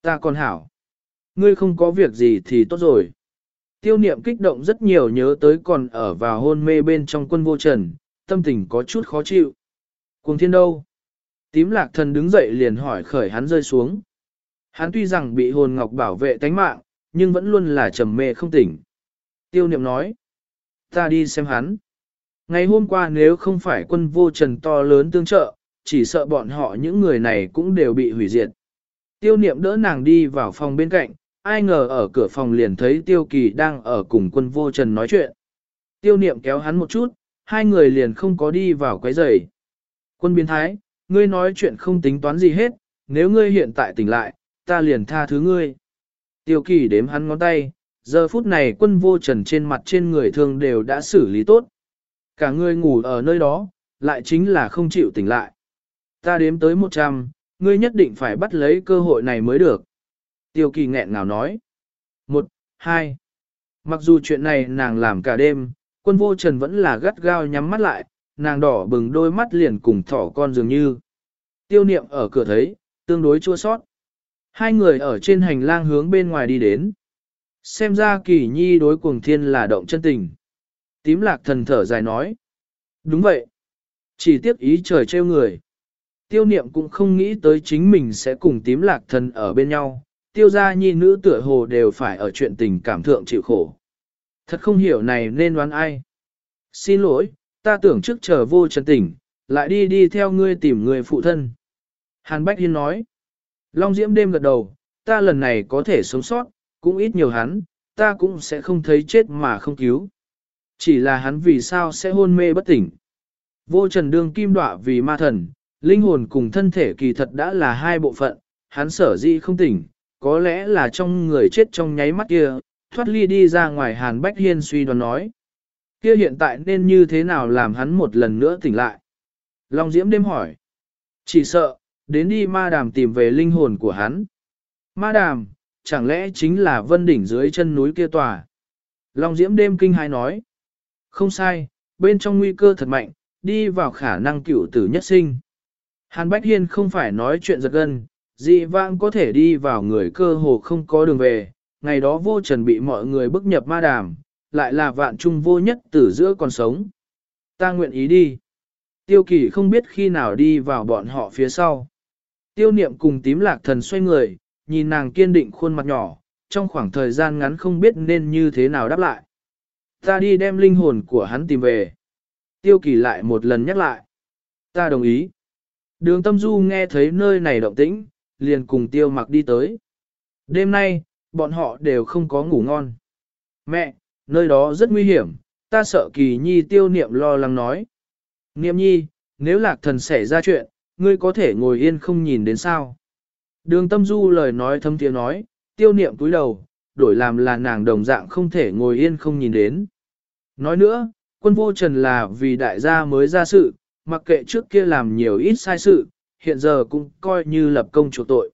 Speaker 1: Ta còn hảo. Ngươi không có việc gì thì tốt rồi. Tiêu niệm kích động rất nhiều nhớ tới còn ở vào hôn mê bên trong quân vô trần, tâm tình có chút khó chịu. Cuồng thiên đâu? Tím lạc thần đứng dậy liền hỏi khởi hắn rơi xuống. Hắn tuy rằng bị hồn ngọc bảo vệ tánh mạng, nhưng vẫn luôn là trầm mê không tỉnh. Tiêu niệm nói. Ta đi xem hắn. Ngày hôm qua nếu không phải quân vô trần to lớn tương trợ, chỉ sợ bọn họ những người này cũng đều bị hủy diệt. Tiêu niệm đỡ nàng đi vào phòng bên cạnh, ai ngờ ở cửa phòng liền thấy tiêu kỳ đang ở cùng quân vô trần nói chuyện. Tiêu niệm kéo hắn một chút, hai người liền không có đi vào quấy rầy. Quân biến thái, ngươi nói chuyện không tính toán gì hết, nếu ngươi hiện tại tỉnh lại, ta liền tha thứ ngươi. Tiêu kỳ đếm hắn ngón tay, giờ phút này quân vô trần trên mặt trên người thường đều đã xử lý tốt. Cả ngươi ngủ ở nơi đó, lại chính là không chịu tỉnh lại. Ta đếm tới 100, ngươi nhất định phải bắt lấy cơ hội này mới được. Tiêu kỳ nghẹn ngào nói. Một, hai. Mặc dù chuyện này nàng làm cả đêm, quân vô trần vẫn là gắt gao nhắm mắt lại, nàng đỏ bừng đôi mắt liền cùng thỏ con dường như. Tiêu niệm ở cửa thấy, tương đối chua sót. Hai người ở trên hành lang hướng bên ngoài đi đến. Xem ra kỳ nhi đối cuồng thiên là động chân tình. Tím lạc thần thở dài nói. Đúng vậy. Chỉ tiếc ý trời trêu người. Tiêu niệm cũng không nghĩ tới chính mình sẽ cùng tím lạc thần ở bên nhau. Tiêu gia nhi nữ tựa hồ đều phải ở chuyện tình cảm thượng chịu khổ. Thật không hiểu này nên đoán ai. Xin lỗi, ta tưởng trước chờ vô trần tỉnh, lại đi đi theo ngươi tìm người phụ thân. Hàn Bách Hiên nói. Long Diễm đêm gật đầu, ta lần này có thể sống sót, cũng ít nhiều hắn, ta cũng sẽ không thấy chết mà không cứu. Chỉ là hắn vì sao sẽ hôn mê bất tỉnh. Vô trần đương kim đọa vì ma thần, linh hồn cùng thân thể kỳ thật đã là hai bộ phận, hắn sở dĩ không tỉnh, có lẽ là trong người chết trong nháy mắt kia, thoát ly đi ra ngoài Hàn Bách Hiên suy đoán nói. Kia hiện tại nên như thế nào làm hắn một lần nữa tỉnh lại? Long Diễm đêm hỏi. Chỉ sợ, đến đi ma đàm tìm về linh hồn của hắn. Ma đàm, chẳng lẽ chính là vân đỉnh dưới chân núi kia tòa? Long Diễm đêm kinh hãi nói. Không sai, bên trong nguy cơ thật mạnh, đi vào khả năng cựu tử nhất sinh. Hàn Bách Hiên không phải nói chuyện giật gân, dị vãng có thể đi vào người cơ hồ không có đường về, ngày đó vô trần bị mọi người bức nhập ma đàm, lại là vạn trung vô nhất từ giữa còn sống. Ta nguyện ý đi. Tiêu kỳ không biết khi nào đi vào bọn họ phía sau. Tiêu niệm cùng tím lạc thần xoay người, nhìn nàng kiên định khuôn mặt nhỏ, trong khoảng thời gian ngắn không biết nên như thế nào đáp lại. Ta đi đem linh hồn của hắn tìm về. Tiêu kỳ lại một lần nhắc lại. Ta đồng ý. Đường tâm du nghe thấy nơi này động tĩnh, liền cùng tiêu mặc đi tới. Đêm nay, bọn họ đều không có ngủ ngon. Mẹ, nơi đó rất nguy hiểm, ta sợ kỳ nhi tiêu niệm lo lắng nói. Niệm nhi, nếu lạc thần xảy ra chuyện, ngươi có thể ngồi yên không nhìn đến sao. Đường tâm du lời nói thâm tiếng nói, tiêu niệm túi đầu, đổi làm là nàng đồng dạng không thể ngồi yên không nhìn đến. Nói nữa, quân vô trần là vì đại gia mới ra sự, mặc kệ trước kia làm nhiều ít sai sự, hiện giờ cũng coi như lập công chuộc tội.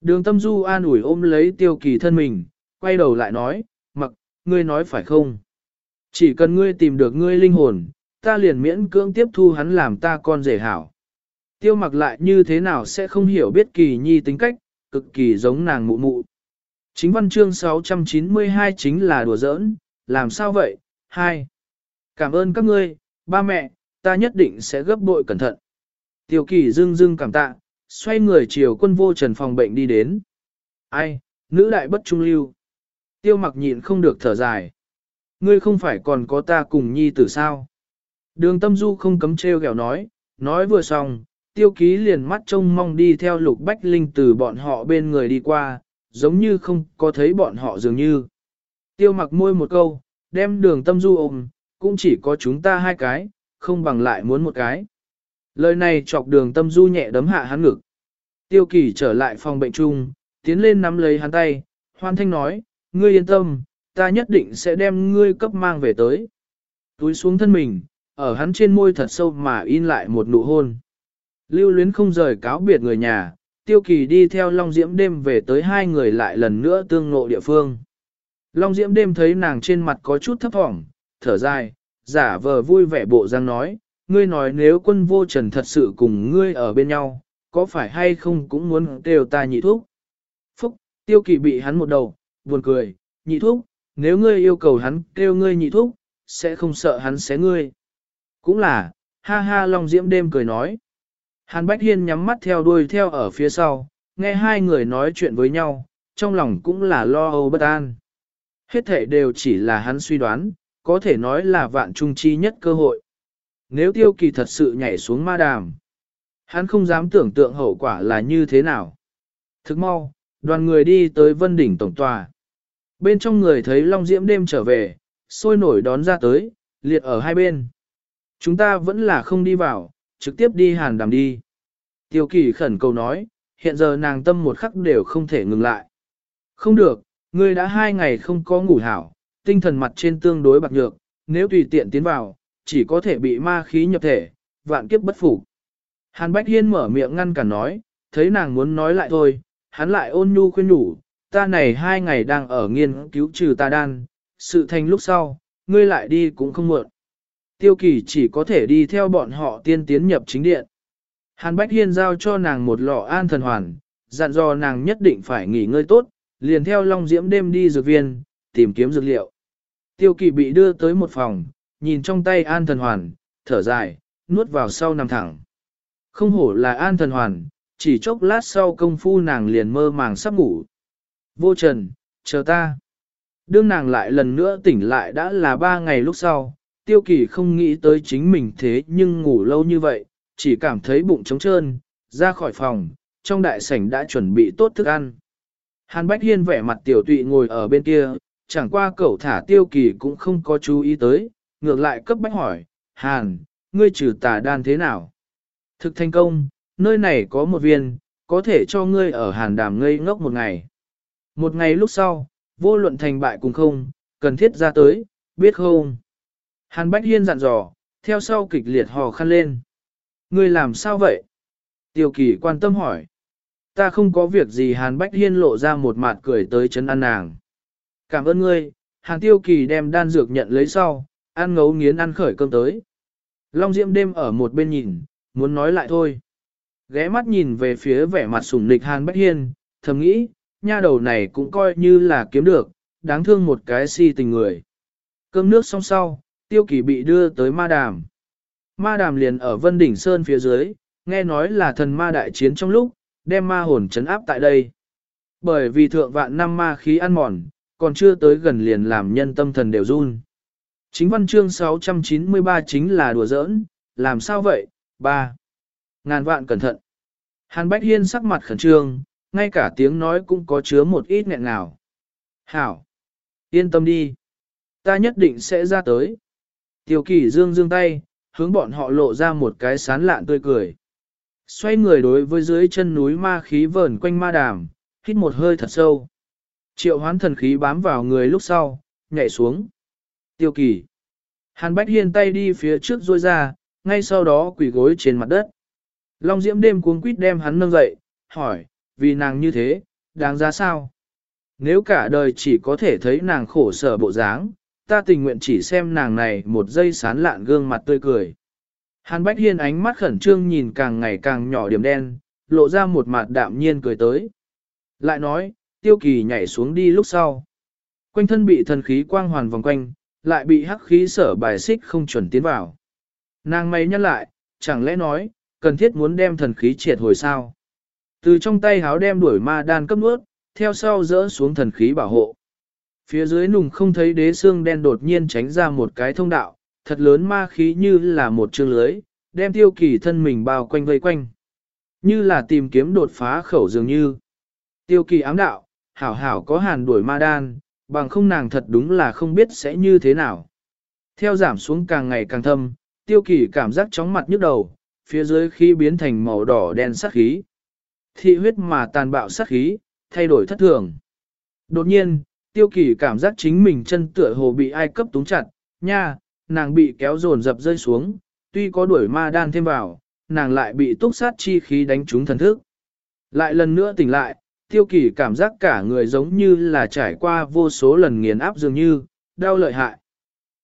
Speaker 1: Đường tâm du an ủi ôm lấy tiêu kỳ thân mình, quay đầu lại nói, ngươi nói phải không? Chỉ cần ngươi tìm được ngươi linh hồn, ta liền miễn cưỡng tiếp thu hắn làm ta con rể hảo. Tiêu mặc lại như thế nào sẽ không hiểu biết kỳ nhi tính cách, cực kỳ giống nàng mụ mụ. Chính văn chương 692 chính là đùa giỡn, làm sao vậy? 2. Cảm ơn các ngươi, ba mẹ, ta nhất định sẽ gấp bội cẩn thận. Tiêu kỳ dưng dưng cảm tạ, xoay người chiều quân vô trần phòng bệnh đi đến. Ai, nữ đại bất trung lưu. Tiêu mặc nhịn không được thở dài. Ngươi không phải còn có ta cùng nhi tử sao? Đường tâm du không cấm treo gẹo nói, nói vừa xong, tiêu ký liền mắt trông mong đi theo lục bách linh từ bọn họ bên người đi qua, giống như không có thấy bọn họ dường như. Tiêu mặc môi một câu, đem đường tâm du ôm, cũng chỉ có chúng ta hai cái, không bằng lại muốn một cái. Lời này chọc đường tâm du nhẹ đấm hạ hắn ngực. Tiêu kỳ trở lại phòng bệnh chung, tiến lên nắm lấy hắn tay, hoan thanh nói, ngươi yên tâm, ta nhất định sẽ đem ngươi cấp mang về tới. Túi xuống thân mình, ở hắn trên môi thật sâu mà in lại một nụ hôn. Lưu luyến không rời cáo biệt người nhà, tiêu kỳ đi theo Long Diễm đêm về tới hai người lại lần nữa tương ngộ địa phương. Long Diễm đêm thấy nàng trên mặt có chút thấp thỏm, thở dài, giả vờ vui vẻ bộ răng nói, ngươi nói nếu quân vô trần thật sự cùng ngươi ở bên nhau, có phải hay không cũng muốn kêu ta nhị thuốc. Phúc, tiêu kỳ bị hắn một đầu, buồn cười, nhị thúc nếu ngươi yêu cầu hắn kêu ngươi nhị thúc sẽ không sợ hắn xé ngươi. Cũng là, ha ha Long Diễm đêm cười nói. Hàn Bách Hiên nhắm mắt theo đuôi theo ở phía sau, nghe hai người nói chuyện với nhau, trong lòng cũng là lo âu bất an. Hết thể đều chỉ là hắn suy đoán, có thể nói là vạn trung chi nhất cơ hội. Nếu tiêu kỳ thật sự nhảy xuống ma đàm, hắn không dám tưởng tượng hậu quả là như thế nào. Thức mau, đoàn người đi tới vân đỉnh tổng tòa. Bên trong người thấy Long Diễm đêm trở về, sôi nổi đón ra tới, liệt ở hai bên. Chúng ta vẫn là không đi vào, trực tiếp đi hàn đàm đi. Tiêu kỳ khẩn cầu nói, hiện giờ nàng tâm một khắc đều không thể ngừng lại. Không được, ngươi đã hai ngày không có ngủ hảo, tinh thần mặt trên tương đối bạc nhược, nếu tùy tiện tiến vào, chỉ có thể bị ma khí nhập thể, vạn kiếp bất phục. Hàn Bách Hiên mở miệng ngăn cản nói, thấy nàng muốn nói lại thôi, hắn lại ôn nhu khuyên nhủ, ta này hai ngày đang ở nghiên cứu trừ ta đan, sự thành lúc sau, ngươi lại đi cũng không muộn. Tiêu kỳ chỉ có thể đi theo bọn họ tiên tiến nhập chính điện. Hàn Bách Hiên giao cho nàng một lọ an thần hoàn, dặn dò nàng nhất định phải nghỉ ngơi tốt, liền theo Long Diễm đêm đi dược viên, tìm kiếm dược liệu. Tiêu kỳ bị đưa tới một phòng, nhìn trong tay an thần hoàn, thở dài, nuốt vào sau nằm thẳng. Không hổ là an thần hoàn, chỉ chốc lát sau công phu nàng liền mơ màng sắp ngủ. Vô trần, chờ ta. Đương nàng lại lần nữa tỉnh lại đã là ba ngày lúc sau, tiêu kỳ không nghĩ tới chính mình thế nhưng ngủ lâu như vậy, chỉ cảm thấy bụng trống trơn, ra khỏi phòng, trong đại sảnh đã chuẩn bị tốt thức ăn. Hàn Bách Hiên vẻ mặt tiểu tụy ngồi ở bên kia, chẳng qua cậu thả tiêu kỳ cũng không có chú ý tới, ngược lại cấp bách hỏi, Hàn, ngươi trừ tà đan thế nào? Thực thành công, nơi này có một viên, có thể cho ngươi ở Hàn đàm ngây ngốc một ngày. Một ngày lúc sau, vô luận thành bại cùng không, cần thiết ra tới, biết không? Hàn Bách Hiên dặn dò, theo sau kịch liệt hò khăn lên. Ngươi làm sao vậy? Tiêu kỳ quan tâm hỏi. Ta không có việc gì Hàn Bách Hiên lộ ra một mặt cười tới chấn ăn nàng. Cảm ơn ngươi, Hàn Tiêu kỳ đem đan dược nhận lấy sau, ăn ngấu nghiến ăn khởi cơm tới. Long Diễm đêm ở một bên nhìn, muốn nói lại thôi. Ghé mắt nhìn về phía vẻ mặt sủng nịch Hàn Bách Hiên, thầm nghĩ, nha đầu này cũng coi như là kiếm được, đáng thương một cái si tình người. Cơm nước xong sau, tiêu kỳ bị đưa tới ma đàm. Ma đàm liền ở Vân Đỉnh Sơn phía dưới, nghe nói là thần ma đại chiến trong lúc, đem ma hồn chấn áp tại đây. Bởi vì thượng vạn năm ma khí ăn mòn, còn chưa tới gần liền làm nhân tâm thần đều run. Chính văn chương 693 chính là đùa giỡn, làm sao vậy? ba Ngàn vạn cẩn thận. Hàn Bách Hiên sắc mặt khẩn trương, ngay cả tiếng nói cũng có chứa một ít nghẹn ngào. Hảo! Yên tâm đi! Ta nhất định sẽ ra tới. Tiêu kỳ dương dương tay, hướng bọn họ lộ ra một cái sán lạn tươi cười. Xoay người đối với dưới chân núi ma khí vờn quanh ma đàm, hít một hơi thật sâu. Triệu hoán thần khí bám vào người lúc sau, nhảy xuống. Tiêu kỳ. Hàn Bách Hiên tay đi phía trước rôi ra, ngay sau đó quỳ gối trên mặt đất. Long Diễm đêm cuống quýt đem hắn nâng dậy, hỏi, vì nàng như thế, đáng giá sao? Nếu cả đời chỉ có thể thấy nàng khổ sở bộ dáng, ta tình nguyện chỉ xem nàng này một giây sán lạn gương mặt tươi cười. Hàn Bách Hiên ánh mắt khẩn trương nhìn càng ngày càng nhỏ điểm đen, lộ ra một mặt đạm nhiên cười tới. Lại nói, tiêu kỳ nhảy xuống đi lúc sau. Quanh thân bị thần khí quang hoàn vòng quanh, lại bị hắc khí sở bài xích không chuẩn tiến vào. Nàng mày nhắc lại, chẳng lẽ nói, cần thiết muốn đem thần khí triệt hồi sao? Từ trong tay háo đem đuổi ma đan cấp nuốt, theo sau dỡ xuống thần khí bảo hộ. Phía dưới nùng không thấy đế xương đen đột nhiên tránh ra một cái thông đạo, thật lớn ma khí như là một chương lưới, đem tiêu kỳ thân mình bao quanh vây quanh. Như là tìm kiếm đột phá khẩu dường như. Tiêu kỳ ám đạo, hảo hảo có hàn đuổi ma đan, bằng không nàng thật đúng là không biết sẽ như thế nào. Theo giảm xuống càng ngày càng thâm, tiêu kỳ cảm giác chóng mặt nhức đầu, phía dưới khí biến thành màu đỏ đen sắc khí. Thị huyết mà tàn bạo sát khí, thay đổi thất thường. Đột nhiên, tiêu kỳ cảm giác chính mình chân tựa hồ bị ai cấp túng chặt, nha, nàng bị kéo dồn dập rơi xuống, tuy có đuổi ma đan thêm vào, nàng lại bị túc sát chi khí đánh trúng thần thức. Lại lần nữa tỉnh lại, tiêu kỳ cảm giác cả người giống như là trải qua vô số lần nghiền áp dường như, đau lợi hại.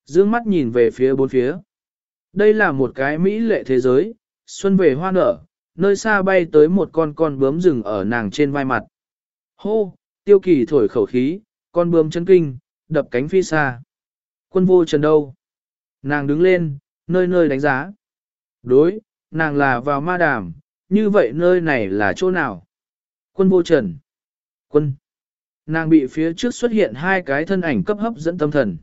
Speaker 1: Dương mắt nhìn về phía bốn phía. Đây là một cái mỹ lệ thế giới, xuân về hoa nở, nơi xa bay tới một con con bướm rừng ở nàng trên vai mặt. Hô, tiêu kỳ thổi khẩu khí, con bướm chân kinh, đập cánh phi xa. Quân vô trần đâu? Nàng đứng lên, nơi nơi đánh giá. Đối, nàng là vào ma đàm, như vậy nơi này là chỗ nào? Quân vô trần. Quân. Nàng bị phía trước xuất hiện hai cái thân ảnh cấp hấp dẫn tâm thần.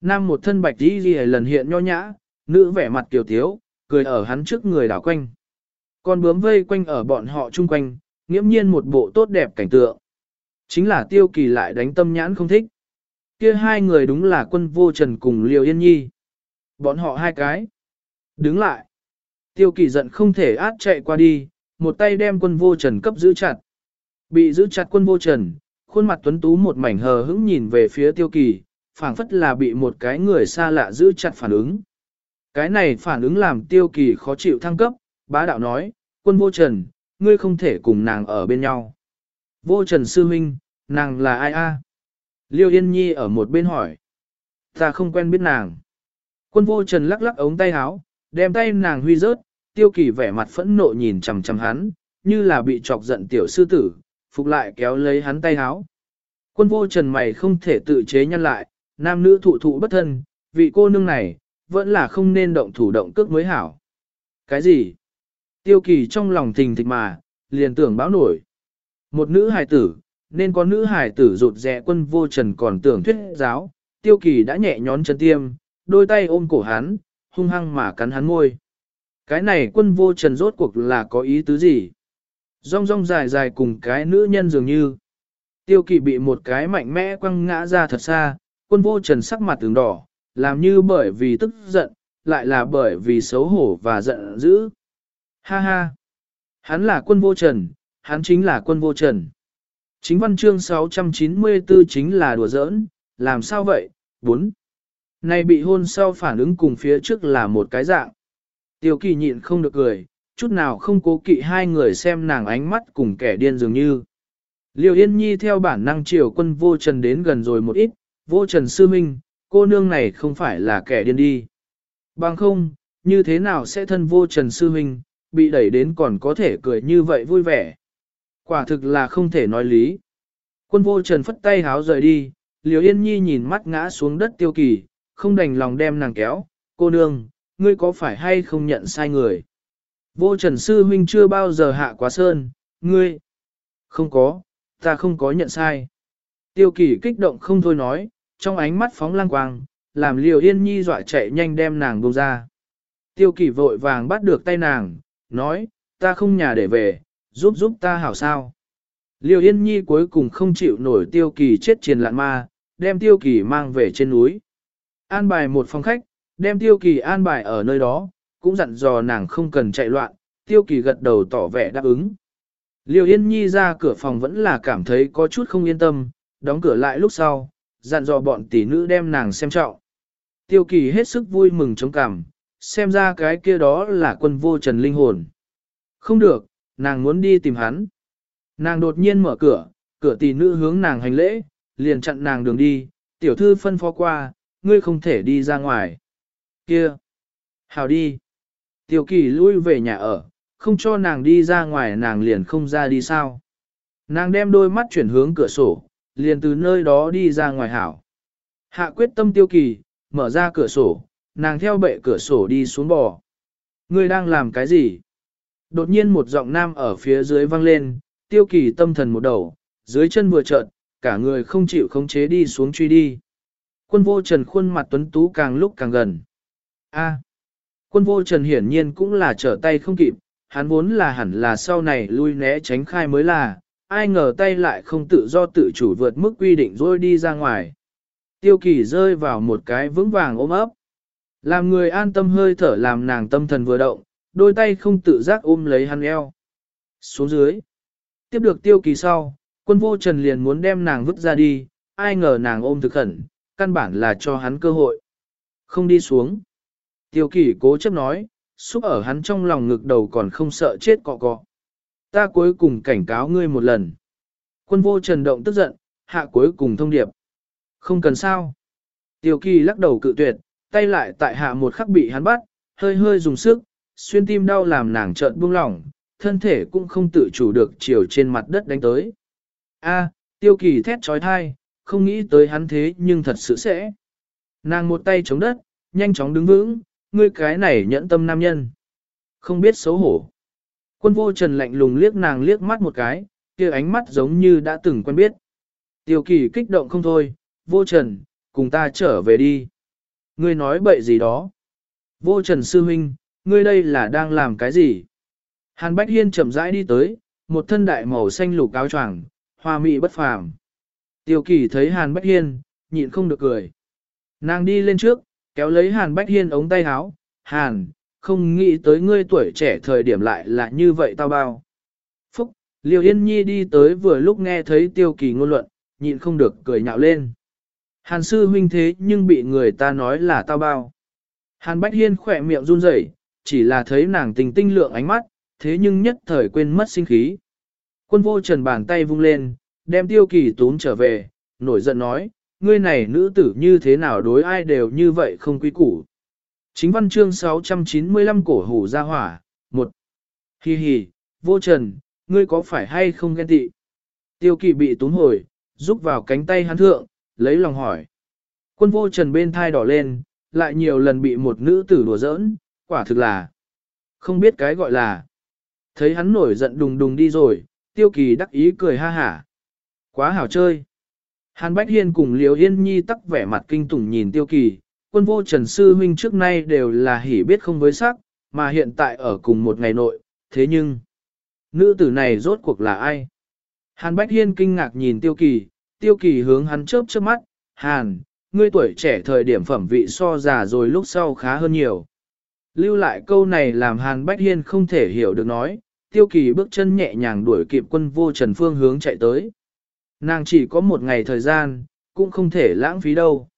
Speaker 1: Nam một thân bạch đi ghi lần hiện nho nhã, nữ vẻ mặt kiều tiếu, cười ở hắn trước người đảo quanh. Con bướm vây quanh ở bọn họ chung quanh, nghiễm nhiên một bộ tốt đẹp cảnh tượng. Chính là tiêu kỳ lại đánh tâm nhãn không thích. Kia hai người đúng là quân vô trần cùng liều Yên Nhi. Bọn họ hai cái. Đứng lại. Tiêu kỳ giận không thể át chạy qua đi, một tay đem quân vô trần cấp giữ chặt. Bị giữ chặt quân vô trần, khuôn mặt tuấn tú một mảnh hờ hững nhìn về phía tiêu kỳ, phảng phất là bị một cái người xa lạ giữ chặt phản ứng. Cái này phản ứng làm tiêu kỳ khó chịu thăng cấp, bá đạo nói, quân vô trần, ngươi không thể cùng nàng ở bên nhau. Vô trần sư huynh, nàng là ai a? Liêu Yên Nhi ở một bên hỏi. Ta không quen biết nàng. Quân vô trần lắc lắc ống tay áo, đem tay nàng huy rớt, tiêu kỳ vẻ mặt phẫn nộ nhìn chằm chằm hắn, như là bị chọc giận tiểu sư tử, phục lại kéo lấy hắn tay áo. Quân vô trần mày không thể tự chế nhân lại, nam nữ thụ thụ bất thân, vị cô nương này, vẫn là không nên động thủ động cước mới hảo. Cái gì? Tiêu kỳ trong lòng thình thịch mà, liền tưởng báo nổi. Một nữ hài tử, nên có nữ hài tử rụt rẽ quân vô trần còn tưởng thuyết giáo, tiêu kỳ đã nhẹ nhón chân tiêm, đôi tay ôm cổ hắn, hung hăng mà cắn hắn môi. Cái này quân vô trần rốt cuộc là có ý tứ gì? Rong rong dài dài cùng cái nữ nhân dường như. Tiêu kỳ bị một cái mạnh mẽ quăng ngã ra thật xa, quân vô trần sắc mặt tướng đỏ, làm như bởi vì tức giận, lại là bởi vì xấu hổ và giận dữ. Ha ha! Hắn là quân vô trần, hắn chính là quân vô trần. Chính văn chương 694 chính là đùa giỡn, làm sao vậy? 4. Này bị hôn sau phản ứng cùng phía trước là một cái dạng. Tiêu kỳ nhịn không được cười, chút nào không cố kỵ hai người xem nàng ánh mắt cùng kẻ điên dường như. Liêu Yên Nhi theo bản năng chiều quân vô trần đến gần rồi một ít, vô trần sư minh, cô nương này không phải là kẻ điên đi. Bằng không, như thế nào sẽ thân vô trần sư minh, bị đẩy đến còn có thể cười như vậy vui vẻ. Quả thực là không thể nói lý. Quân vô trần phất tay háo rời đi, liều Yên Nhi nhìn mắt ngã xuống đất tiêu kỳ, không đành lòng đem nàng kéo, cô nương, ngươi có phải hay không nhận sai người? Vô trần sư huynh chưa bao giờ hạ quá sơn, ngươi. Không có, ta không có nhận sai. Tiêu kỳ kích động không thôi nói, trong ánh mắt phóng lang quang, làm liều yên nhi dọa chạy nhanh đem nàng buông ra. Tiêu kỳ vội vàng bắt được tay nàng, nói, ta không nhà để về, giúp giúp ta hảo sao. Liều yên nhi cuối cùng không chịu nổi tiêu kỳ chết triền lạn ma, đem tiêu kỳ mang về trên núi. An bài một phòng khách, đem tiêu kỳ an bài ở nơi đó, cũng dặn dò nàng không cần chạy loạn, tiêu kỳ gật đầu tỏ vẻ đáp ứng. Liêu Yên Nhi ra cửa phòng vẫn là cảm thấy có chút không yên tâm, đóng cửa lại lúc sau, dặn dò bọn tỷ nữ đem nàng xem trọng. Tiêu kỳ hết sức vui mừng chống cảm, xem ra cái kia đó là quân vô trần linh hồn. Không được, nàng muốn đi tìm hắn. Nàng đột nhiên mở cửa, cửa tỷ nữ hướng nàng hành lễ, liền chặn nàng đường đi, tiểu thư phân phó qua, ngươi không thể đi ra ngoài. Kia! Hào đi! Tiểu kỳ lui về nhà ở, không cho nàng đi ra ngoài nàng liền không ra đi sao. Nàng đem đôi mắt chuyển hướng cửa sổ, liền từ nơi đó đi ra ngoài hảo. Hạ quyết tâm tiêu kỳ, mở ra cửa sổ, nàng theo bệ cửa sổ đi xuống bò. Ngươi đang làm cái gì? Đột nhiên một giọng nam ở phía dưới vang lên, tiêu kỳ tâm thần một đầu, dưới chân vừa trợn, cả người không chịu khống chế đi xuống truy đi. Quân vô trần khuôn mặt tuấn tú càng lúc càng gần. A. quân vô trần hiển nhiên cũng là trở tay không kịp, hắn vốn là hẳn là sau này lui né tránh khai mới là, ai ngờ tay lại không tự do tự chủ vượt mức quy định rồi đi ra ngoài. Tiêu kỳ rơi vào một cái vững vàng ôm ấp. Làm người an tâm hơi thở làm nàng tâm thần vừa động, đôi tay không tự giác ôm lấy hắn eo. Xuống dưới. Tiếp được tiêu kỳ sau, quân vô trần liền muốn đem nàng vứt ra đi, ai ngờ nàng ôm thực khẩn, căn bản là cho hắn cơ hội. Không đi xuống. Tiêu kỳ cố chấp nói, xúc ở hắn trong lòng ngực đầu còn không sợ chết cọ cọ. Ta cuối cùng cảnh cáo ngươi một lần. Quân vô trần động tức giận, hạ cuối cùng thông điệp. Không cần sao. Tiêu kỳ lắc đầu cự tuyệt, tay lại tại hạ một khắc bị hắn bắt, hơi hơi dùng sức, xuyên tim đau làm nàng trợn buông lỏng, thân thể cũng không tự chủ được chiều trên mặt đất đánh tới. A, tiêu kỳ thét trói thai, không nghĩ tới hắn thế nhưng thật sự sẽ. Nàng một tay chống đất, nhanh chóng đứng vững, ngươi cái này nhẫn tâm nam nhân. Không biết xấu hổ. Quân vô trần lạnh lùng liếc nàng liếc mắt một cái, kia ánh mắt giống như đã từng quen biết. Tiêu kỳ kích động không thôi, vô trần, cùng ta trở về đi. Ngươi nói bậy gì đó. Vô trần sư huynh, ngươi đây là đang làm cái gì? Hàn Bách Hiên chậm rãi đi tới, một thân đại màu xanh lục áo choàng, hoa mị bất phàm. Tiêu kỳ thấy Hàn Bách Hiên, nhịn không được cười. Nàng đi lên trước, kéo lấy Hàn Bách Hiên ống tay áo, Hàn, không nghĩ tới ngươi tuổi trẻ thời điểm lại là như vậy tao bao. Phúc, Liêu Yên Nhi đi tới vừa lúc nghe thấy tiêu kỳ ngôn luận, nhịn không được cười nhạo lên. Hàn sư huynh thế nhưng bị người ta nói là tao bao. Hàn Bách Hiên khỏe miệng run rẩy, chỉ là thấy nàng tình tinh lượng ánh mắt, thế nhưng nhất thời quên mất sinh khí. Quân vô trần bàn tay vung lên, đem tiêu kỳ tún trở về, nổi giận nói, ngươi này nữ tử như thế nào đối ai đều như vậy không quý củ. Chính văn chương 695 cổ hủ ra hỏa, một Hi hi, vô trần, ngươi có phải hay không ghen tị? Tiêu kỳ bị tún hồi, rúc vào cánh tay hắn thượng, lấy lòng hỏi. Quân vô trần bên thai đỏ lên, lại nhiều lần bị một nữ tử đùa giỡn, quả thực là không biết cái gọi là. Thấy hắn nổi giận đùng đùng đi rồi, tiêu kỳ đắc ý cười ha hả. Quá hảo chơi. Hàn Bách Hiên cùng liễu Yên Nhi tắc vẻ mặt kinh tủng nhìn tiêu kỳ, quân vô trần sư huynh trước nay đều là hỉ biết không với sắc, mà hiện tại ở cùng một ngày nội, thế nhưng, nữ tử này rốt cuộc là ai? Hàn Bách Hiên kinh ngạc nhìn tiêu kỳ, tiêu kỳ hướng hắn chớp chớp mắt, Hàn, ngươi tuổi trẻ thời điểm phẩm vị so già rồi lúc sau khá hơn nhiều. Lưu lại câu này làm Hàn Bách Hiên không thể hiểu được nói, tiêu kỳ bước chân nhẹ nhàng đuổi kịp quân vô trần phương hướng chạy tới. Nàng chỉ có một ngày thời gian, cũng không thể lãng phí đâu.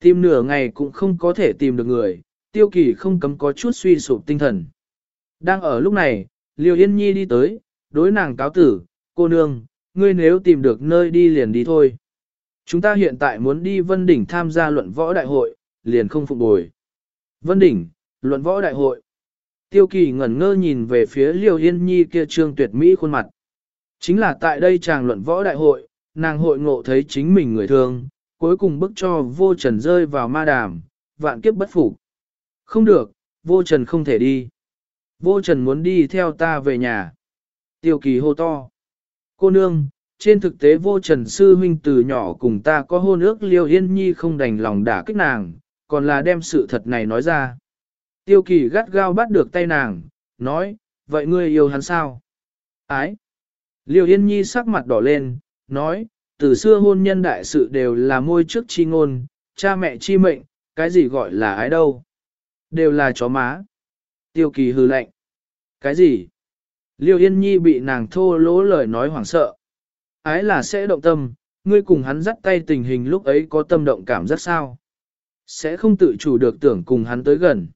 Speaker 1: Tìm nửa ngày cũng không có thể tìm được người, tiêu kỳ không cấm có chút suy sụp tinh thần. Đang ở lúc này, Liêu Yên Nhi đi tới, đối nàng cáo tử, cô nương, ngươi nếu tìm được nơi đi liền đi thôi. Chúng ta hiện tại muốn đi Vân Đỉnh tham gia luận võ đại hội, liền không phục bồi. Vân Đỉnh, luận võ đại hội. Tiêu kỳ ngẩn ngơ nhìn về phía Liêu Yên Nhi kia trương tuyệt mỹ khuôn mặt. Chính là tại đây chàng luận võ đại hội, nàng hội ngộ thấy chính mình người thương, cuối cùng bức cho vô trần rơi vào ma đàm, vạn kiếp bất phục. Không được, vô trần không thể đi. Vô trần muốn đi theo ta về nhà. Tiêu kỳ hô to. Cô nương, trên thực tế vô trần sư huynh từ nhỏ cùng ta có hôn ước liêu yên nhi không đành lòng đả kích nàng, còn là đem sự thật này nói ra. Tiêu kỳ gắt gao bắt được tay nàng, nói, vậy ngươi yêu hắn sao? Ái! Liêu yên nhi sắc mặt đỏ lên, nói, từ xưa hôn nhân đại sự đều là môi trước chi ngôn, cha mẹ chi mệnh, cái gì gọi là ái đâu? Đều là chó má. Tiêu kỳ hư lạnh. Cái gì? Liêu Yên Nhi bị nàng thô lỗ lời nói hoảng sợ. Ái là sẽ động tâm, ngươi cùng hắn dắt tay tình hình lúc ấy có tâm động cảm giác sao? Sẽ không tự chủ được tưởng cùng hắn tới gần.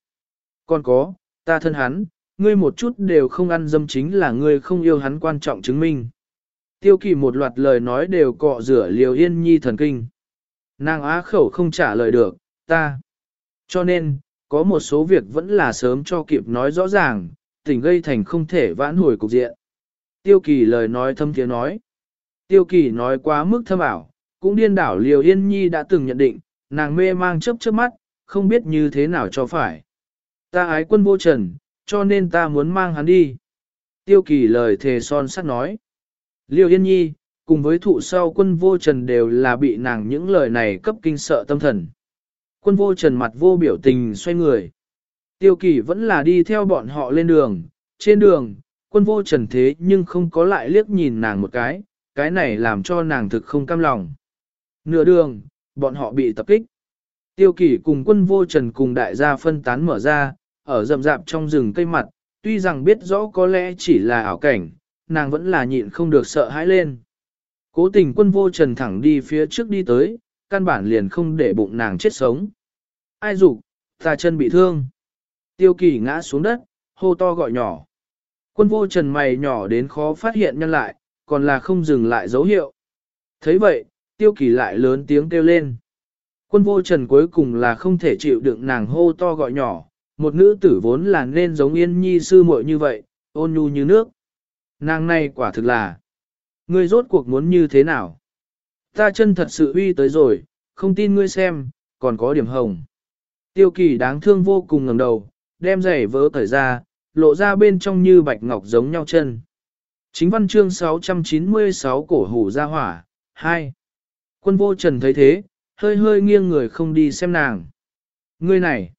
Speaker 1: Còn có, ta thân hắn, ngươi một chút đều không ăn dâm chính là ngươi không yêu hắn quan trọng chứng minh. Tiêu kỳ một loạt lời nói đều cọ rửa Liêu yên nhi thần kinh. Nàng á khẩu không trả lời được, ta. Cho nên, có một số việc vẫn là sớm cho kịp nói rõ ràng, tình gây thành không thể vãn hồi cục diện. Tiêu kỳ lời nói thâm tiếng nói. Tiêu kỳ nói quá mức thâm ảo, cũng điên đảo liều yên nhi đã từng nhận định, nàng mê mang chớp chớp mắt, không biết như thế nào cho phải. Ta ái quân vô trần, cho nên ta muốn mang hắn đi. Tiêu kỳ lời thề son sắt nói. Liêu Yên Nhi, cùng với thụ sau quân vô trần đều là bị nàng những lời này cấp kinh sợ tâm thần. Quân vô trần mặt vô biểu tình xoay người. Tiêu kỳ vẫn là đi theo bọn họ lên đường, trên đường, quân vô trần thế nhưng không có lại liếc nhìn nàng một cái, cái này làm cho nàng thực không cam lòng. Nửa đường, bọn họ bị tập kích. Tiêu Kỷ cùng quân vô trần cùng đại gia phân tán mở ra, ở rậm rạp trong rừng cây mặt, tuy rằng biết rõ có lẽ chỉ là ảo cảnh, nàng vẫn là nhịn không được sợ hãi lên. Cố tình quân vô trần thẳng đi phía trước đi tới, căn bản liền không để bụng nàng chết sống. Ai dục ta chân bị thương. Tiêu kỳ ngã xuống đất, hô to gọi nhỏ. Quân vô trần mày nhỏ đến khó phát hiện nhân lại, còn là không dừng lại dấu hiệu. thấy vậy, tiêu kỳ lại lớn tiếng kêu lên. Quân vô trần cuối cùng là không thể chịu đựng nàng hô to gọi nhỏ, một nữ tử vốn là nên giống yên nhi sư muội như vậy, ôn nhu như nước. Nàng này quả thực là, ngươi rốt cuộc muốn như thế nào? Ta chân thật sự uy tới rồi, không tin ngươi xem, còn có điểm hồng. Tiêu kỳ đáng thương vô cùng ngẩng đầu, đem giày vỡ cởi ra, lộ ra bên trong như bạch ngọc giống nhau chân. Chính văn chương 696 cổ hủ ra hỏa, 2. Quân vô trần thấy thế, hơi hơi nghiêng người không đi xem nàng. Ngươi này,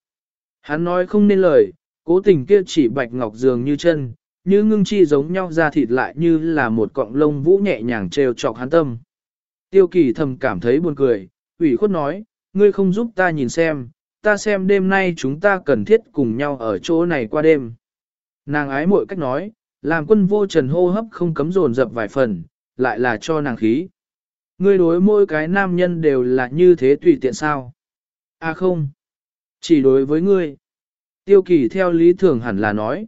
Speaker 1: hắn nói không nên lời, cố tình kia chỉ bạch ngọc dường như chân, như ngưng chi giống nhau ra thịt lại như là một cọng lông vũ nhẹ nhàng trêu chọc hắn tâm. Tiêu kỳ thầm cảm thấy buồn cười, ủy khuất nói, ngươi không giúp ta nhìn xem, ta xem đêm nay chúng ta cần thiết cùng nhau ở chỗ này qua đêm. Nàng ái mội cách nói, làm quân vô trần hô hấp không cấm dồn dập vài phần, lại là cho nàng khí. Ngươi đối mỗi cái nam nhân đều là như thế tùy tiện sao? À không, chỉ đối với ngươi. Tiêu kỳ theo lý thường hẳn là nói.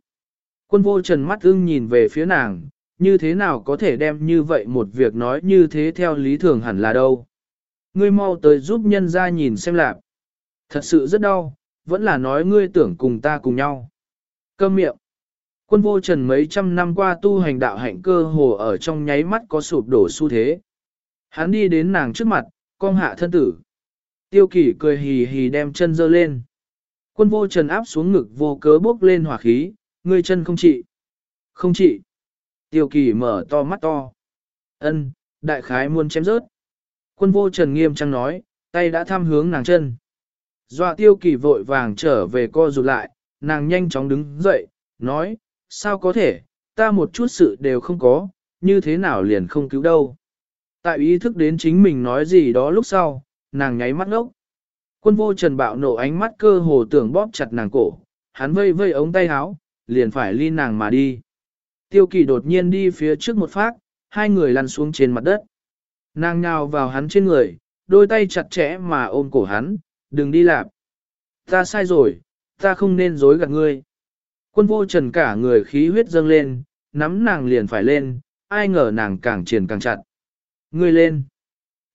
Speaker 1: Quân vô trần mắt ưng nhìn về phía nàng, như thế nào có thể đem như vậy một việc nói như thế theo lý thường hẳn là đâu. Ngươi mau tới giúp nhân ra nhìn xem lạc. Thật sự rất đau, vẫn là nói ngươi tưởng cùng ta cùng nhau. Câm miệng. Quân vô trần mấy trăm năm qua tu hành đạo hạnh cơ hồ ở trong nháy mắt có sụp đổ xu thế. Hắn đi đến nàng trước mặt, cong hạ thân tử. Tiêu kỷ cười hì hì đem chân dơ lên. Quân vô trần áp xuống ngực vô cớ bốc lên hỏa khí, ngươi chân không trị. Không trị. Tiêu kỷ mở to mắt to. Ân, đại khái muốn chém rớt. Quân vô trần nghiêm trang nói, tay đã tham hướng nàng chân. Dọa tiêu kỳ vội vàng trở về co rụt lại, nàng nhanh chóng đứng dậy, nói, sao có thể, ta một chút sự đều không có, như thế nào liền không cứu đâu. Tại ý thức đến chính mình nói gì đó lúc sau, nàng nháy mắt ngốc. Quân vô trần bạo nổ ánh mắt cơ hồ tưởng bóp chặt nàng cổ, hắn vây vây ống tay áo, liền phải ly nàng mà đi. Tiêu kỳ đột nhiên đi phía trước một phát, hai người lăn xuống trên mặt đất. Nàng nhào vào hắn trên người, đôi tay chặt chẽ mà ôm cổ hắn, đừng đi lạp. Ta sai rồi, ta không nên dối gạt ngươi. Quân vô trần cả người khí huyết dâng lên, nắm nàng liền phải lên, ai ngờ nàng càng triển càng chặt. Ngươi lên.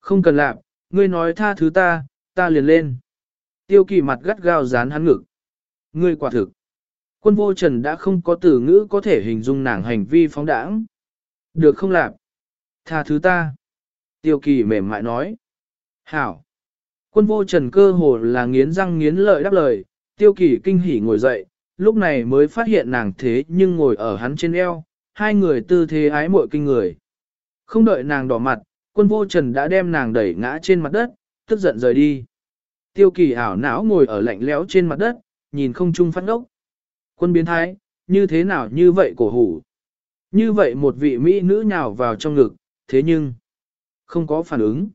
Speaker 1: Không cần lạp, ngươi nói tha thứ ta, ta liền lên. Tiêu kỳ mặt gắt gao dán hắn ngực. Ngươi quả thực. Quân vô trần đã không có từ ngữ có thể hình dung nàng hành vi phóng đãng. Được không lạp? Tha thứ ta. Tiêu kỳ mềm mại nói. Hảo. Quân vô trần cơ hồ là nghiến răng nghiến lợi đáp lời, tiêu kỳ kinh hỉ ngồi dậy, lúc này mới phát hiện nàng thế nhưng ngồi ở hắn trên eo, hai người tư thế ái muội kinh người. Không đợi nàng đỏ mặt, quân vô trần đã đem nàng đẩy ngã trên mặt đất, tức giận rời đi. Tiêu kỳ ảo não ngồi ở lạnh lẽo trên mặt đất, nhìn không chung phát ngốc. Quân biến thái, như thế nào như vậy cổ hủ. Như vậy một vị mỹ nữ nhào vào trong ngực, thế nhưng, không có phản ứng.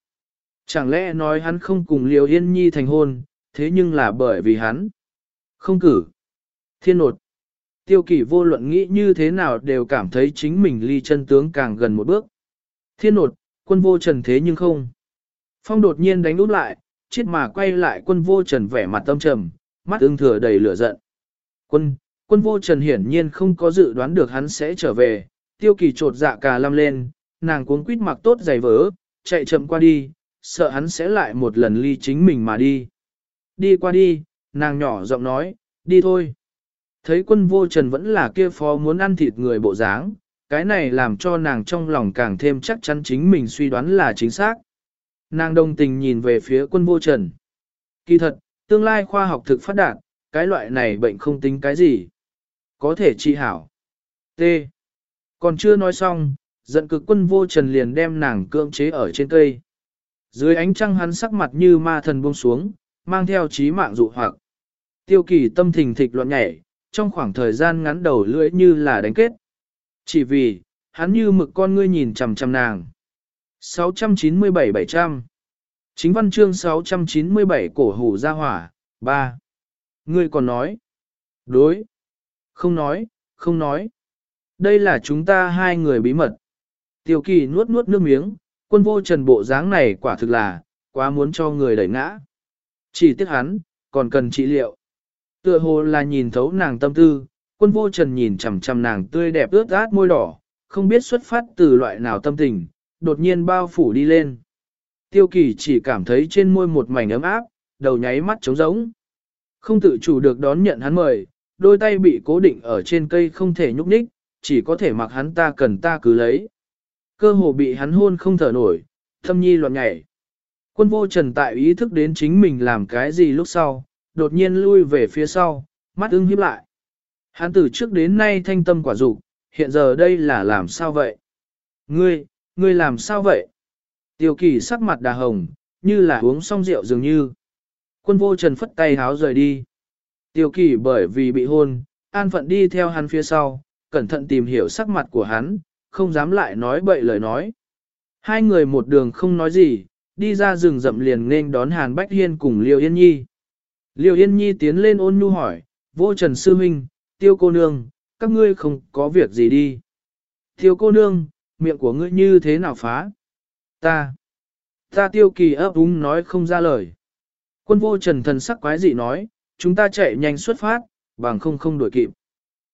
Speaker 1: Chẳng lẽ nói hắn không cùng Liêu Yên Nhi thành hôn, thế nhưng là bởi vì hắn. Không cử. Thiên nột. Tiêu kỷ vô luận nghĩ như thế nào đều cảm thấy chính mình ly chân tướng càng gần một bước. Thiên nột, quân vô trần thế nhưng không. Phong đột nhiên đánh út lại, chết mà quay lại quân vô trần vẻ mặt tâm trầm, mắt ưng thừa đầy lửa giận. Quân, quân vô trần hiển nhiên không có dự đoán được hắn sẽ trở về, tiêu kỳ trột dạ cà lăm lên, nàng cuống quýt mặc tốt giày vớ, chạy chậm qua đi, sợ hắn sẽ lại một lần ly chính mình mà đi. Đi qua đi, nàng nhỏ giọng nói, đi thôi. Thấy quân vô trần vẫn là kia phó muốn ăn thịt người bộ dáng, cái này làm cho nàng trong lòng càng thêm chắc chắn chính mình suy đoán là chính xác. Nàng đồng tình nhìn về phía quân vô trần. Kỳ thật, tương lai khoa học thực phát đạt, cái loại này bệnh không tính cái gì. Có thể trị hảo. T. Còn chưa nói xong, giận cực quân vô trần liền đem nàng cưỡng chế ở trên cây. Dưới ánh trăng hắn sắc mặt như ma thần buông xuống, mang theo trí mạng dụ hoặc. Tiêu kỳ tâm thình thịch loạn nhảy, trong khoảng thời gian ngắn đầu lưỡi như là đánh kết. Chỉ vì, hắn như mực con ngươi nhìn chằm chằm nàng. 697-700 Chính văn chương 697 cổ hủ gia hỏa, 3. Ngươi còn nói. Đối. Không nói, không nói. Đây là chúng ta hai người bí mật. Tiêu kỳ nuốt nuốt nước miếng, quân vô trần bộ dáng này quả thực là, quá muốn cho người đẩy ngã. Chỉ tiếc hắn, còn cần trị liệu. Tựa hồ là nhìn thấu nàng tâm tư, quân vô trần nhìn chằm chằm nàng tươi đẹp ướt át môi đỏ, không biết xuất phát từ loại nào tâm tình, đột nhiên bao phủ đi lên. Tiêu kỳ chỉ cảm thấy trên môi một mảnh ấm áp, đầu nháy mắt trống rỗng. Không tự chủ được đón nhận hắn mời, đôi tay bị cố định ở trên cây không thể nhúc nhích, chỉ có thể mặc hắn ta cần ta cứ lấy. Cơ hồ bị hắn hôn không thở nổi, thâm nhi loạn nhảy. Quân vô trần tại ý thức đến chính mình làm cái gì lúc sau, đột nhiên lui về phía sau, mắt ưng hiếp lại. Hắn từ trước đến nay thanh tâm quả dục hiện giờ đây là làm sao vậy? Ngươi, ngươi làm sao vậy? Tiêu kỳ sắc mặt đà hồng, như là uống xong rượu dường như. Quân vô trần phất tay háo rời đi. Tiêu kỳ bởi vì bị hôn, an phận đi theo hắn phía sau, cẩn thận tìm hiểu sắc mặt của hắn, không dám lại nói bậy lời nói. Hai người một đường không nói gì, đi ra rừng rậm liền nên đón Hàn Bách Hiên cùng Liêu Yên Nhi. Liêu Yên Nhi tiến lên ôn nhu hỏi, vô trần sư huynh, tiêu cô nương, các ngươi không có việc gì đi. Tiêu cô nương, miệng của ngươi như thế nào phá? Ta, ta tiêu kỳ ấp úng nói không ra lời. Quân vô trần thần sắc quái dị nói, chúng ta chạy nhanh xuất phát, bằng không không đuổi kịp.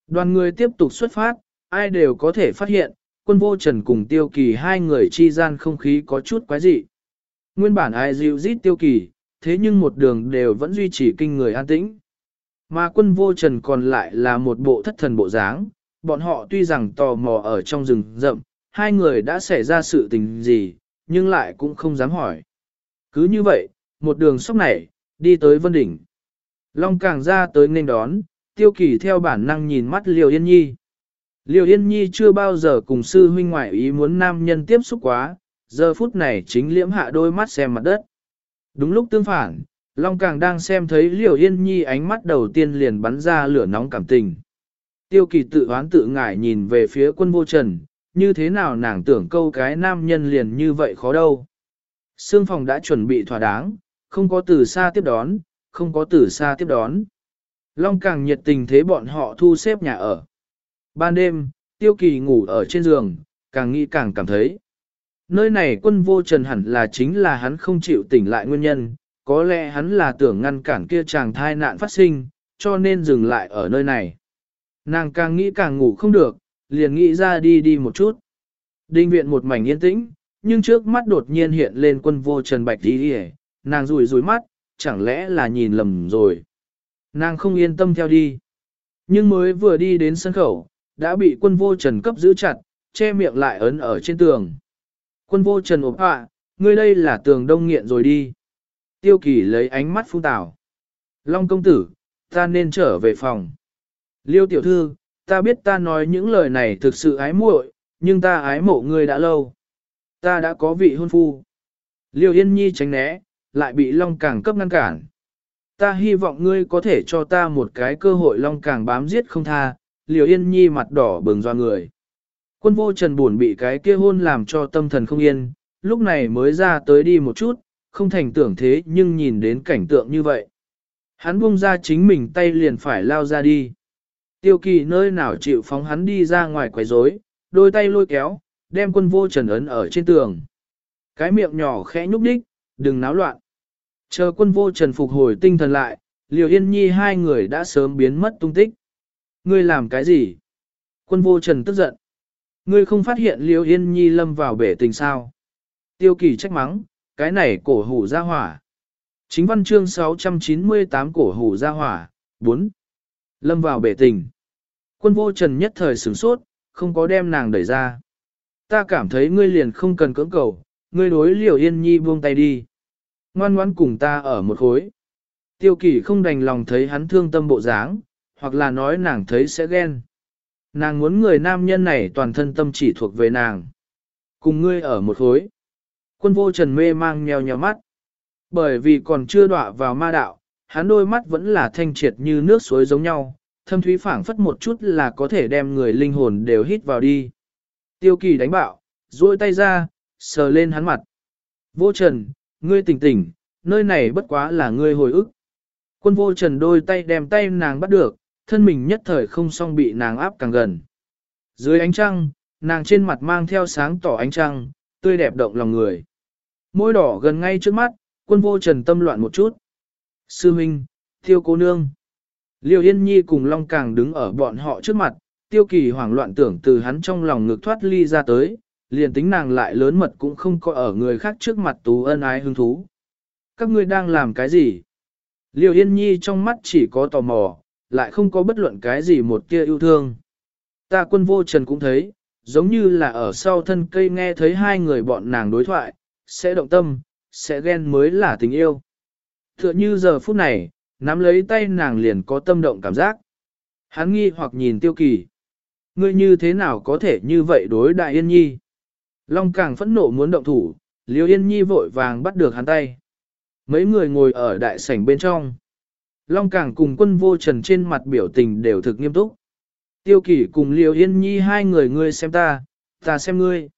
Speaker 1: Đoàn người tiếp tục xuất phát, ai đều có thể phát hiện, quân vô trần cùng tiêu kỳ hai người chi gian không khí có chút quái dị. Nguyên bản ai dịu rít tiêu kỳ, thế nhưng một đường đều vẫn duy trì kinh người an tĩnh. Mà quân vô trần còn lại là một bộ thất thần bộ dáng, bọn họ tuy rằng tò mò ở trong rừng rậm, hai người đã xảy ra sự tình gì, nhưng lại cũng không dám hỏi. Cứ như vậy, một đường sóc này, đi tới Vân Đỉnh. Long càng ra tới nên đón, tiêu kỳ theo bản năng nhìn mắt Liều Yên Nhi. Liêu Yên Nhi chưa bao giờ cùng sư huynh ngoại ý muốn nam nhân tiếp xúc quá, giờ phút này chính liễm hạ đôi mắt xem mặt đất. Đúng lúc tương phản, Long Càng đang xem thấy Liêu Yên Nhi ánh mắt đầu tiên liền bắn ra lửa nóng cảm tình. Tiêu kỳ tự oán tự ngại nhìn về phía quân vô trần, như thế nào nàng tưởng câu cái nam nhân liền như vậy khó đâu. Sương phòng đã chuẩn bị thỏa đáng, không có từ xa tiếp đón, không có từ xa tiếp đón. Long càng nhiệt tình thế bọn họ thu xếp nhà ở. Ban đêm, tiêu kỳ ngủ ở trên giường, càng nghĩ càng cảm thấy. Nơi này quân vô trần hẳn là chính là hắn không chịu tỉnh lại nguyên nhân, có lẽ hắn là tưởng ngăn cản kia chàng thai nạn phát sinh, cho nên dừng lại ở nơi này. Nàng càng nghĩ càng ngủ không được, liền nghĩ ra đi đi một chút. Đinh viện một mảnh yên tĩnh, nhưng trước mắt đột nhiên hiện lên quân vô trần bạch đi đi nàng rủi rủi mắt, chẳng lẽ là nhìn lầm rồi. Nàng không yên tâm theo đi. Nhưng mới vừa đi đến sân khẩu, đã bị quân vô trần cấp giữ chặt, che miệng lại ấn ở trên tường. Quân vô trần ốp ạ, ngươi đây là tường đông nghiện rồi đi. Tiêu kỳ lấy ánh mắt phung tảo. Long công tử, ta nên trở về phòng. Liêu tiểu thư, ta biết ta nói những lời này thực sự ái muội, nhưng ta ái mộ ngươi đã lâu. Ta đã có vị hôn phu. Liêu Yên Nhi tránh né, lại bị Long Càng cấp ngăn cản. Ta hy vọng ngươi có thể cho ta một cái cơ hội Long Càng bám giết không tha, liều Yên Nhi mặt đỏ bừng doa người. Quân vô trần buồn bị cái kia hôn làm cho tâm thần không yên, lúc này mới ra tới đi một chút, không thành tưởng thế nhưng nhìn đến cảnh tượng như vậy. Hắn buông ra chính mình tay liền phải lao ra đi. Tiêu kỳ nơi nào chịu phóng hắn đi ra ngoài quấy rối, đôi tay lôi kéo, đem quân vô trần ấn ở trên tường. Cái miệng nhỏ khẽ nhúc đích, đừng náo loạn. Chờ quân vô trần phục hồi tinh thần lại, liều yên nhi hai người đã sớm biến mất tung tích. Ngươi làm cái gì? Quân vô trần tức giận. Ngươi không phát hiện Liêu Yên Nhi lâm vào bể tình sao? Tiêu kỳ trách mắng, cái này cổ hủ ra hỏa. Chính văn chương 698 cổ hủ ra hỏa, 4. Lâm vào bể tình. Quân vô trần nhất thời sửng sốt, không có đem nàng đẩy ra. Ta cảm thấy ngươi liền không cần cưỡng cầu, ngươi đối liều yên nhi buông tay đi. Ngoan ngoan cùng ta ở một khối. Tiêu kỳ không đành lòng thấy hắn thương tâm bộ dáng, hoặc là nói nàng thấy sẽ ghen. Nàng muốn người nam nhân này toàn thân tâm chỉ thuộc về nàng. Cùng ngươi ở một khối. Quân vô trần mê mang nheo nheo mắt. Bởi vì còn chưa đọa vào ma đạo, hắn đôi mắt vẫn là thanh triệt như nước suối giống nhau, thâm thúy phảng phất một chút là có thể đem người linh hồn đều hít vào đi. Tiêu kỳ đánh bạo, duỗi tay ra, sờ lên hắn mặt. Vô trần, ngươi tỉnh tỉnh, nơi này bất quá là ngươi hồi ức. Quân vô trần đôi tay đem tay nàng bắt được, thân mình nhất thời không song bị nàng áp càng gần. Dưới ánh trăng, nàng trên mặt mang theo sáng tỏ ánh trăng, tươi đẹp động lòng người. Môi đỏ gần ngay trước mắt, quân vô trần tâm loạn một chút. Sư Minh, Tiêu cô nương. Liêu Yên Nhi cùng Long Càng đứng ở bọn họ trước mặt, tiêu kỳ hoảng loạn tưởng từ hắn trong lòng ngực thoát ly ra tới, liền tính nàng lại lớn mật cũng không có ở người khác trước mặt tú ân ái hứng thú. Các ngươi đang làm cái gì? Liêu Yên Nhi trong mắt chỉ có tò mò, lại không có bất luận cái gì một tia yêu thương. Ta quân vô trần cũng thấy, giống như là ở sau thân cây nghe thấy hai người bọn nàng đối thoại, sẽ động tâm, sẽ ghen mới là tình yêu. Tựa như giờ phút này, nắm lấy tay nàng liền có tâm động cảm giác. Hắn nghi hoặc nhìn tiêu kỳ. Ngươi như thế nào có thể như vậy đối đại yên nhi? Long càng phẫn nộ muốn động thủ, liêu yên nhi vội vàng bắt được hắn tay. Mấy người ngồi ở đại sảnh bên trong. Long Cảng cùng quân vô trần trên mặt biểu tình đều thực nghiêm túc. Tiêu Kỷ cùng liêu yên nhi hai người ngươi xem ta, ta xem ngươi.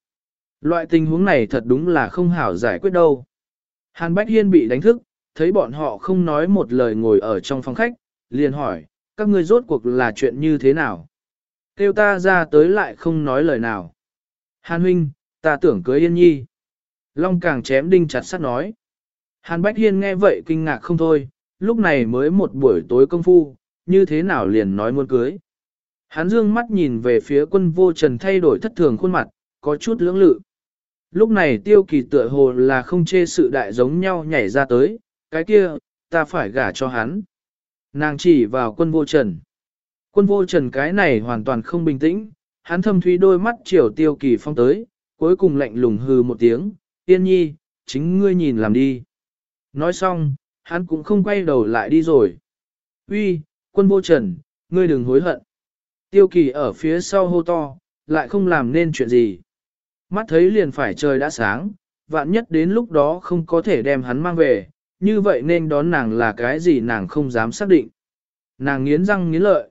Speaker 1: Loại tình huống này thật đúng là không hảo giải quyết đâu. Hàn Bách Hiên bị đánh thức, thấy bọn họ không nói một lời ngồi ở trong phòng khách, liền hỏi, các ngươi rốt cuộc là chuyện như thế nào? Kêu ta ra tới lại không nói lời nào. Hàn huynh, ta tưởng cưới Yên Nhi. Long càng chém đinh chặt sắt nói. Hàn Bách Hiên nghe vậy kinh ngạc không thôi, lúc này mới một buổi tối công phu, như thế nào liền nói muốn cưới. Hắn dương mắt nhìn về phía quân vô trần thay đổi thất thường khuôn mặt, có chút lưỡng lự. Lúc này tiêu kỳ tựa hồ là không chê sự đại giống nhau nhảy ra tới, cái kia, ta phải gả cho hắn. Nàng chỉ vào quân vô trần. Quân vô trần cái này hoàn toàn không bình tĩnh, hắn thâm thúy đôi mắt chiều tiêu kỳ phong tới, cuối cùng lạnh lùng hừ một tiếng, yên nhi, chính ngươi nhìn làm đi. Nói xong, hắn cũng không quay đầu lại đi rồi. Uy, quân vô trần, ngươi đừng hối hận. Tiêu kỳ ở phía sau hô to, lại không làm nên chuyện gì. Mắt thấy liền phải trời đã sáng, vạn nhất đến lúc đó không có thể đem hắn mang về, như vậy nên đón nàng là cái gì nàng không dám xác định. Nàng nghiến răng nghiến lợi.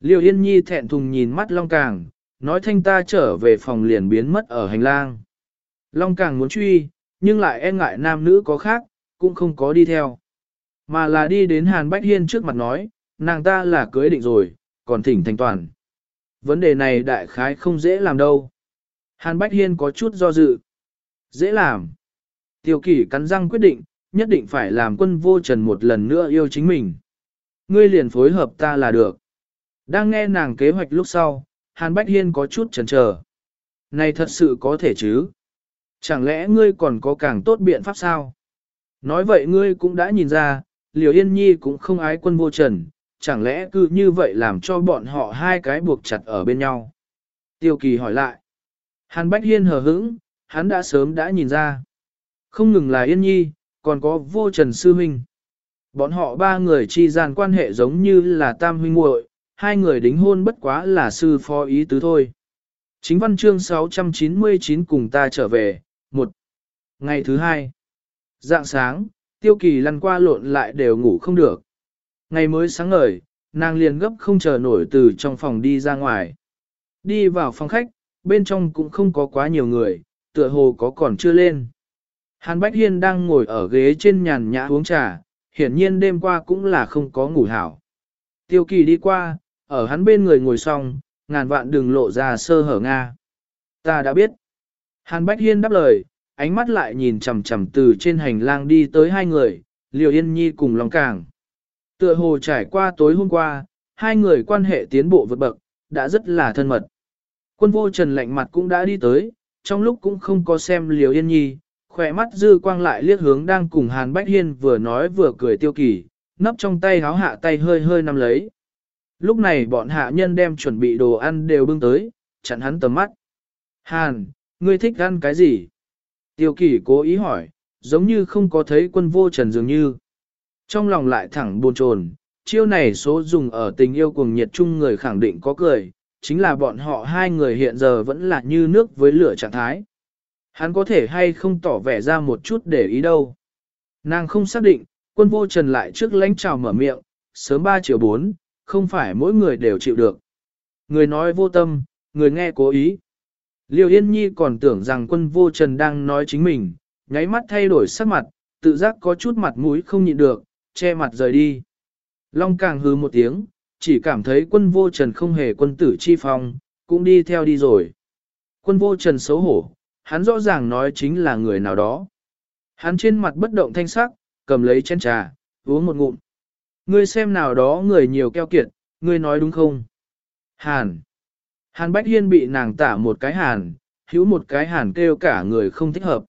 Speaker 1: Liêu Yên Nhi thẹn thùng nhìn mắt Long Càng, nói thanh ta trở về phòng liền biến mất ở hành lang. Long Càng muốn truy, nhưng lại e ngại nam nữ có khác, cũng không có đi theo. Mà là đi đến Hàn Bách Hiên trước mặt nói, nàng ta là cưới định rồi, còn thỉnh thành toàn. Vấn đề này đại khái không dễ làm đâu. Hàn Bách Hiên có chút do dự. Dễ làm. Tiêu kỷ cắn răng quyết định, nhất định phải làm quân vô trần một lần nữa yêu chính mình. Ngươi liền phối hợp ta là được. Đang nghe nàng kế hoạch lúc sau, Hàn Bách Hiên có chút chần chờ. Này thật sự có thể chứ? Chẳng lẽ ngươi còn có càng tốt biện pháp sao? Nói vậy ngươi cũng đã nhìn ra, Liều Yên Nhi cũng không ái quân vô trần, chẳng lẽ cứ như vậy làm cho bọn họ hai cái buộc chặt ở bên nhau? Tiêu Kỳ hỏi lại. Hàn Bách Hiên hờ hững, hắn đã sớm đã nhìn ra. Không ngừng là Yên Nhi, còn có vô trần sư huynh. Bọn họ ba người chi gian quan hệ giống như là tam huynh muội, hai người đính hôn bất quá là sư phó ý tứ thôi. Chính văn chương 699 cùng ta trở về, một Ngày thứ hai, dạng sáng, tiêu kỳ lăn qua lộn lại đều ngủ không được. Ngày mới sáng ngời, nàng liền gấp không chờ nổi từ trong phòng đi ra ngoài. Đi vào phòng khách, bên trong cũng không có quá nhiều người, tựa hồ có còn chưa lên. Hàn Bách Hiên đang ngồi ở ghế trên nhàn nhã uống trà, hiển nhiên đêm qua cũng là không có ngủ hảo. Tiêu kỳ đi qua, ở hắn bên người ngồi xong, ngàn vạn đừng lộ ra sơ hở Nga. Ta đã biết. Hàn Bách Hiên đáp lời, ánh mắt lại nhìn chằm chằm từ trên hành lang đi tới hai người, Liều Yên Nhi cùng Long Càng. Tựa hồ trải qua tối hôm qua, hai người quan hệ tiến bộ vượt bậc, đã rất là thân mật. Quân vô trần lạnh mặt cũng đã đi tới, trong lúc cũng không có xem liều yên nhi, khỏe mắt dư quang lại liếc hướng đang cùng Hàn Bách Hiên vừa nói vừa cười tiêu kỳ, nấp trong tay háo hạ tay hơi hơi nắm lấy. Lúc này bọn hạ nhân đem chuẩn bị đồ ăn đều bưng tới, chặn hắn tầm mắt. Hàn, ngươi thích ăn cái gì? Tiêu kỳ cố ý hỏi, giống như không có thấy quân vô trần dường như. Trong lòng lại thẳng buồn chồn, chiêu này số dùng ở tình yêu cuồng nhiệt chung người khẳng định có cười, chính là bọn họ hai người hiện giờ vẫn là như nước với lửa trạng thái. Hắn có thể hay không tỏ vẻ ra một chút để ý đâu. Nàng không xác định, quân vô trần lại trước lãnh trào mở miệng, sớm 3 triệu 4, không phải mỗi người đều chịu được. Người nói vô tâm, người nghe cố ý. Liêu Yên Nhi còn tưởng rằng quân vô trần đang nói chính mình, nháy mắt thay đổi sắc mặt, tự giác có chút mặt mũi không nhịn được, che mặt rời đi. Long càng hư một tiếng, chỉ cảm thấy quân vô trần không hề quân tử chi phong, cũng đi theo đi rồi. Quân vô trần xấu hổ, hắn rõ ràng nói chính là người nào đó. Hắn trên mặt bất động thanh sắc, cầm lấy chén trà, uống một ngụm. Ngươi xem nào đó người nhiều keo kiệt, ngươi nói đúng không? Hàn. Hàn Bách Hiên bị nàng tả một cái hàn, hữu một cái hàn kêu cả người không thích hợp.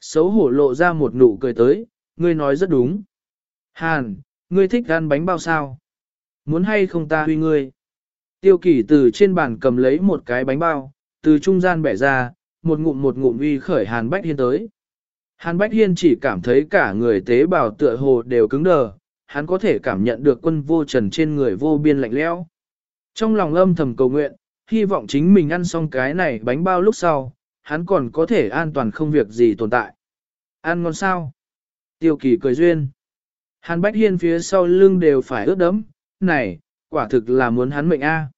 Speaker 1: Xấu hổ lộ ra một nụ cười tới, ngươi nói rất đúng. Hàn, ngươi thích ăn bánh bao sao? Muốn hay không ta huy ngươi? Tiêu kỷ từ trên bàn cầm lấy một cái bánh bao, từ trung gian bẻ ra, một ngụm một ngụm uy khởi Hàn Bách Hiên tới. Hàn Bách Hiên chỉ cảm thấy cả người tế bào tựa hồ đều cứng đờ, hắn có thể cảm nhận được quân vô trần trên người vô biên lạnh lẽo. Trong lòng âm thầm cầu nguyện, hy vọng chính mình ăn xong cái này bánh bao lúc sau, hắn còn có thể an toàn không việc gì tồn tại. Ăn ngon sao? Tiêu kỳ cười duyên. Hàn Bách Hiên phía sau lưng đều phải ướt đấm, này, quả thực là muốn hắn mệnh a.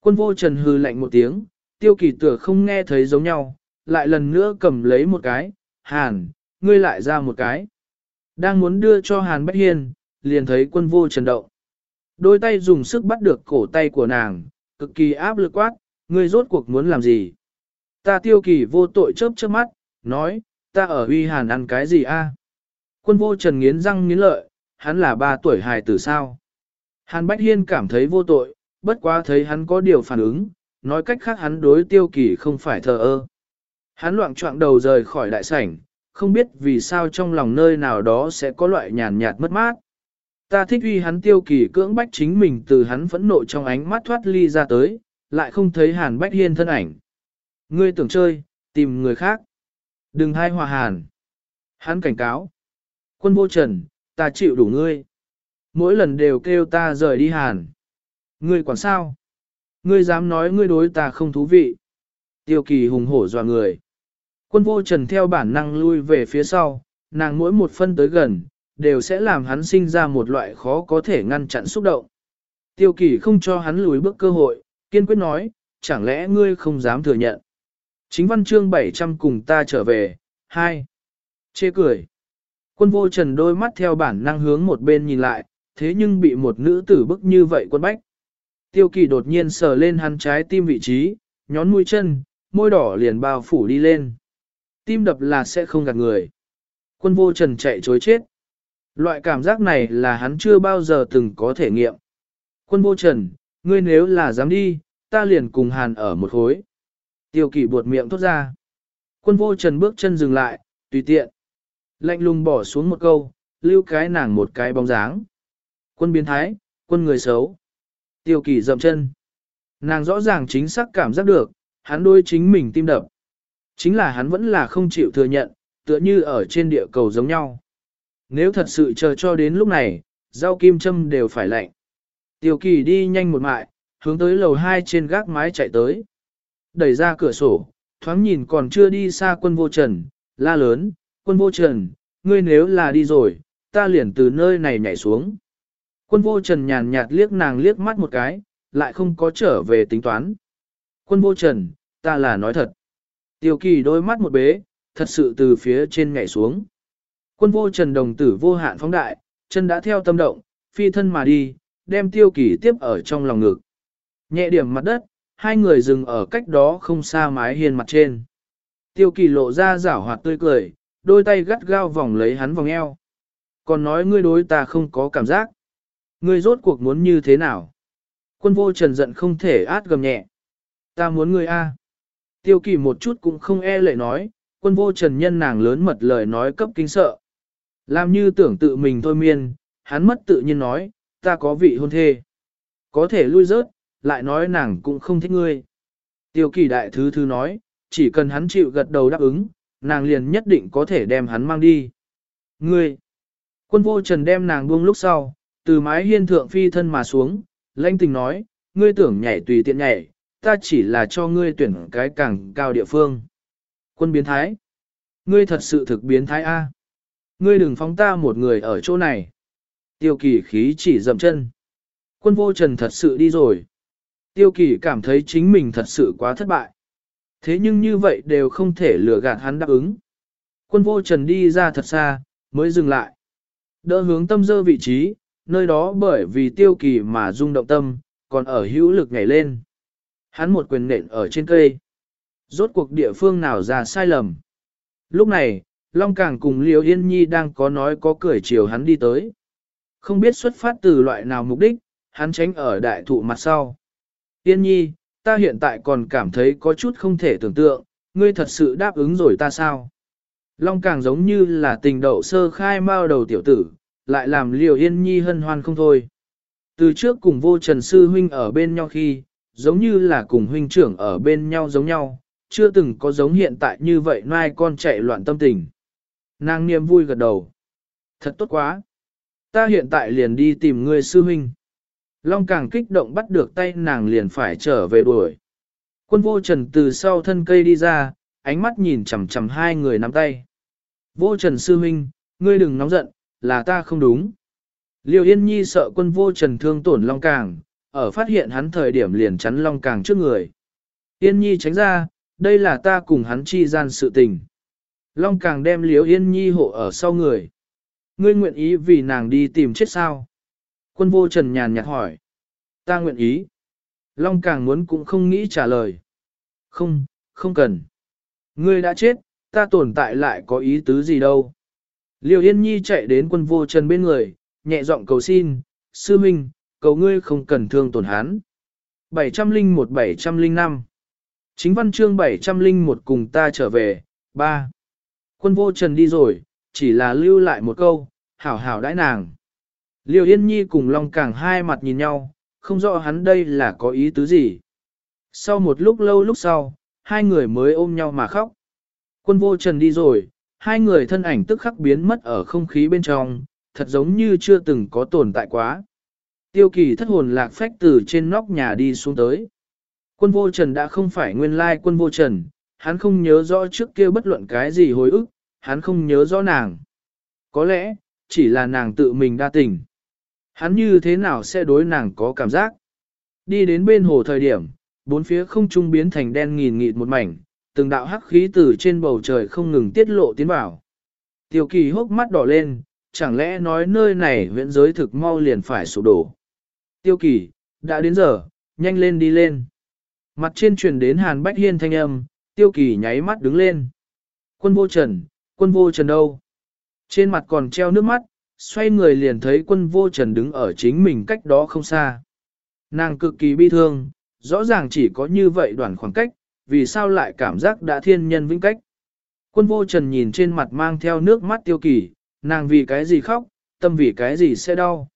Speaker 1: Quân vô trần hư lạnh một tiếng, tiêu kỳ tựa không nghe thấy giống nhau, lại lần nữa cầm lấy một cái, Hàn, ngươi lại ra một cái. Đang muốn đưa cho Hàn Bách Hiên, liền thấy quân vô trần động. Đôi tay dùng sức bắt được cổ tay của nàng, cực kỳ áp lực quát, ngươi rốt cuộc muốn làm gì? Ta tiêu kỳ vô tội chớp chớp mắt, nói, ta ở uy hàn ăn cái gì a? Quân vô trần nghiến răng nghiến lợi, hắn là ba tuổi hài tử sao? Hàn Bách Hiên cảm thấy vô tội, bất quá thấy hắn có điều phản ứng, nói cách khác hắn đối tiêu kỳ không phải thờ ơ. Hắn loạn trọng đầu rời khỏi đại sảnh, không biết vì sao trong lòng nơi nào đó sẽ có loại nhàn nhạt mất mát. Ta thích uy hắn tiêu kỳ cưỡng bách chính mình từ hắn phẫn nộ trong ánh mắt thoát ly ra tới, lại không thấy hàn bách hiên thân ảnh. Ngươi tưởng chơi, tìm người khác. Đừng hai hòa hàn. Hắn cảnh cáo. Quân vô trần, ta chịu đủ ngươi. Mỗi lần đều kêu ta rời đi hàn. Ngươi quản sao? Ngươi dám nói ngươi đối ta không thú vị. Tiêu kỳ hùng hổ dọa người. Quân vô trần theo bản năng lui về phía sau, nàng mỗi một phân tới gần, đều sẽ làm hắn sinh ra một loại khó có thể ngăn chặn xúc động. Tiêu kỳ không cho hắn lùi bước cơ hội, kiên quyết nói, chẳng lẽ ngươi không dám thừa nhận. Chính văn chương 700 cùng ta trở về, 2. Chê cười. Quân vô trần đôi mắt theo bản năng hướng một bên nhìn lại, thế nhưng bị một nữ tử bức như vậy quân bách. Tiêu kỳ đột nhiên sờ lên hắn trái tim vị trí, nhón mũi chân, môi đỏ liền bao phủ đi lên. Tim đập là sẽ không gạt người. Quân vô trần chạy chối chết. Loại cảm giác này là hắn chưa bao giờ từng có thể nghiệm. Quân vô trần, ngươi nếu là dám đi, ta liền cùng hàn ở một khối. Tiêu kỷ buột miệng thốt ra. Quân vô trần bước chân dừng lại, tùy tiện. Lạnh lùng bỏ xuống một câu, lưu cái nàng một cái bóng dáng. Quân biến thái, quân người xấu. Tiêu kỷ dậm chân. Nàng rõ ràng chính xác cảm giác được, hắn đôi chính mình tim đập. Chính là hắn vẫn là không chịu thừa nhận, tựa như ở trên địa cầu giống nhau. Nếu thật sự chờ cho đến lúc này, rau kim châm đều phải lạnh. Tiểu kỳ đi nhanh một mại, hướng tới lầu hai trên gác mái chạy tới. Đẩy ra cửa sổ, thoáng nhìn còn chưa đi xa quân vô trần, la lớn, quân vô trần, ngươi nếu là đi rồi, ta liền từ nơi này nhảy xuống. Quân vô trần nhàn nhạt liếc nàng liếc mắt một cái, lại không có trở về tính toán. Quân vô trần, ta là nói thật. Tiêu kỳ đôi mắt một bế, thật sự từ phía trên nhảy xuống. Quân vô trần đồng tử vô hạn phóng đại, chân đã theo tâm động, phi thân mà đi, đem tiêu kỳ tiếp ở trong lòng ngực. Nhẹ điểm mặt đất, hai người dừng ở cách đó không xa mái hiên mặt trên. Tiêu kỳ lộ ra rảo hoạt tươi cười, đôi tay gắt gao vòng lấy hắn vòng eo. Còn nói ngươi đối ta không có cảm giác. Ngươi rốt cuộc muốn như thế nào? Quân vô trần giận không thể át gầm nhẹ. Ta muốn ngươi a. Tiêu kỳ một chút cũng không e lệ nói, quân vô trần nhân nàng lớn mật lời nói cấp kinh sợ. Làm như tưởng tự mình thôi miên, hắn mất tự nhiên nói, ta có vị hôn thê. Có thể lui rớt, lại nói nàng cũng không thích ngươi. Tiêu kỳ đại thứ thứ nói, chỉ cần hắn chịu gật đầu đáp ứng, nàng liền nhất định có thể đem hắn mang đi. Ngươi! Quân vô trần đem nàng buông lúc sau, từ mái hiên thượng phi thân mà xuống, lãnh tình nói, ngươi tưởng nhảy tùy tiện nhảy, ta chỉ là cho ngươi tuyển cái càng cao địa phương. Quân biến thái. Ngươi thật sự thực biến thái A. Ngươi đừng phóng ta một người ở chỗ này. Tiêu kỳ khí chỉ dậm chân. Quân vô trần thật sự đi rồi. Tiêu kỳ cảm thấy chính mình thật sự quá thất bại. Thế nhưng như vậy đều không thể lừa gạt hắn đáp ứng. Quân vô trần đi ra thật xa, mới dừng lại. Đỡ hướng tâm dơ vị trí, nơi đó bởi vì tiêu kỳ mà rung động tâm, còn ở hữu lực nhảy lên. Hắn một quyền nện ở trên cây. Rốt cuộc địa phương nào ra sai lầm. Lúc này, Long Càng cùng Liêu Yên Nhi đang có nói có cười chiều hắn đi tới. Không biết xuất phát từ loại nào mục đích, hắn tránh ở đại thụ mặt sau. Yên Nhi, ta hiện tại còn cảm thấy có chút không thể tưởng tượng, ngươi thật sự đáp ứng rồi ta sao? Long Càng giống như là tình đậu sơ khai mao đầu tiểu tử, lại làm Liêu Yên Nhi hân hoan không thôi. Từ trước cùng vô trần sư huynh ở bên nhau khi, giống như là cùng huynh trưởng ở bên nhau giống nhau, chưa từng có giống hiện tại như vậy mai con chạy loạn tâm tình. Nàng niềm vui gật đầu. Thật tốt quá. Ta hiện tại liền đi tìm ngươi sư huynh. Long càng kích động bắt được tay nàng liền phải trở về đuổi. Quân vô trần từ sau thân cây đi ra, ánh mắt nhìn chằm chằm hai người nắm tay. Vô trần sư huynh, ngươi đừng nóng giận, là ta không đúng. Liêu Yên Nhi sợ quân vô trần thương tổn Long Càng, ở phát hiện hắn thời điểm liền chắn Long Càng trước người. Yên Nhi tránh ra, đây là ta cùng hắn chi gian sự tình. Long Càng đem Liêu Yên Nhi hộ ở sau người. Ngươi nguyện ý vì nàng đi tìm chết sao? Quân vô trần nhàn nhạt hỏi. Ta nguyện ý. Long Càng muốn cũng không nghĩ trả lời. Không, không cần. Ngươi đã chết, ta tồn tại lại có ý tứ gì đâu. Liêu Yên Nhi chạy đến quân vô trần bên người, nhẹ giọng cầu xin, sư minh, cầu ngươi không cần thương tổn hắn. 701-705 Chính văn chương 701 cùng ta trở về, 3. Quân vô trần đi rồi, chỉ là lưu lại một câu, hảo hảo đãi nàng. Liêu Yên Nhi cùng Long Càng hai mặt nhìn nhau, không rõ hắn đây là có ý tứ gì. Sau một lúc lâu lúc sau, hai người mới ôm nhau mà khóc. Quân vô trần đi rồi, hai người thân ảnh tức khắc biến mất ở không khí bên trong, thật giống như chưa từng có tồn tại quá. Tiêu kỳ thất hồn lạc phách từ trên nóc nhà đi xuống tới. Quân vô trần đã không phải nguyên lai quân vô trần, hắn không nhớ rõ trước kia bất luận cái gì hồi ức, hắn không nhớ rõ nàng. Có lẽ, chỉ là nàng tự mình đa tình. Hắn như thế nào sẽ đối nàng có cảm giác? Đi đến bên hồ thời điểm, bốn phía không trung biến thành đen nghìn nghịt một mảnh, từng đạo hắc khí từ trên bầu trời không ngừng tiết lộ tiến vào. Tiêu kỳ hốc mắt đỏ lên, chẳng lẽ nói nơi này huyện giới thực mau liền phải sụp đổ. Tiêu kỳ, đã đến giờ, nhanh lên đi lên. Mặt trên truyền đến Hàn Bách Hiên thanh âm, tiêu kỳ nháy mắt đứng lên. Quân vô trần, quân vô trần đâu? Trên mặt còn treo nước mắt, xoay người liền thấy quân vô trần đứng ở chính mình cách đó không xa. Nàng cực kỳ bi thương, rõ ràng chỉ có như vậy đoạn khoảng cách, vì sao lại cảm giác đã thiên nhân vĩnh cách. Quân vô trần nhìn trên mặt mang theo nước mắt tiêu kỳ, nàng vì cái gì khóc, tâm vì cái gì sẽ đau.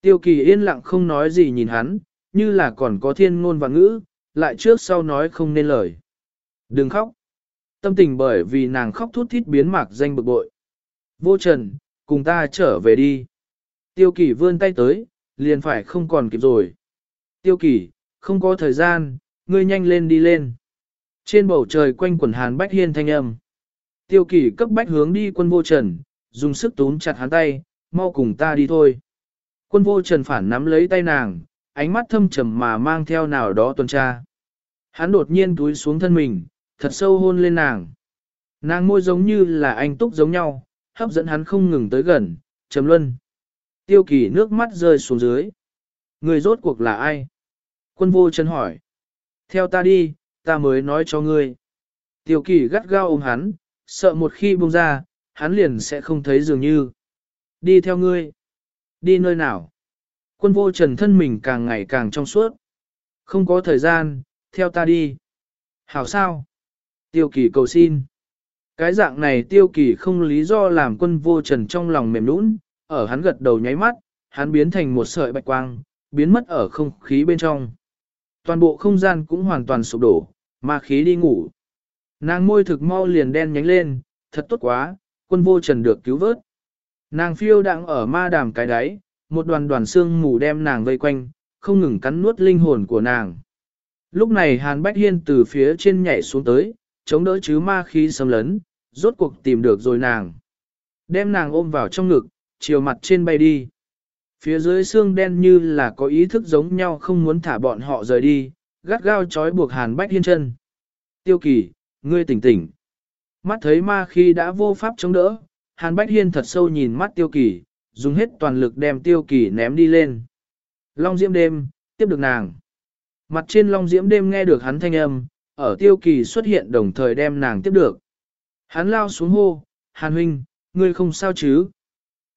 Speaker 1: Tiêu kỳ yên lặng không nói gì nhìn hắn, như là còn có thiên ngôn và ngữ, lại trước sau nói không nên lời. Đừng khóc. Tâm tình bởi vì nàng khóc thút thít biến mạc danh bực bội. Vô trần, cùng ta trở về đi. Tiêu kỷ vươn tay tới, liền phải không còn kịp rồi. Tiêu kỷ, không có thời gian, ngươi nhanh lên đi lên. Trên bầu trời quanh quần hàn bách hiên thanh âm. Tiêu kỷ cấp bách hướng đi quân vô trần, dùng sức túm chặt hắn tay, mau cùng ta đi thôi. Quân vô trần phản nắm lấy tay nàng, ánh mắt thâm trầm mà mang theo nào đó tuần tra. Hắn đột nhiên túi xuống thân mình, thật sâu hôn lên nàng. Nàng môi giống như là anh túc giống nhau, hấp dẫn hắn không ngừng tới gần, trầm luân. Tiêu kỳ nước mắt rơi xuống dưới. Người rốt cuộc là ai? Quân vô trần hỏi. Theo ta đi, ta mới nói cho ngươi. Tiêu kỳ gắt gao ôm hắn, sợ một khi buông ra, hắn liền sẽ không thấy dường như. Đi theo ngươi. Đi nơi nào? Quân vô trần thân mình càng ngày càng trong suốt. Không có thời gian, theo ta đi. Hảo sao? Tiêu kỳ cầu xin. Cái dạng này tiêu kỳ không lý do làm quân vô trần trong lòng mềm nũng, ở hắn gật đầu nháy mắt, hắn biến thành một sợi bạch quang, biến mất ở không khí bên trong. Toàn bộ không gian cũng hoàn toàn sụp đổ, ma khí đi ngủ. Nàng môi thực mau liền đen nhánh lên, thật tốt quá, quân vô trần được cứu vớt. Nàng phiêu đang ở ma đàm cái đáy, một đoàn đoàn xương mù đem nàng vây quanh, không ngừng cắn nuốt linh hồn của nàng. Lúc này Hàn Bách Hiên từ phía trên nhảy xuống tới, chống đỡ chứ ma khí xâm lấn, rốt cuộc tìm được rồi nàng. Đem nàng ôm vào trong ngực, chiều mặt trên bay đi. Phía dưới xương đen như là có ý thức giống nhau không muốn thả bọn họ rời đi, gắt gao trói buộc Hàn Bách Hiên chân. Tiêu kỳ, ngươi tỉnh tỉnh. Mắt thấy ma khi đã vô pháp chống đỡ, Hàn Bách Hiên thật sâu nhìn mắt tiêu kỳ, dùng hết toàn lực đem tiêu kỳ ném đi lên. Long diễm đêm, tiếp được nàng. Mặt trên long diễm đêm nghe được hắn thanh âm, ở tiêu kỳ xuất hiện đồng thời đem nàng tiếp được. Hắn lao xuống hô, Hàn huynh, ngươi không sao chứ?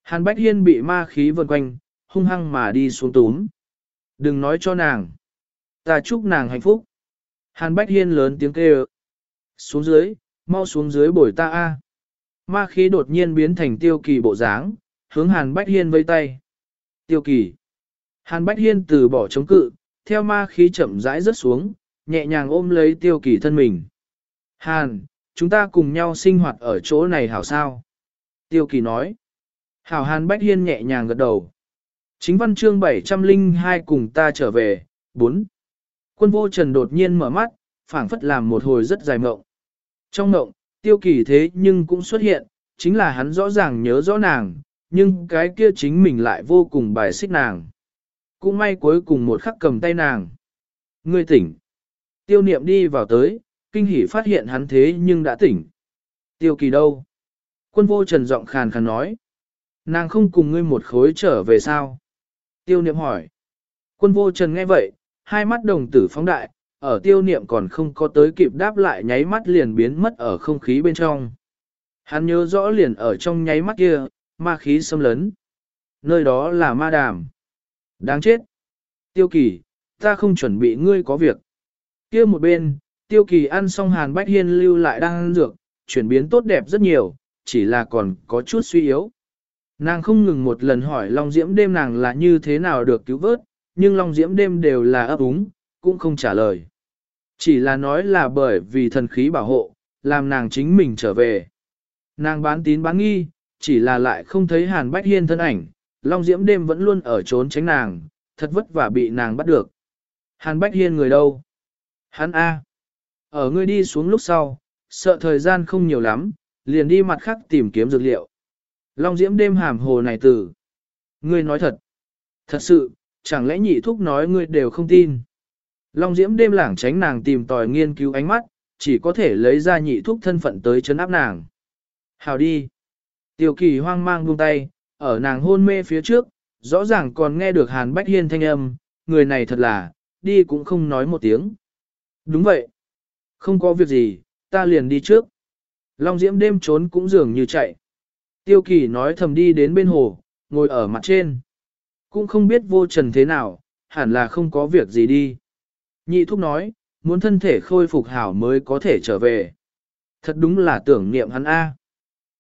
Speaker 1: Hàn Bách Hiên bị ma khí vần quanh, hung hăng mà đi xuống túm. Đừng nói cho nàng. Ta chúc nàng hạnh phúc. Hàn Bách Hiên lớn tiếng kêu. Xuống dưới, mau xuống dưới bồi ta a. Ma khí đột nhiên biến thành tiêu kỳ bộ dáng, hướng Hàn Bách Hiên vây tay. Tiêu kỳ. Hàn Bách Hiên từ bỏ chống cự, theo ma khí chậm rãi rớt xuống, nhẹ nhàng ôm lấy tiêu kỳ thân mình. Hàn, chúng ta cùng nhau sinh hoạt ở chỗ này hảo sao? Tiêu kỳ nói. Hảo Hàn Bách Hiên nhẹ nhàng gật đầu. Chính văn chương 702 cùng ta trở về, 4. Quân vô trần đột nhiên mở mắt, phảng phất làm một hồi rất dài mộng. Trong mộng, tiêu kỳ thế nhưng cũng xuất hiện, chính là hắn rõ ràng nhớ rõ nàng, nhưng cái kia chính mình lại vô cùng bài xích nàng. Cũng may cuối cùng một khắc cầm tay nàng. Ngươi tỉnh. Tiêu niệm đi vào tới, kinh hỉ phát hiện hắn thế nhưng đã tỉnh. Tiêu kỳ đâu? Quân vô trần giọng khàn khàn nói. Nàng không cùng ngươi một khối trở về sao? Tiêu niệm hỏi. Quân vô trần nghe vậy, hai mắt đồng tử phóng đại, ở tiêu niệm còn không có tới kịp đáp lại nháy mắt liền biến mất ở không khí bên trong. Hắn nhớ rõ liền ở trong nháy mắt kia, ma khí xâm lấn. Nơi đó là ma đàm. Đáng chết. Tiêu kỳ, ta không chuẩn bị ngươi có việc kia một bên, tiêu kỳ ăn xong hàn bách hiên lưu lại đang ăn dược, chuyển biến tốt đẹp rất nhiều, chỉ là còn có chút suy yếu. Nàng không ngừng một lần hỏi Long Diễm đêm nàng là như thế nào được cứu vớt, nhưng Long Diễm đêm đều là ấp úng, cũng không trả lời. Chỉ là nói là bởi vì thần khí bảo hộ, làm nàng chính mình trở về. Nàng bán tín bán nghi, chỉ là lại không thấy Hàn Bách Hiên thân ảnh, Long Diễm đêm vẫn luôn ở trốn tránh nàng, thật vất vả bị nàng bắt được. Hàn Bách Hiên người đâu? Hắn A. Ở ngươi đi xuống lúc sau, sợ thời gian không nhiều lắm, liền đi mặt khác tìm kiếm dược liệu. Long Diễm đêm hàm hồ này tử, Ngươi nói thật. Thật sự, chẳng lẽ nhị thúc nói ngươi đều không tin. Long Diễm đêm lảng tránh nàng tìm tòi nghiên cứu ánh mắt, chỉ có thể lấy ra nhị thúc thân phận tới chấn áp nàng. Hào đi. Tiêu kỳ hoang mang buông tay, ở nàng hôn mê phía trước, rõ ràng còn nghe được Hàn Bách Hiên thanh âm, người này thật là, đi cũng không nói một tiếng. Đúng vậy. Không có việc gì, ta liền đi trước. Long Diễm đêm trốn cũng dường như chạy. Tiêu kỳ nói thầm đi đến bên hồ, ngồi ở mặt trên. Cũng không biết vô trần thế nào, hẳn là không có việc gì đi. Nhị thúc nói, muốn thân thể khôi phục hảo mới có thể trở về. Thật đúng là tưởng niệm hắn A.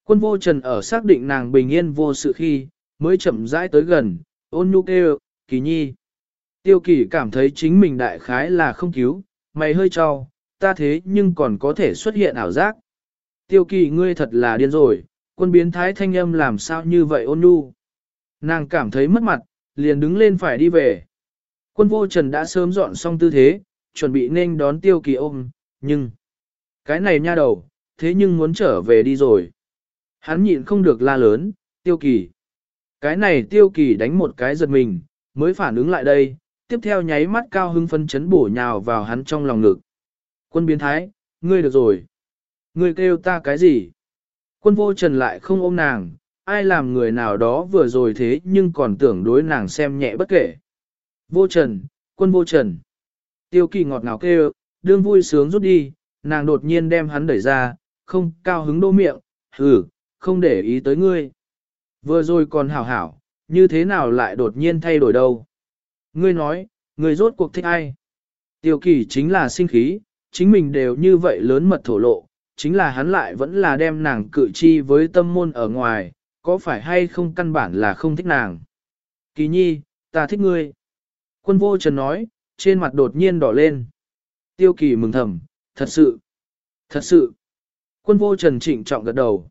Speaker 1: Quân vô trần ở xác định nàng bình yên vô sự khi, mới chậm rãi tới gần, ôn nhu kêu, kỳ nhi. Tiêu kỳ cảm thấy chính mình đại khái là không cứu, mày hơi cho, ta thế nhưng còn có thể xuất hiện ảo giác. Tiêu kỳ ngươi thật là điên rồi, quân biến thái thanh âm làm sao như vậy ôn nhu. Nàng cảm thấy mất mặt, liền đứng lên phải đi về. Quân vô trần đã sớm dọn xong tư thế, chuẩn bị nên đón tiêu kỳ ôm, nhưng... Cái này nha đầu, thế nhưng muốn trở về đi rồi. Hắn nhịn không được la lớn, tiêu kỳ. Cái này tiêu kỳ đánh một cái giật mình, mới phản ứng lại đây, tiếp theo nháy mắt cao hưng phân chấn bổ nhào vào hắn trong lòng ngực. Quân biến thái, ngươi được rồi. Ngươi kêu ta cái gì? Quân vô trần lại không ôm nàng, ai làm người nào đó vừa rồi thế nhưng còn tưởng đối nàng xem nhẹ bất kể. Vô trần, quân vô trần. Tiêu kỳ ngọt ngào kêu, đương vui sướng rút đi, nàng đột nhiên đem hắn đẩy ra, không cao hứng đô miệng, hừ, không để ý tới ngươi. Vừa rồi còn hảo hảo, như thế nào lại đột nhiên thay đổi đâu? Ngươi nói, ngươi rốt cuộc thích ai? Tiêu kỳ chính là sinh khí, chính mình đều như vậy lớn mật thổ lộ, chính là hắn lại vẫn là đem nàng cự chi với tâm môn ở ngoài, có phải hay không căn bản là không thích nàng. Kỳ nhi, ta thích ngươi. Quân vô trần nói, trên mặt đột nhiên đỏ lên. Tiêu kỳ mừng thầm, thật sự, thật sự. Quân vô trần trịnh trọng gật đầu.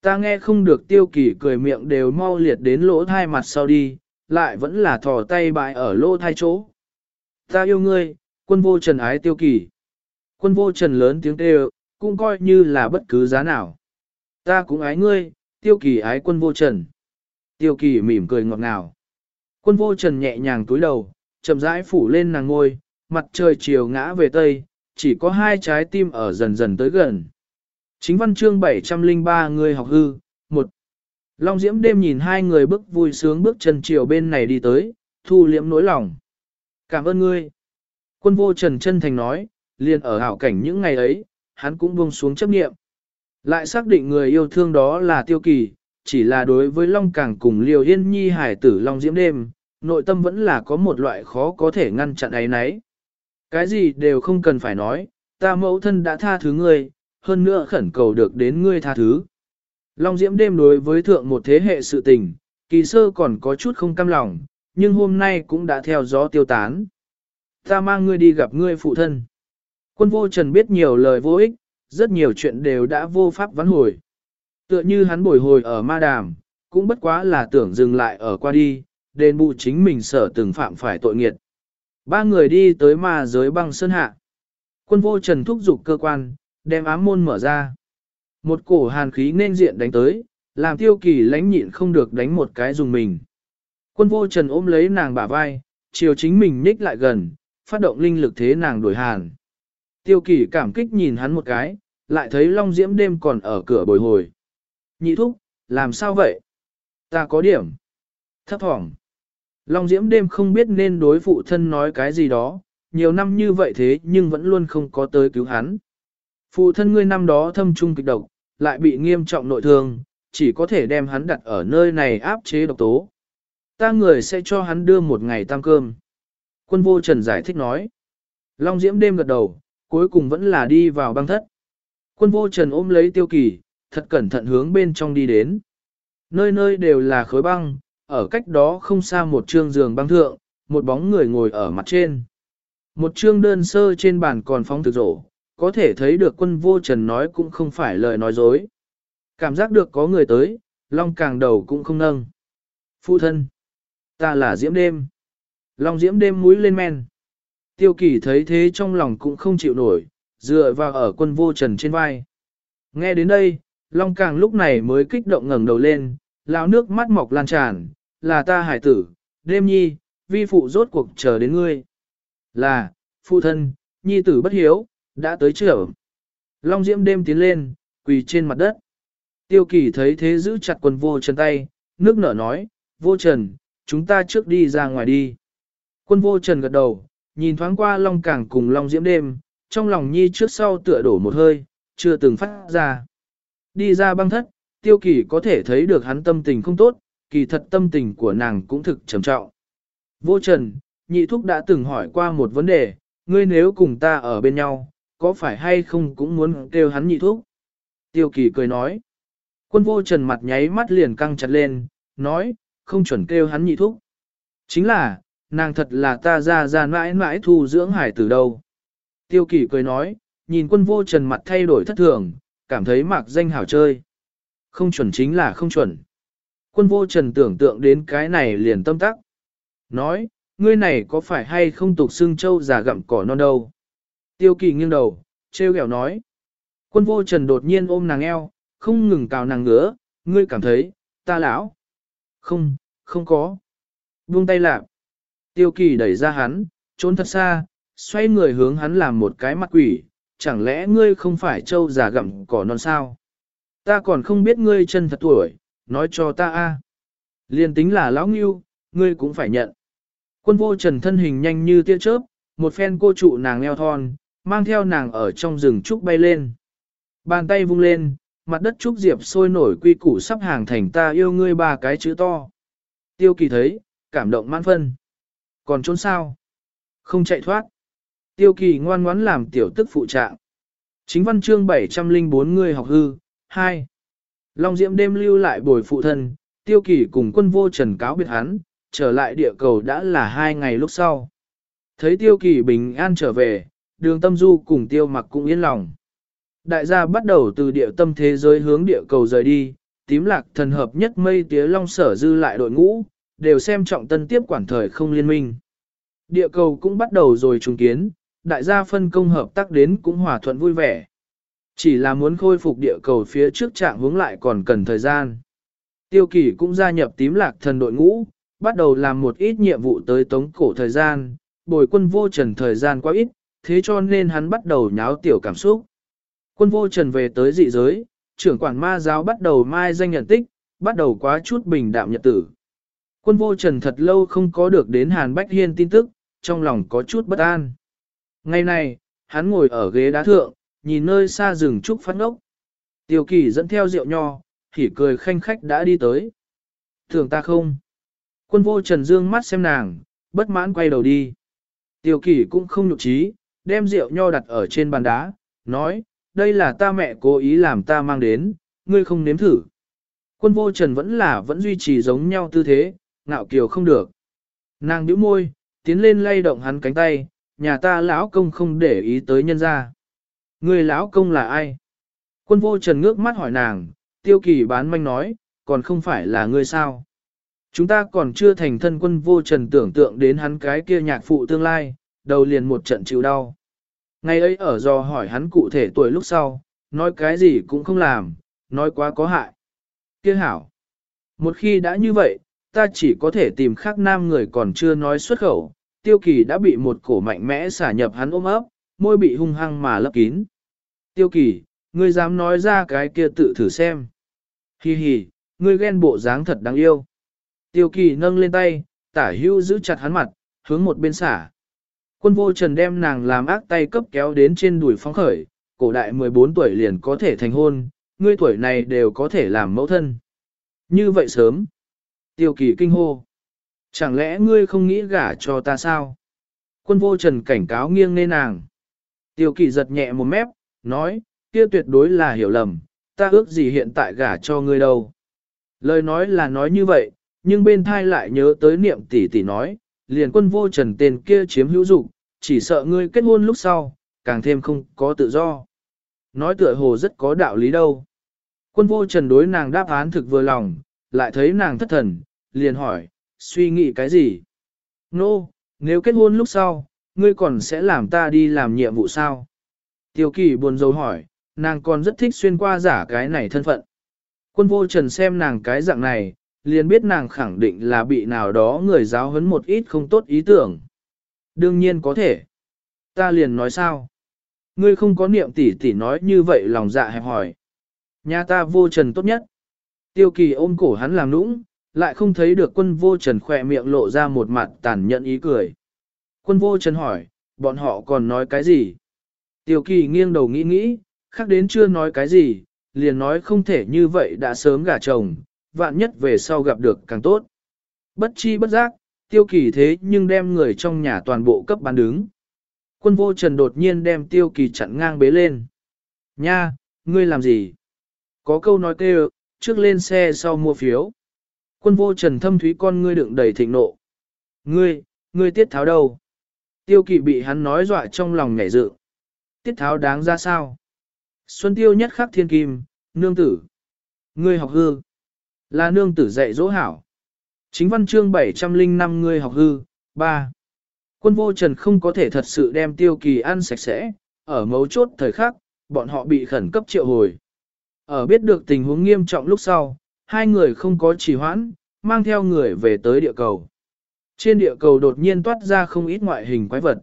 Speaker 1: Ta nghe không được tiêu kỳ cười miệng đều mau liệt đến lỗ thai mặt sau đi, lại vẫn là thò tay bại ở lô thai chỗ. Ta yêu ngươi, quân vô trần ái tiêu kỳ. Quân vô trần lớn tiếng kêu, cũng coi như là bất cứ giá nào. Ta cũng ái ngươi, tiêu kỳ ái quân vô trần. Tiêu kỳ mỉm cười ngọt ngào. Quân vô trần nhẹ nhàng túi đầu, chậm rãi phủ lên nàng ngôi, mặt trời chiều ngã về tây, chỉ có hai trái tim ở dần dần tới gần. Chính văn chương 703 người học hư, một Long Diễm đêm nhìn hai người bước vui sướng bước chân chiều bên này đi tới, thu liễm nỗi lòng. Cảm ơn ngươi. Quân vô trần chân thành nói, liền ở hảo cảnh những ngày ấy, hắn cũng buông xuống chấp nghiệm. Lại xác định người yêu thương đó là tiêu kỳ, chỉ là đối với Long Càng cùng Liều Yên Nhi hải tử Long Diễm đêm, nội tâm vẫn là có một loại khó có thể ngăn chặn ấy nấy. Cái gì đều không cần phải nói, ta mẫu thân đã tha thứ ngươi, hơn nữa khẩn cầu được đến ngươi tha thứ. Long Diễm đêm đối với thượng một thế hệ sự tình, kỳ sơ còn có chút không cam lòng, nhưng hôm nay cũng đã theo gió tiêu tán. Ta mang ngươi đi gặp ngươi phụ thân. Quân vô trần biết nhiều lời vô ích, rất nhiều chuyện đều đã vô pháp vãn hồi. Tựa như hắn bồi hồi ở ma đàm, cũng bất quá là tưởng dừng lại ở qua đi, đền bù chính mình sở từng phạm phải tội nghiệt. Ba người đi tới ma giới băng sơn hạ. Quân vô trần thúc giục cơ quan, đem ám môn mở ra. Một cổ hàn khí nên diện đánh tới, làm tiêu kỳ lánh nhịn không được đánh một cái dùng mình. Quân vô trần ôm lấy nàng bả vai, chiều chính mình nhích lại gần, phát động linh lực thế nàng đuổi hàn. Tiêu kỳ cảm kích nhìn hắn một cái, lại thấy long diễm đêm còn ở cửa bồi hồi. Nhị thúc, làm sao vậy? Ta có điểm. Thấp thỏm. Long diễm đêm không biết nên đối phụ thân nói cái gì đó, nhiều năm như vậy thế nhưng vẫn luôn không có tới cứu hắn. Phụ thân ngươi năm đó thâm trung kịch độc, lại bị nghiêm trọng nội thương, chỉ có thể đem hắn đặt ở nơi này áp chế độc tố. Ta người sẽ cho hắn đưa một ngày tam cơm. Quân vô trần giải thích nói. Long diễm đêm gật đầu, cuối cùng vẫn là đi vào băng thất. Quân vô trần ôm lấy tiêu kỳ, thật cẩn thận hướng bên trong đi đến. Nơi nơi đều là khối băng, ở cách đó không xa một trương giường băng thượng, một bóng người ngồi ở mặt trên. Một trương đơn sơ trên bàn còn phóng thực rổ, có thể thấy được quân vô trần nói cũng không phải lời nói dối. Cảm giác được có người tới, long càng đầu cũng không nâng. Phụ thân, ta là diễm đêm. Long diễm đêm mũi lên men. Tiêu kỳ thấy thế trong lòng cũng không chịu nổi, dựa vào ở quân vô trần trên vai. Nghe đến đây, long càng lúc này mới kích động ngẩng đầu lên, lão nước mắt mọc lan tràn, là ta hải tử, đêm nhi, vi phụ rốt cuộc chờ đến ngươi. Là, phụ thân, nhi tử bất hiếu, đã tới chưa? Long Diễm đêm tiến lên, quỳ trên mặt đất. Tiêu kỳ thấy thế giữ chặt quần vô trần tay, nước nở nói, vô trần, chúng ta trước đi ra ngoài đi. Quân vô trần gật đầu, nhìn thoáng qua Long Cảng cùng Long Diễm đêm, trong lòng nhi trước sau tựa đổ một hơi, chưa từng phát ra. Đi ra băng thất, tiêu kỳ có thể thấy được hắn tâm tình không tốt, kỳ thật tâm tình của nàng cũng thực trầm trọng. Vô trần, nhị thúc đã từng hỏi qua một vấn đề, ngươi nếu cùng ta ở bên nhau, có phải hay không cũng muốn kêu hắn nhị thúc. Tiêu kỳ cười nói. Quân vô trần mặt nháy mắt liền căng chặt lên, nói, không chuẩn kêu hắn nhị thúc. Chính là, nàng thật là ta ra ra mãi mãi thu dưỡng hải từ đâu. Tiêu kỳ cười nói, nhìn quân vô trần mặt thay đổi thất thường, cảm thấy mạc danh hảo chơi. Không chuẩn chính là không chuẩn. Quân vô trần tưởng tượng đến cái này liền tâm tắc. Nói, ngươi này có phải hay không tục xương châu già gặm cỏ non đâu. Tiêu kỳ nghiêng đầu, treo gẹo nói. Quân vô trần đột nhiên ôm nàng eo, không ngừng cào nàng ngứa, ngươi cảm thấy, ta lão. Không, không có. Buông tay lạc. Tiêu kỳ đẩy ra hắn, trốn thật xa, xoay người hướng hắn làm một cái mặt quỷ, chẳng lẽ ngươi không phải trâu già gặm cỏ non sao? Ta còn không biết ngươi chân thật tuổi, nói cho ta a. Liên tính là lão ngưu, ngươi cũng phải nhận. Quân vô trần thân hình nhanh như tia chớp, một phen cô trụ nàng eo thon, mang theo nàng ở trong rừng trúc bay lên. Bàn tay vung lên, mặt đất trúc diệp sôi nổi quy củ sắp hàng thành ta yêu ngươi ba cái chữ to. Tiêu kỳ thấy, cảm động mãn phân. Còn trốn sao? Không chạy thoát. Tiêu kỳ ngoan ngoãn làm tiểu tức phụ trạng. Chính văn chương 704 người học hư, 2. Long Diễm đêm lưu lại bồi phụ thân, tiêu kỳ cùng quân vô trần cáo biệt hắn, trở lại địa cầu đã là hai ngày lúc sau. Thấy tiêu kỳ bình an trở về, đường tâm du cùng tiêu mặc cũng yên lòng. Đại gia bắt đầu từ địa tâm thế giới hướng địa cầu rời đi, tím lạc thần hợp nhất mây tía long sở dư lại đội ngũ, đều xem trọng tân tiếp quản thời không liên minh. Địa cầu cũng bắt đầu rồi trùng kiến, đại gia phân công hợp tác đến cũng hòa thuận vui vẻ. Chỉ là muốn khôi phục địa cầu phía trước trạng hướng lại còn cần thời gian. Tiêu kỷ cũng gia nhập tím lạc thần đội ngũ, bắt đầu làm một ít nhiệm vụ tới tống cổ thời gian, bồi quân vô trần thời gian quá ít, thế cho nên hắn bắt đầu nháo tiểu cảm xúc. Quân vô trần về tới dị giới, trưởng quản ma giáo bắt đầu mai danh nhận tích, bắt đầu quá chút bình đạm nhật tử. Quân vô trần thật lâu không có được đến Hàn Bách Hiên tin tức, trong lòng có chút bất an. Ngày này, hắn ngồi ở ghế đá thượng, nhìn nơi xa rừng trúc phát ngốc. Tiêu kỳ dẫn theo rượu nho, thì cười khanh khách đã đi tới. Thường ta không. Quân vô trần dương mắt xem nàng, bất mãn quay đầu đi. Tiêu kỳ cũng không nhục trí, đem rượu nho đặt ở trên bàn đá, nói, đây là ta mẹ cố ý làm ta mang đến, ngươi không nếm thử. Quân vô trần vẫn là vẫn duy trì giống nhau tư thế, ngạo kiều không được. Nàng nhíu môi, tiến lên lay động hắn cánh tay, nhà ta lão công không để ý tới nhân gia. Người lão công là ai? Quân vô trần ngước mắt hỏi nàng, tiêu kỳ bán manh nói, còn không phải là ngươi sao? Chúng ta còn chưa thành thân quân vô trần tưởng tượng đến hắn cái kia nhạc phụ tương lai, đầu liền một trận chịu đau. Ngày ấy ở do hỏi hắn cụ thể tuổi lúc sau, nói cái gì cũng không làm, nói quá có hại. Kia hảo. Một khi đã như vậy, ta chỉ có thể tìm khác nam người còn chưa nói xuất khẩu, tiêu kỳ đã bị một cổ mạnh mẽ xả nhập hắn ôm ấp, môi bị hung hăng mà lấp kín. Tiêu kỳ, ngươi dám nói ra cái kia tự thử xem. Hi hi, ngươi ghen bộ dáng thật đáng yêu. Tiêu kỳ nâng lên tay, tả hưu giữ chặt hắn mặt, hướng một bên xả. Quân vô trần đem nàng làm ác tay cấp kéo đến trên đùi phóng khởi, cổ đại 14 tuổi liền có thể thành hôn, ngươi tuổi này đều có thể làm mẫu thân. Như vậy sớm. Tiêu kỳ kinh hô. Chẳng lẽ ngươi không nghĩ gả cho ta sao? Quân vô trần cảnh cáo nghiêng nên nàng. Tiêu kỳ giật nhẹ một mép, nói, kia tuyệt đối là hiểu lầm, ta ước gì hiện tại gả cho ngươi đâu. Lời nói là nói như vậy, nhưng bên thai lại nhớ tới niệm tỷ tỷ nói, liền quân vô trần tên kia chiếm hữu dụng, chỉ sợ ngươi kết hôn lúc sau, càng thêm không có tự do. Nói tựa hồ rất có đạo lý đâu. Quân vô trần đối nàng đáp án thực vừa lòng, lại thấy nàng thất thần, liền hỏi, suy nghĩ cái gì? Nô, no, nếu kết hôn lúc sau, ngươi còn sẽ làm ta đi làm nhiệm vụ sao? Tiêu kỳ buồn rầu hỏi, nàng còn rất thích xuyên qua giả cái này thân phận. Quân vô trần xem nàng cái dạng này, liền biết nàng khẳng định là bị nào đó người giáo huấn một ít không tốt ý tưởng. Đương nhiên có thể. Ta liền nói sao? Ngươi không có niệm tỷ tỷ nói như vậy lòng dạ hẹp hỏi. Nhà ta vô trần tốt nhất. Tiêu kỳ ôm cổ hắn làm nũng, lại không thấy được quân vô trần khỏe miệng lộ ra một mặt tàn nhẫn ý cười. Quân vô trần hỏi, bọn họ còn nói cái gì? Tiêu kỳ nghiêng đầu nghĩ nghĩ, khác đến chưa nói cái gì, liền nói không thể như vậy đã sớm gả chồng, vạn nhất về sau gặp được càng tốt. Bất chi bất giác, tiêu kỳ thế nhưng đem người trong nhà toàn bộ cấp bán đứng. Quân vô trần đột nhiên đem tiêu kỳ chặn ngang bế lên. Nha, ngươi làm gì? Có câu nói kêu, trước lên xe sau mua phiếu. Quân vô trần thâm thúy con ngươi đựng đầy thịnh nộ. Ngươi, ngươi tiết tháo đâu? Tiêu kỳ bị hắn nói dọa trong lòng nhảy dự. Tiết tháo đáng ra sao? Xuân tiêu nhất khắc thiên kim, nương tử. Ngươi học hư. Là nương tử dạy dỗ hảo. Chính văn chương 705 người học hư, 3. Quân vô trần không có thể thật sự đem tiêu kỳ ăn sạch sẽ, ở mấu chốt thời khắc, bọn họ bị khẩn cấp triệu hồi. Ở biết được tình huống nghiêm trọng lúc sau, hai người không có trì hoãn, mang theo người về tới địa cầu. Trên địa cầu đột nhiên toát ra không ít ngoại hình quái vật.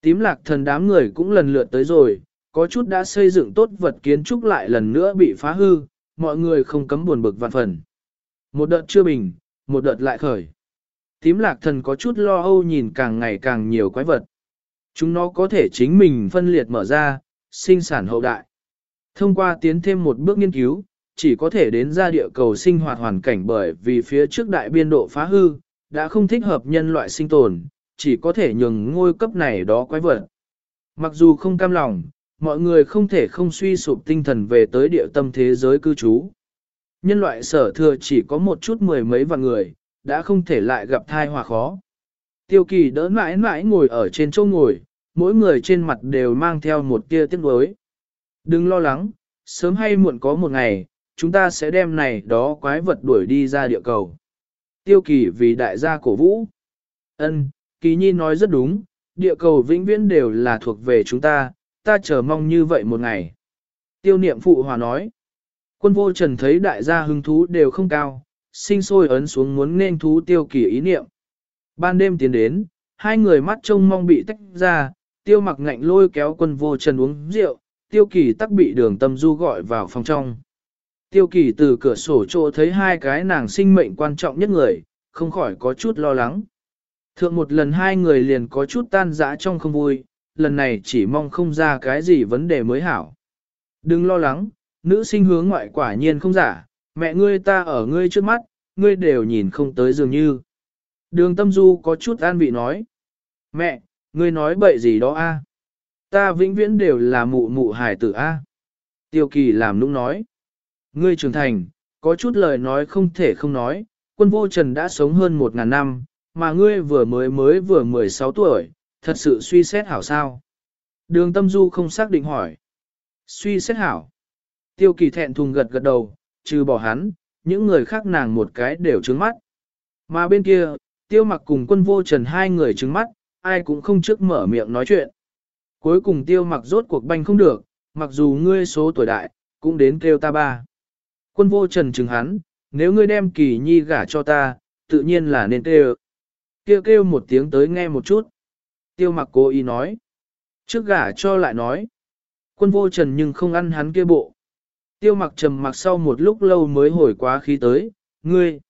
Speaker 1: Tím lạc thần đám người cũng lần lượt tới rồi, có chút đã xây dựng tốt vật kiến trúc lại lần nữa bị phá hư, mọi người không cấm buồn bực vạn phần. Một đợt chưa bình, một đợt lại khởi. Tím lạc thần có chút lo âu nhìn càng ngày càng nhiều quái vật. Chúng nó có thể chính mình phân liệt mở ra, sinh sản hậu đại. Thông qua tiến thêm một bước nghiên cứu, chỉ có thể đến ra địa cầu sinh hoạt hoàn cảnh bởi vì phía trước đại biên độ phá hư, đã không thích hợp nhân loại sinh tồn, chỉ có thể nhường ngôi cấp này đó quái vật. Mặc dù không cam lòng, mọi người không thể không suy sụp tinh thần về tới địa tâm thế giới cư trú. Nhân loại sở thừa chỉ có một chút mười mấy vạn người, đã không thể lại gặp thai hòa khó. Tiêu kỳ đỡ mãi mãi ngồi ở trên chỗ ngồi, mỗi người trên mặt đều mang theo một tia tiếc nuối. Đừng lo lắng, sớm hay muộn có một ngày, chúng ta sẽ đem này đó quái vật đuổi đi ra địa cầu. Tiêu kỳ vì đại gia cổ vũ. Ân, kỳ nhi nói rất đúng, địa cầu vĩnh viễn đều là thuộc về chúng ta, ta chờ mong như vậy một ngày. Tiêu niệm phụ hòa nói. Quân vô trần thấy đại gia hứng thú đều không cao, sinh sôi ấn xuống muốn nên thú tiêu kỳ ý niệm. Ban đêm tiến đến, hai người mắt trông mong bị tách ra, tiêu mặc ngạnh lôi kéo quân vô trần uống rượu, tiêu kỳ tắc bị đường tâm du gọi vào phòng trong. Tiêu kỳ từ cửa sổ chỗ thấy hai cái nàng sinh mệnh quan trọng nhất người, không khỏi có chút lo lắng. Thượng một lần hai người liền có chút tan dã trong không vui, lần này chỉ mong không ra cái gì vấn đề mới hảo. Đừng lo lắng, nữ sinh hướng ngoại quả nhiên không giả, mẹ ngươi ta ở ngươi trước mắt, ngươi đều nhìn không tới dường như. Đường tâm du có chút an vị nói. Mẹ, ngươi nói bậy gì đó a? Ta vĩnh viễn đều là mụ mụ hải tử a. Tiêu kỳ làm nũng nói. Ngươi trưởng thành, có chút lời nói không thể không nói, quân vô trần đã sống hơn một ngàn năm, mà ngươi vừa mới mới vừa 16 tuổi, thật sự suy xét hảo sao? Đường tâm du không xác định hỏi. Suy xét hảo. Tiêu kỳ thẹn thùng gật gật đầu, trừ bỏ hắn, những người khác nàng một cái đều trứng mắt. Mà bên kia, tiêu mặc cùng quân vô trần hai người trứng mắt, ai cũng không trước mở miệng nói chuyện. Cuối cùng tiêu mặc rốt cuộc banh không được, mặc dù ngươi số tuổi đại, cũng đến kêu ta ba. Quân vô trần trừng hắn, nếu ngươi đem kỳ nhi gả cho ta, tự nhiên là nên kêu. Kêu kêu một tiếng tới nghe một chút. Tiêu mặc cố ý nói. Trước gả cho lại nói. Quân vô trần nhưng không ăn hắn kia bộ. Tiêu mặc trầm mặc sau một lúc lâu mới hồi quá khí tới, ngươi.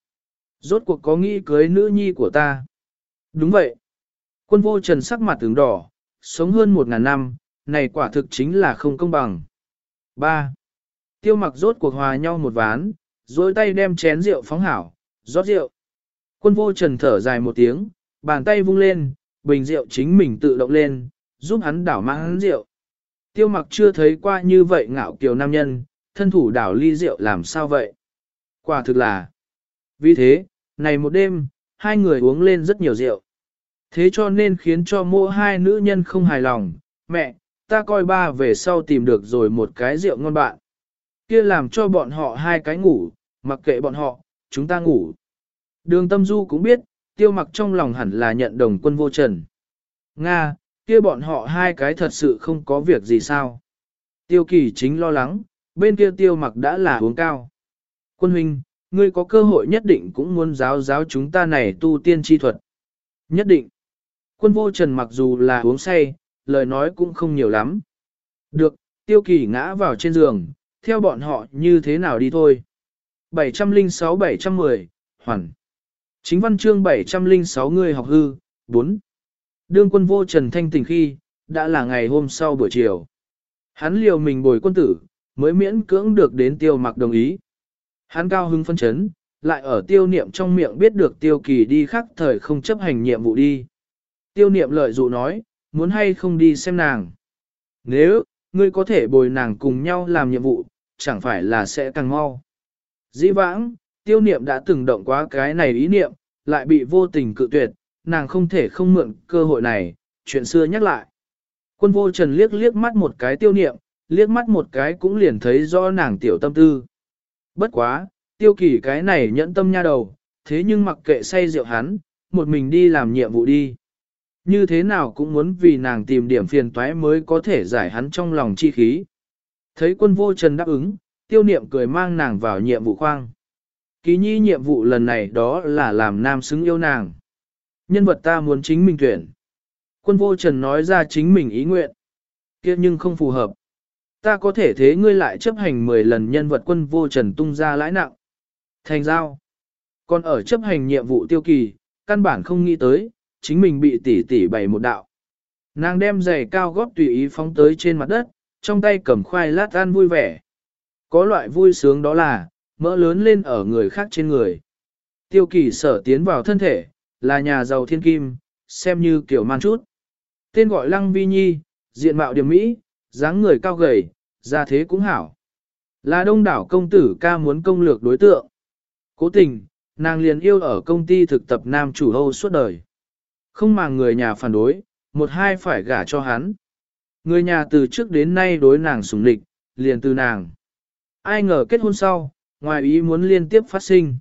Speaker 1: Rốt cuộc có nghĩ cưới nữ nhi của ta. Đúng vậy. Quân vô trần sắc mặt tướng đỏ, sống hơn một ngàn năm, này quả thực chính là không công bằng. 3. Tiêu mặc rốt cuộc hòa nhau một ván, dối tay đem chén rượu phóng hảo, rót rượu. Quân vô trần thở dài một tiếng, bàn tay vung lên, bình rượu chính mình tự động lên, giúp hắn đảo mang hắn rượu. Tiêu mặc chưa thấy qua như vậy ngạo kiều nam nhân, thân thủ đảo ly rượu làm sao vậy? Quả thực là. Vì thế, này một đêm, hai người uống lên rất nhiều rượu. Thế cho nên khiến cho mô hai nữ nhân không hài lòng, mẹ, ta coi ba về sau tìm được rồi một cái rượu ngon bạn. Kia làm cho bọn họ hai cái ngủ, mặc kệ bọn họ, chúng ta ngủ. Đường tâm du cũng biết, tiêu mặc trong lòng hẳn là nhận đồng quân vô trần. Nga, kia bọn họ hai cái thật sự không có việc gì sao. Tiêu kỳ chính lo lắng, bên kia tiêu mặc đã là uống cao. Quân huynh, ngươi có cơ hội nhất định cũng muốn giáo giáo chúng ta này tu tiên chi thuật. Nhất định. Quân vô trần mặc dù là uống say, lời nói cũng không nhiều lắm. Được, tiêu kỳ ngã vào trên giường, theo bọn họ như thế nào đi thôi. 706-710, Hoàn. Chính văn chương 706 người học hư, 4. Đương quân vô trần thanh tình khi, đã là ngày hôm sau buổi chiều. Hắn liều mình bồi quân tử, mới miễn cưỡng được đến tiêu mặc đồng ý. Hắn cao hưng phân chấn, lại ở tiêu niệm trong miệng biết được tiêu kỳ đi khắc thời không chấp hành nhiệm vụ đi. Tiêu niệm lợi dụ nói, muốn hay không đi xem nàng. Nếu, ngươi có thể bồi nàng cùng nhau làm nhiệm vụ, chẳng phải là sẽ càng mau. Dĩ vãng, tiêu niệm đã từng động quá cái này ý niệm, lại bị vô tình cự tuyệt, nàng không thể không mượn cơ hội này, chuyện xưa nhắc lại. Quân vô trần liếc liếc mắt một cái tiêu niệm, liếc mắt một cái cũng liền thấy rõ nàng tiểu tâm tư. Bất quá, tiêu kỳ cái này nhẫn tâm nha đầu, thế nhưng mặc kệ say rượu hắn, một mình đi làm nhiệm vụ đi. Như thế nào cũng muốn vì nàng tìm điểm phiền toái mới có thể giải hắn trong lòng chi khí. Thấy quân vô trần đáp ứng, tiêu niệm cười mang nàng vào nhiệm vụ khoang. Ký nhi nhiệm vụ lần này đó là làm nam xứng yêu nàng. Nhân vật ta muốn chính mình tuyển. Quân vô trần nói ra chính mình ý nguyện. kia nhưng không phù hợp. Ta có thể thế ngươi lại chấp hành 10 lần nhân vật quân vô trần tung ra lãi nặng. Thành giao. Còn ở chấp hành nhiệm vụ tiêu kỳ, căn bản không nghĩ tới, chính mình bị tỷ tỷ bày một đạo. Nàng đem giày cao gót tùy ý phóng tới trên mặt đất, trong tay cầm khoai lát ăn vui vẻ. Có loại vui sướng đó là, mỡ lớn lên ở người khác trên người. Tiêu kỳ sở tiến vào thân thể, là nhà giàu thiên kim, xem như kiểu man chút. Tên gọi Lăng Vi Nhi, diện mạo điểm mỹ, dáng người cao gầy, ra thế cũng hảo. Là đông đảo công tử ca muốn công lược đối tượng. Cố tình, nàng liền yêu ở công ty thực tập nam chủ hâu suốt đời. Không mà người nhà phản đối, một hai phải gả cho hắn. Người nhà từ trước đến nay đối nàng sủng lịch, liền từ nàng. Ai ngờ kết hôn sau, ngoài ý muốn liên tiếp phát sinh.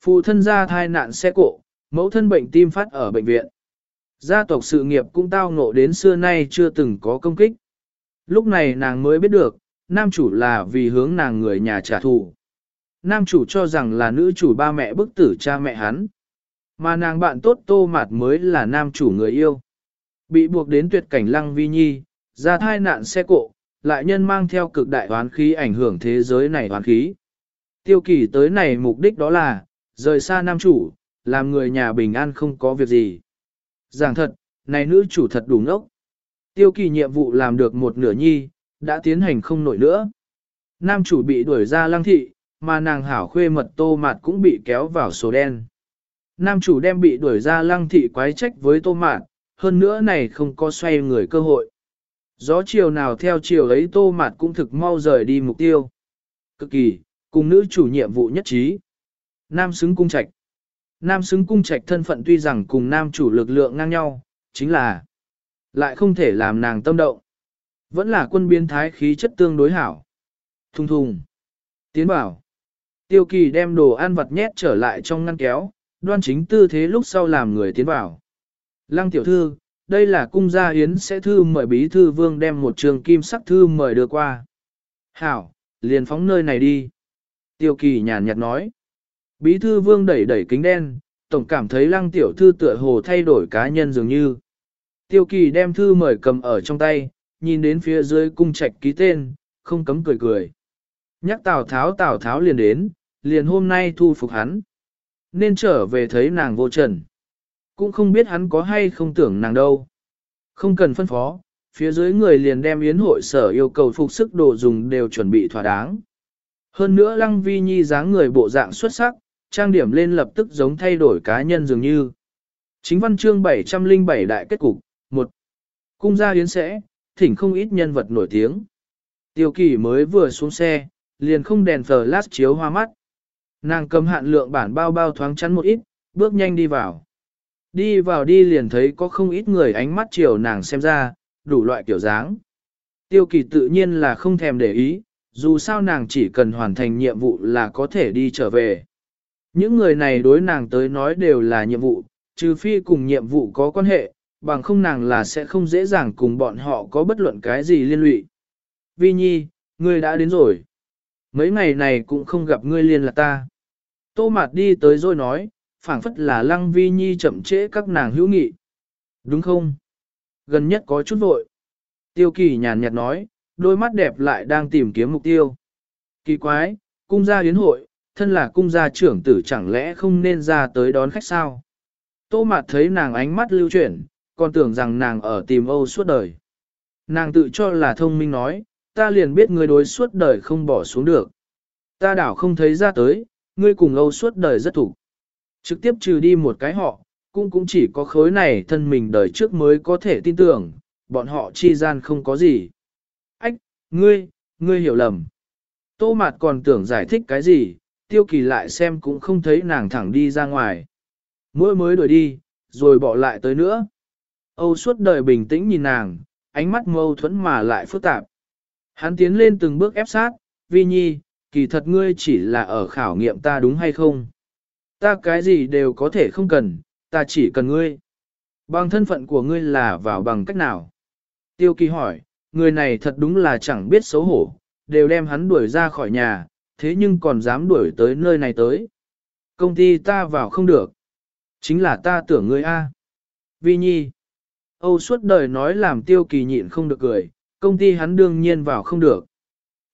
Speaker 1: Phụ thân ra thai nạn xe cộ, mẫu thân bệnh tim phát ở bệnh viện. Gia tộc sự nghiệp cũng tao ngộ đến xưa nay chưa từng có công kích. Lúc này nàng mới biết được, nam chủ là vì hướng nàng người nhà trả thù. Nam chủ cho rằng là nữ chủ ba mẹ bức tử cha mẹ hắn. Mà nàng bạn tốt tô mạt mới là nam chủ người yêu. Bị buộc đến tuyệt cảnh lăng vi nhi, ra thai nạn xe cộ, lại nhân mang theo cực đại hoán khí ảnh hưởng thế giới này hoán khí. Tiêu kỳ tới này mục đích đó là, rời xa nam chủ, làm người nhà bình an không có việc gì. Giảng thật, này nữ chủ thật đủ ngốc. Tiêu kỳ nhiệm vụ làm được một nửa nhi, đã tiến hành không nổi nữa. Nam chủ bị đuổi ra lăng thị, mà nàng hảo khuê mật tô mạt cũng bị kéo vào số đen. Nam chủ đem bị đuổi ra lăng thị quái trách với tô mạt, hơn nữa này không có xoay người cơ hội. Gió chiều nào theo chiều ấy tô mạt cũng thực mau rời đi mục tiêu. Cực kỳ, cùng nữ chủ nhiệm vụ nhất trí. Nam xứng cung trạch. Nam xứng cung trạch thân phận tuy rằng cùng nam chủ lực lượng ngang nhau, chính là lại không thể làm nàng tâm động. Vẫn là quân biến thái khí chất tương đối hảo. Thùng thùng. Tiến bảo. Tiêu kỳ đem đồ ăn vặt nhét trở lại trong ngăn kéo, đoan chính tư thế lúc sau làm người tiến bảo. Lăng tiểu thư, đây là cung gia yến sẽ thư mời bí thư vương đem một trường kim sắc thư mời đưa qua. Hảo, liền phóng nơi này đi. Tiêu kỳ nhàn nhạt nói. Bí thư vương đẩy đẩy kính đen, tổng cảm thấy lăng tiểu thư tựa hồ thay đổi cá nhân dường như. Tiêu kỳ đem thư mời cầm ở trong tay, nhìn đến phía dưới cung trạch ký tên, không cấm cười cười. Nhắc Tào Tháo Tào Tháo liền đến, liền hôm nay thu phục hắn. Nên trở về thấy nàng vô trần. Cũng không biết hắn có hay không tưởng nàng đâu. Không cần phân phó, phía dưới người liền đem yến hội sở yêu cầu phục sức đồ dùng đều chuẩn bị thỏa đáng. Hơn nữa Lăng Vi Nhi dáng người bộ dạng xuất sắc, trang điểm lên lập tức giống thay đổi cá nhân dường như. Chính văn chương 707 đại kết cục, 1. Cung gia yến sẽ, thỉnh không ít nhân vật nổi tiếng. Tiêu kỳ mới vừa xuống xe, liền không đèn flash chiếu hoa mắt. Nàng cầm hạn lượng bản bao bao thoáng chắn một ít, bước nhanh đi vào. Đi vào đi liền thấy có không ít người ánh mắt chiều nàng xem ra, đủ loại kiểu dáng. Tiêu kỳ tự nhiên là không thèm để ý, dù sao nàng chỉ cần hoàn thành nhiệm vụ là có thể đi trở về. Những người này đối nàng tới nói đều là nhiệm vụ, trừ phi cùng nhiệm vụ có quan hệ, bằng không nàng là sẽ không dễ dàng cùng bọn họ có bất luận cái gì liên lụy. Vi Nhi, ngươi đã đến rồi. Mấy ngày này cũng không gặp ngươi liên là ta. Tô Mạt đi tới rồi nói, phảng phất là Lăng Vi Nhi chậm trễ các nàng hữu nghị. Đúng không? Gần nhất có chút vội. Tiêu kỳ nhàn nhạt nói, đôi mắt đẹp lại đang tìm kiếm mục tiêu. Kỳ quái, cung gia yến hội, thân là cung gia trưởng tử chẳng lẽ không nên ra tới đón khách sao? Tô Mạt thấy nàng ánh mắt lưu chuyển, còn tưởng rằng nàng ở tìm Âu suốt đời. Nàng tự cho là thông minh nói, ta liền biết ngươi đối suốt đời không bỏ xuống được. Ta đảo không thấy ra tới, ngươi cùng Âu suốt đời rất thủ. Trực tiếp trừ đi một cái họ, cũng cũng chỉ có khối này thân mình đời trước mới có thể tin tưởng, bọn họ chi gian không có gì. Ách, ngươi, ngươi hiểu lầm. Tô Mạt còn tưởng giải thích cái gì, tiêu kỳ lại xem cũng không thấy nàng thẳng đi ra ngoài. Mỗi mới đuổi đi, rồi bỏ lại tới nữa. Âu suốt đời bình tĩnh nhìn nàng, ánh mắt mâu thuẫn mà lại phức tạp. Hắn tiến lên từng bước ép sát, vi nhi, kỳ thật ngươi chỉ là ở khảo nghiệm ta đúng hay không. Ta cái gì đều có thể không cần, ta chỉ cần ngươi. Bằng thân phận của ngươi là vào bằng cách nào? Tiêu kỳ hỏi, người này thật đúng là chẳng biết xấu hổ, đều đem hắn đuổi ra khỏi nhà, thế nhưng còn dám đuổi tới nơi này tới. Công ty ta vào không được. Chính là ta tưởng ngươi A. Vi Nhi. Âu suốt đời nói làm tiêu kỳ nhịn không được cười, công ty hắn đương nhiên vào không được.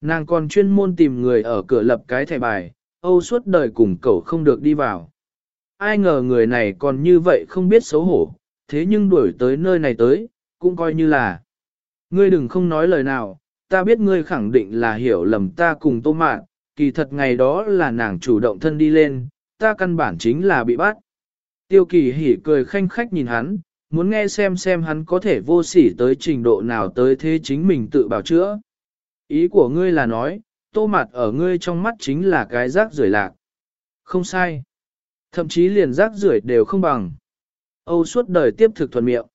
Speaker 1: Nàng còn chuyên môn tìm người ở cửa lập cái thẻ bài, Âu suốt đời cùng cậu không được đi vào. Ai ngờ người này còn như vậy không biết xấu hổ, thế nhưng đuổi tới nơi này tới, cũng coi như là. Ngươi đừng không nói lời nào, ta biết ngươi khẳng định là hiểu lầm ta cùng tô mạn, kỳ thật ngày đó là nàng chủ động thân đi lên, ta căn bản chính là bị bắt. Tiêu kỳ hỉ cười khanh khách nhìn hắn, muốn nghe xem xem hắn có thể vô sỉ tới trình độ nào tới thế chính mình tự bảo chữa. Ý của ngươi là nói, tô mặt ở ngươi trong mắt chính là cái rác rưởi lạc. Không sai. Thậm chí liền rác rưởi đều không bằng. Âu suốt đời tiếp thực thuần miệng.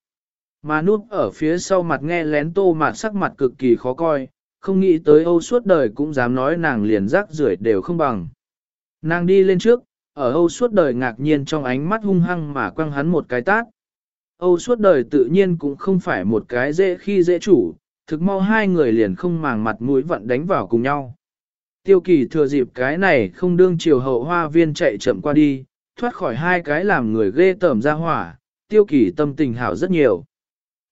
Speaker 1: Mà nút ở phía sau mặt nghe lén tô mặt sắc mặt cực kỳ khó coi, không nghĩ tới Âu suốt đời cũng dám nói nàng liền rác rưởi đều không bằng. Nàng đi lên trước, ở Âu suốt đời ngạc nhiên trong ánh mắt hung hăng mà quăng hắn một cái tát. Âu suốt đời tự nhiên cũng không phải một cái dễ khi dễ chủ, thực mau hai người liền không màng mặt mũi vận đánh vào cùng nhau. Tiêu kỳ thừa dịp cái này không đương chiều hậu hoa viên chạy chậm qua đi, thoát khỏi hai cái làm người ghê tởm ra hỏa, tiêu kỳ tâm tình hảo rất nhiều.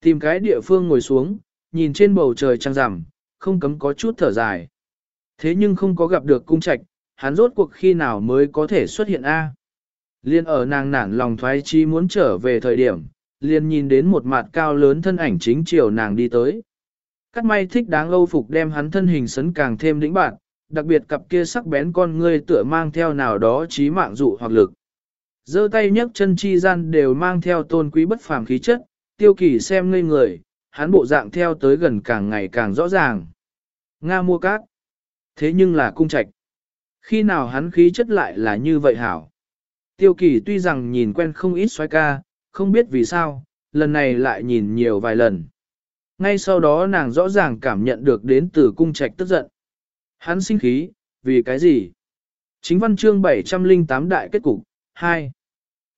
Speaker 1: Tìm cái địa phương ngồi xuống, nhìn trên bầu trời trăng rằm, không cấm có chút thở dài. Thế nhưng không có gặp được cung trạch, hắn rốt cuộc khi nào mới có thể xuất hiện A. Liên ở nàng nản lòng thoái chi muốn trở về thời điểm, liền nhìn đến một mặt cao lớn thân ảnh chính chiều nàng đi tới. Cắt may thích đáng âu phục đem hắn thân hình sấn càng thêm đĩnh bạn, đặc biệt cặp kia sắc bén con ngươi tựa mang theo nào đó trí mạng dụ hoặc lực. giơ tay nhấc chân chi gian đều mang theo tôn quý bất phàm khí chất, tiêu kỳ xem ngây người, hắn bộ dạng theo tới gần càng ngày càng rõ ràng. Nga mua cát. Thế nhưng là cung trạch. Khi nào hắn khí chất lại là như vậy hảo? Tiêu kỳ tuy rằng nhìn quen không ít xoay ca, không biết vì sao, lần này lại nhìn nhiều vài lần. Ngay sau đó nàng rõ ràng cảm nhận được đến từ cung trạch tức giận. Hắn sinh khí, vì cái gì? Chính văn chương 708 đại kết cục, 2.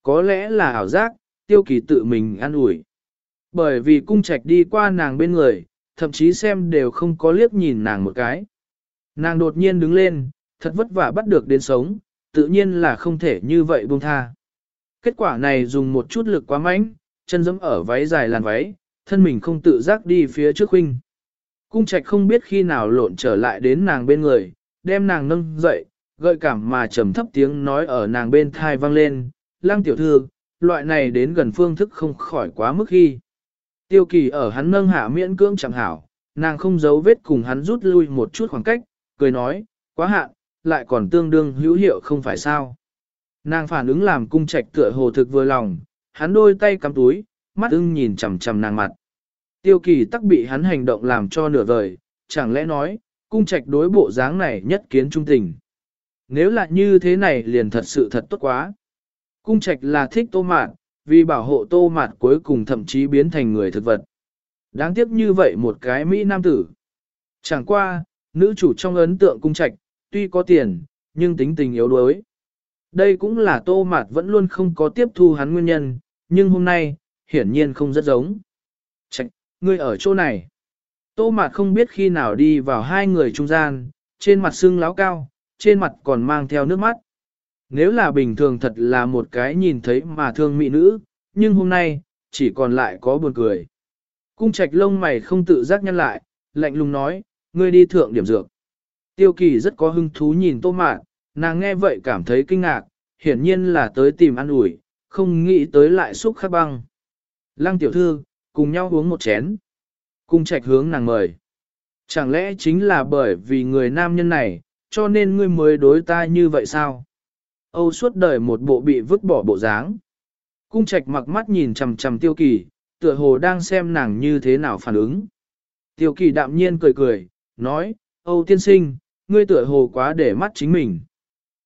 Speaker 1: Có lẽ là ảo giác, tiêu kỳ tự mình an ủi. Bởi vì cung trạch đi qua nàng bên người, thậm chí xem đều không có liếc nhìn nàng một cái. Nàng đột nhiên đứng lên, thật vất vả bắt được đến sống, tự nhiên là không thể như vậy buông tha. Kết quả này dùng một chút lực quá mạnh, chân dẫm ở váy dài làn váy, thân mình không tự giác đi phía trước huynh. Cung trạch không biết khi nào lộn trở lại đến nàng bên người, đem nàng nâng dậy, gợi cảm mà trầm thấp tiếng nói ở nàng bên thai vang lên, lang tiểu thư, loại này đến gần phương thức không khỏi quá mức khi. Tiêu kỳ ở hắn nâng hạ miễn cưỡng chẳng hảo, nàng không giấu vết cùng hắn rút lui một chút khoảng cách, cười nói, quá hạn, lại còn tương đương hữu hiệu không phải sao. Nàng phản ứng làm cung trạch tựa hồ thực vừa lòng, hắn đôi tay cắm túi, mắt ưng nhìn chằm chằm nàng mặt. Tiêu kỳ tắc bị hắn hành động làm cho nửa vời, chẳng lẽ nói, cung trạch đối bộ dáng này nhất kiến trung tình. Nếu là như thế này liền thật sự thật tốt quá. Cung trạch là thích tô mạt, vì bảo hộ tô mạt cuối cùng thậm chí biến thành người thực vật. Đáng tiếc như vậy một cái Mỹ nam tử. Chẳng qua, nữ chủ trong ấn tượng cung trạch, tuy có tiền, nhưng tính tình yếu đuối. Đây cũng là tô mạt vẫn luôn không có tiếp thu hắn nguyên nhân, nhưng hôm nay, hiển nhiên không rất giống. Chạch, ngươi ở chỗ này. Tô mạt không biết khi nào đi vào hai người trung gian, trên mặt xương láo cao, trên mặt còn mang theo nước mắt. Nếu là bình thường thật là một cái nhìn thấy mà thương mỹ nữ, nhưng hôm nay, chỉ còn lại có buồn cười. Cung trạch lông mày không tự giác nhăn lại, lạnh lùng nói, ngươi đi thượng điểm dược. Tiêu kỳ rất có hứng thú nhìn tô mạn, nàng nghe vậy cảm thấy kinh ngạc, hiển nhiên là tới tìm ăn ủi, không nghĩ tới lại xúc khắc băng. Lăng tiểu thư, cùng nhau uống một chén. Cung trạch hướng nàng mời. Chẳng lẽ chính là bởi vì người nam nhân này, cho nên ngươi mới đối ta như vậy sao? Âu suốt đời một bộ bị vứt bỏ bộ dáng. Cung trạch mặc mắt nhìn chằm chằm tiêu kỳ, tựa hồ đang xem nàng như thế nào phản ứng. Tiêu kỳ đạm nhiên cười cười, nói, Âu tiên sinh, ngươi tựa hồ quá để mắt chính mình.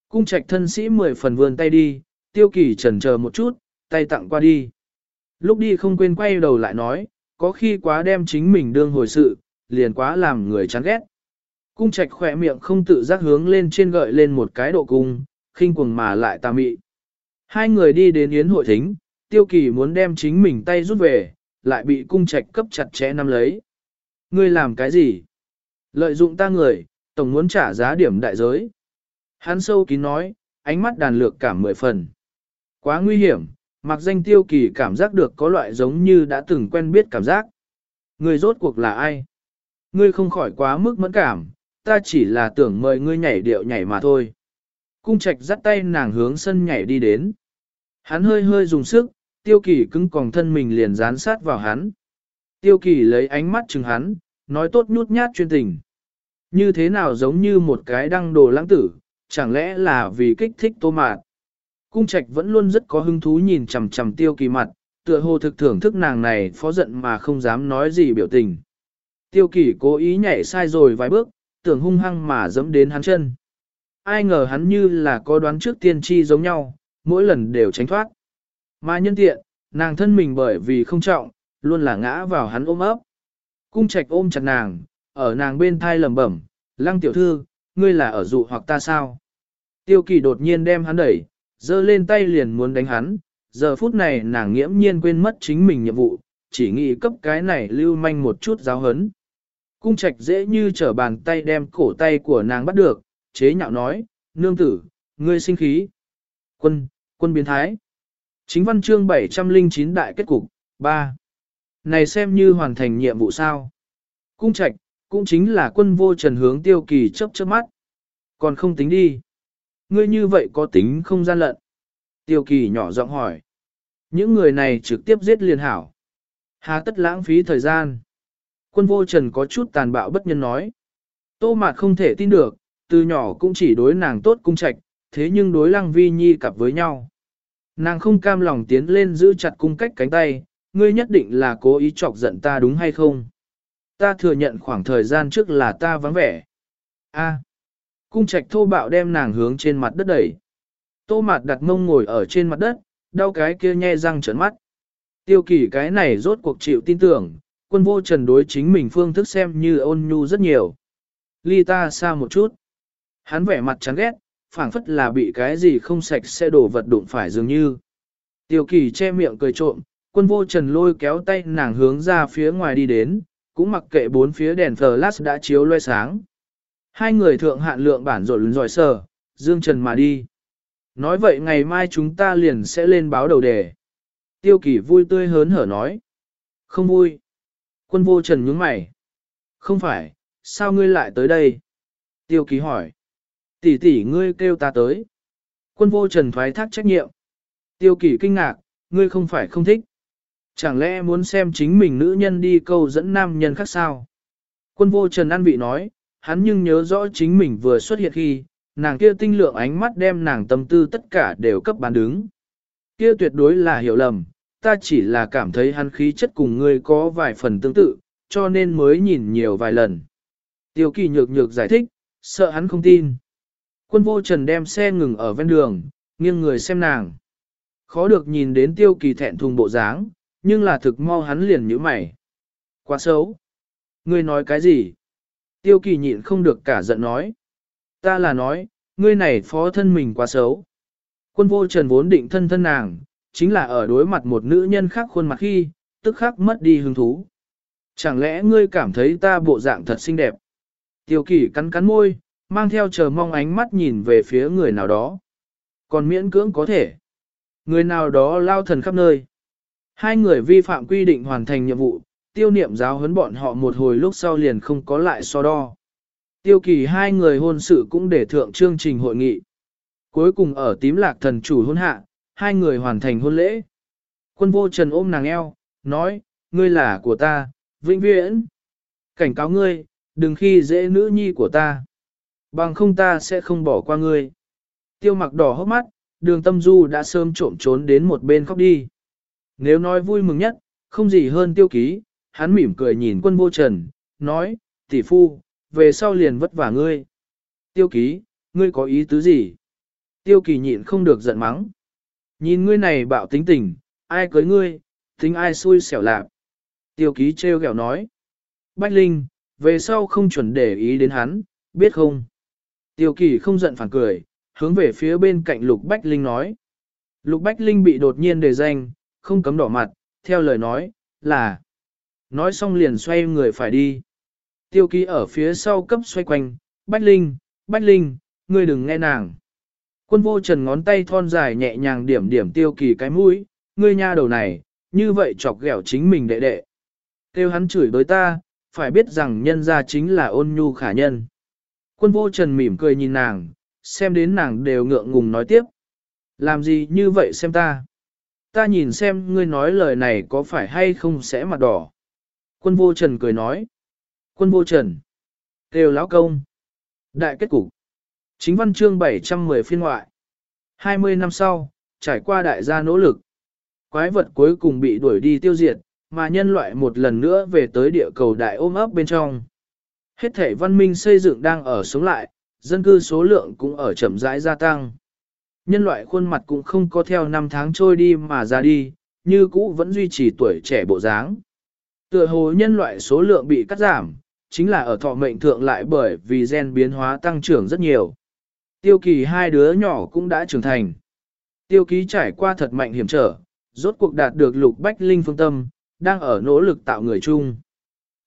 Speaker 1: Cung trạch thân sĩ mười phần vươn tay đi, tiêu kỳ trần chờ một chút, tay tặng qua đi. Lúc đi không quên quay đầu lại nói, có khi quá đem chính mình đương hồi sự, liền quá làm người chán ghét. Cung trạch khỏe miệng không tự giác hướng lên trên gợi lên một cái độ cung, khinh quần mà lại tà mị. Hai người đi đến yến hội thính, tiêu kỳ muốn đem chính mình tay rút về, lại bị cung trạch cấp chặt chẽ nắm lấy. Ngươi làm cái gì? Lợi dụng ta người, tổng muốn trả giá điểm đại giới. Hắn sâu kín nói, ánh mắt đàn lược cảm mười phần. Quá nguy hiểm, mặc danh tiêu kỳ cảm giác được có loại giống như đã từng quen biết cảm giác. Người rốt cuộc là ai? Ngươi không khỏi quá mức mẫn cảm, ta chỉ là tưởng mời ngươi nhảy điệu nhảy mà thôi. Cung trạch dắt tay nàng hướng sân nhảy đi đến. Hắn hơi hơi dùng sức, tiêu kỳ cứng còng thân mình liền dán sát vào hắn. Tiêu kỳ lấy ánh mắt chừng hắn, nói tốt nhút nhát chuyên tình. Như thế nào giống như một cái đăng đồ lãng tử, chẳng lẽ là vì kích thích tô mạt. Cung trạch vẫn luôn rất có hứng thú nhìn chằm chằm tiêu kỳ mặt, tựa hồ thực thưởng thức nàng này phó giận mà không dám nói gì biểu tình. Tiêu kỳ cố ý nhảy sai rồi vài bước, tưởng hung hăng mà dẫm đến hắn chân. Ai ngờ hắn như là có đoán trước tiên tri giống nhau, mỗi lần đều tránh thoát. Mà nhân tiện, nàng thân mình bởi vì không trọng, luôn là ngã vào hắn ôm ấp. Cung trạch ôm chặt nàng, ở nàng bên thai lẩm bẩm, lăng tiểu thư, ngươi là ở dụ hoặc ta sao? Tiêu kỳ đột nhiên đem hắn đẩy, giơ lên tay liền muốn đánh hắn, giờ phút này nàng nghiễm nhiên quên mất chính mình nhiệm vụ, chỉ nghĩ cấp cái này lưu manh một chút giáo hấn. Cung trạch dễ như trở bàn tay đem cổ tay của nàng bắt được, chế nhạo nói, nương tử, ngươi sinh khí. Quân, quân biến thái. Chính văn chương 709 đại kết cục, 3. Này xem như hoàn thành nhiệm vụ sao. Cung trạch, cũng chính là quân vô trần hướng tiêu kỳ chớp chớp mắt. Còn không tính đi. Ngươi như vậy có tính không gian lận. Tiêu kỳ nhỏ giọng hỏi. Những người này trực tiếp giết liền hảo. Hà tất lãng phí thời gian. Quân vô trần có chút tàn bạo bất nhân nói. Tô mạt không thể tin được, từ nhỏ cũng chỉ đối nàng tốt cung trạch, thế nhưng đối lăng vi nhi cặp với nhau. Nàng không cam lòng tiến lên giữ chặt cung cách cánh tay, ngươi nhất định là cố ý chọc giận ta đúng hay không? Ta thừa nhận khoảng thời gian trước là ta vắng vẻ. A. cung trạch thô bạo đem nàng hướng trên mặt đất đẩy. Tô mạt đặt mông ngồi ở trên mặt đất, đau cái kia nhe răng trấn mắt. Tiêu kỳ cái này rốt cuộc chịu tin tưởng, quân vô trần đối chính mình phương thức xem như ôn nhu rất nhiều. Ly ta xa một chút. Hắn vẻ mặt chán ghét, phảng phất là bị cái gì không sạch sẽ đổ vật đụng phải dường như. Tiêu kỳ che miệng cười trộm, quân vô trần lôi kéo tay nàng hướng ra phía ngoài đi đến, cũng mặc kệ bốn phía đèn flash đã chiếu loe sáng. Hai người thượng hạn lượng bản rồi lùn giỏi sờ, dương trần mà đi. Nói vậy ngày mai chúng ta liền sẽ lên báo đầu đề. Tiêu kỷ vui tươi hớn hở nói. Không vui. Quân vô trần nhướng mày. Không phải, sao ngươi lại tới đây? Tiêu kỷ hỏi. Tỷ tỷ ngươi kêu ta tới. Quân vô trần thoái thác trách nhiệm. Tiêu kỷ kinh ngạc, ngươi không phải không thích. Chẳng lẽ muốn xem chính mình nữ nhân đi câu dẫn nam nhân khác sao? Quân vô trần an vị nói, hắn nhưng nhớ rõ chính mình vừa xuất hiện khi, nàng kia tinh lượng ánh mắt đem nàng tâm tư tất cả đều cấp bán đứng. Kia tuyệt đối là hiểu lầm, ta chỉ là cảm thấy hắn khí chất cùng ngươi có vài phần tương tự, cho nên mới nhìn nhiều vài lần. Tiêu kỳ nhược nhược giải thích, sợ hắn không tin. Quân vô trần đem xe ngừng ở ven đường, nghiêng người xem nàng. Khó được nhìn đến tiêu kỳ thẹn thùng bộ dáng, nhưng là thực mau hắn liền nhíu mày. Quá xấu. Ngươi nói cái gì? Tiêu kỳ nhịn không được cả giận nói. Ta là nói, ngươi này phó thân mình quá xấu. Quân vô trần vốn định thân thân nàng, chính là ở đối mặt một nữ nhân khác khuôn mặt khi, tức khắc mất đi hứng thú. Chẳng lẽ ngươi cảm thấy ta bộ dạng thật xinh đẹp? Tiêu kỳ cắn cắn môi, mang theo chờ mong ánh mắt nhìn về phía người nào đó. Còn miễn cưỡng có thể. Người nào đó lao thần khắp nơi. Hai người vi phạm quy định hoàn thành nhiệm vụ, tiêu niệm giáo huấn bọn họ một hồi lúc sau liền không có lại so đo. Tiêu kỳ hai người hôn sự cũng để thượng chương trình hội nghị. Cuối cùng ở tím lạc thần chủ hôn hạ, hai người hoàn thành hôn lễ. Quân vô trần ôm nàng eo, nói, ngươi là của ta, vĩnh viễn. Cảnh cáo ngươi, đừng khi dễ nữ nhi của ta. Bằng không ta sẽ không bỏ qua ngươi. Tiêu mặc đỏ hốc mắt, đường tâm du đã sớm trộm trốn đến một bên khóc đi. Nếu nói vui mừng nhất, không gì hơn tiêu ký, hắn mỉm cười nhìn quân vô trần, nói, tỷ phu, về sau liền vất vả ngươi. Tiêu ký, ngươi có ý tứ gì? Tiêu kỳ nhịn không được giận mắng. Nhìn ngươi này bạo tính tình, ai cưới ngươi, tính ai xui xẻo lạc. Tiêu ký treo gẹo nói. Bách Linh, về sau không chuẩn để ý đến hắn, biết không? Tiêu kỳ không giận phản cười, hướng về phía bên cạnh Lục Bách Linh nói. Lục Bách Linh bị đột nhiên đề danh, không cấm đỏ mặt, theo lời nói, là. Nói xong liền xoay người phải đi. Tiêu ký ở phía sau cấp xoay quanh, Bách Linh, Bách Linh, ngươi đừng nghe nàng. Quân vô trần ngón tay thon dài nhẹ nhàng điểm điểm tiêu kỳ cái mũi, ngươi nha đầu này, như vậy chọc ghẹo chính mình đệ đệ. Tiêu hắn chửi đối ta, phải biết rằng nhân gia chính là ôn nhu khả nhân. Quân vô trần mỉm cười nhìn nàng, xem đến nàng đều ngượng ngùng nói tiếp. Làm gì như vậy xem ta? Ta nhìn xem ngươi nói lời này có phải hay không sẽ mặt đỏ. Quân vô trần cười nói. Quân vô trần. Kêu lão công. Đại kết cục. Chính văn chương 710 phiên ngoại. 20 năm sau, trải qua đại gia nỗ lực. Quái vật cuối cùng bị đuổi đi tiêu diệt, mà nhân loại một lần nữa về tới địa cầu đại ôm ấp bên trong. Hết thể văn minh xây dựng đang ở sống lại, dân cư số lượng cũng ở chậm rãi gia tăng. Nhân loại khuôn mặt cũng không có theo năm tháng trôi đi mà ra đi, như cũ vẫn duy trì tuổi trẻ bộ dáng. Tựa hồ nhân loại số lượng bị cắt giảm, chính là ở thọ mệnh thượng lại bởi vì gen biến hóa tăng trưởng rất nhiều. Tiêu kỳ hai đứa nhỏ cũng đã trưởng thành. Tiêu ký trải qua thật mạnh hiểm trở, rốt cuộc đạt được lục bách linh phương tâm, đang ở nỗ lực tạo người chung.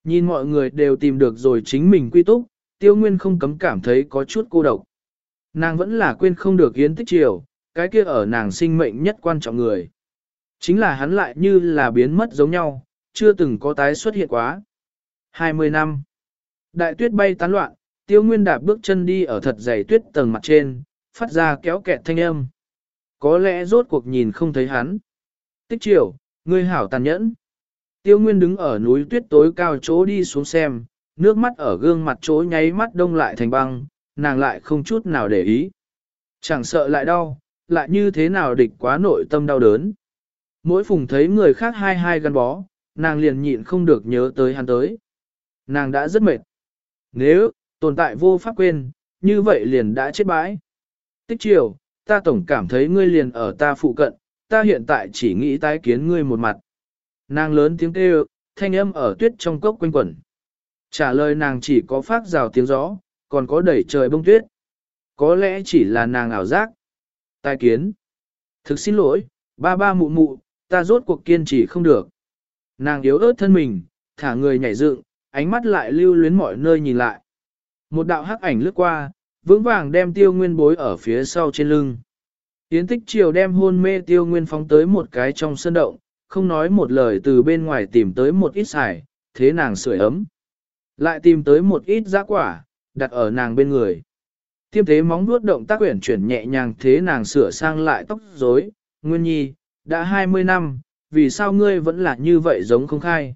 Speaker 1: Nhìn mọi người đều tìm được rồi chính mình quy túc, tiêu nguyên không cấm cảm thấy có chút cô độc. Nàng vẫn là quên không được yến tích triều cái kia ở nàng sinh mệnh nhất quan trọng người. Chính là hắn lại như là biến mất giống nhau, chưa từng có tái xuất hiện quá. 20 năm. Đại tuyết bay tán loạn, tiêu nguyên đạp bước chân đi ở thật dày tuyết tầng mặt trên, phát ra kéo kẹt thanh âm. Có lẽ rốt cuộc nhìn không thấy hắn. Tích triều ngươi hảo tàn nhẫn. Tiêu Nguyên đứng ở núi tuyết tối cao chỗ đi xuống xem, nước mắt ở gương mặt chỗ nháy mắt đông lại thành băng, nàng lại không chút nào để ý. Chẳng sợ lại đau, lại như thế nào địch quá nội tâm đau đớn. Mỗi phùng thấy người khác hai hai gắn bó, nàng liền nhịn không được nhớ tới hắn tới. Nàng đã rất mệt. Nếu, tồn tại vô pháp quên, như vậy liền đã chết bãi. Tích chiều, ta tổng cảm thấy ngươi liền ở ta phụ cận, ta hiện tại chỉ nghĩ tái kiến ngươi một mặt. Nàng lớn tiếng kêu, thanh âm ở tuyết trong cốc quanh quẩn. Trả lời nàng chỉ có phát rào tiếng gió, còn có đẩy trời bông tuyết. Có lẽ chỉ là nàng ảo giác. tài kiến. Thực xin lỗi, ba ba mụ mụ, ta rốt cuộc kiên trì không được. Nàng yếu ớt thân mình, thả người nhảy dựng, ánh mắt lại lưu luyến mọi nơi nhìn lại. Một đạo hắc ảnh lướt qua, vững vàng đem tiêu nguyên bối ở phía sau trên lưng. Yến tích chiều đem hôn mê tiêu nguyên phóng tới một cái trong sân động, không nói một lời từ bên ngoài tìm tới một ít xài, thế nàng sưởi ấm. Lại tìm tới một ít giá quả, đặt ở nàng bên người. Tiêm thế móng vuốt động tác quyển chuyển nhẹ nhàng thế nàng sửa sang lại tóc rối. Nguyên nhi, đã 20 năm, vì sao ngươi vẫn là như vậy giống không khai?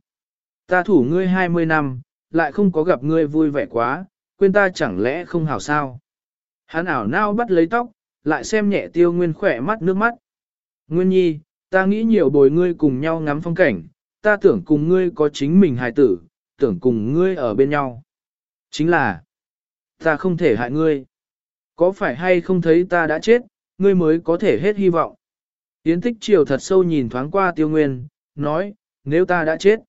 Speaker 1: Ta thủ ngươi 20 năm, lại không có gặp ngươi vui vẻ quá, quên ta chẳng lẽ không hảo sao? Hắn ảo nao bắt lấy tóc, lại xem nhẹ tiêu nguyên khỏe mắt nước mắt. Nguyên nhi, ta nghĩ nhiều bồi ngươi cùng nhau ngắm phong cảnh, ta tưởng cùng ngươi có chính mình hài tử, tưởng cùng ngươi ở bên nhau. Chính là, ta không thể hại ngươi. Có phải hay không thấy ta đã chết, ngươi mới có thể hết hy vọng. Yến tích chiều thật sâu nhìn thoáng qua tiêu nguyên, nói, nếu ta đã chết.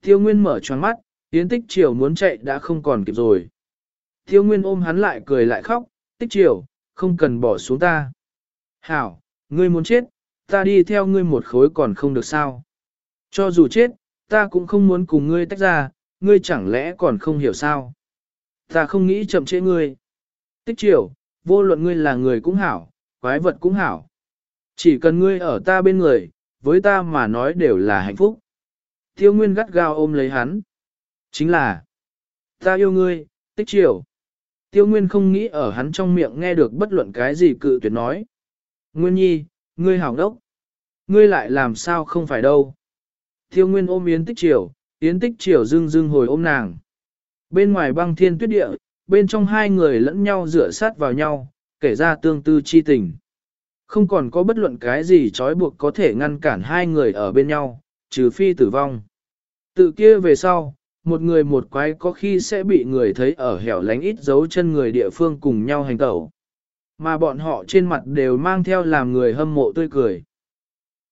Speaker 1: Tiêu nguyên mở tròn mắt, Yến tích chiều muốn chạy đã không còn kịp rồi. Tiêu nguyên ôm hắn lại cười lại khóc, tích chiều, không cần bỏ xuống ta. Hảo, ngươi muốn chết, ta đi theo ngươi một khối còn không được sao. Cho dù chết, ta cũng không muốn cùng ngươi tách ra, ngươi chẳng lẽ còn không hiểu sao. Ta không nghĩ chậm trễ ngươi. Tích triều, vô luận ngươi là người cũng hảo, quái vật cũng hảo. Chỉ cần ngươi ở ta bên người, với ta mà nói đều là hạnh phúc. Tiêu Nguyên gắt gao ôm lấy hắn. Chính là, ta yêu ngươi, tích triều. Tiêu Nguyên không nghĩ ở hắn trong miệng nghe được bất luận cái gì cự tuyệt nói. Nguyên nhi, ngươi hảo đốc. Ngươi lại làm sao không phải đâu. Tiêu Nguyên ôm Yến Tích Triều, Yến Tích Triều dưng dưng hồi ôm nàng. Bên ngoài băng thiên tuyết địa, bên trong hai người lẫn nhau rửa sát vào nhau, kể ra tương tư chi tình. Không còn có bất luận cái gì trói buộc có thể ngăn cản hai người ở bên nhau, trừ phi tử vong. Tự kia về sau, một người một quái có khi sẽ bị người thấy ở hẻo lánh ít dấu chân người địa phương cùng nhau hành tẩu. Mà bọn họ trên mặt đều mang theo làm người hâm mộ tươi cười.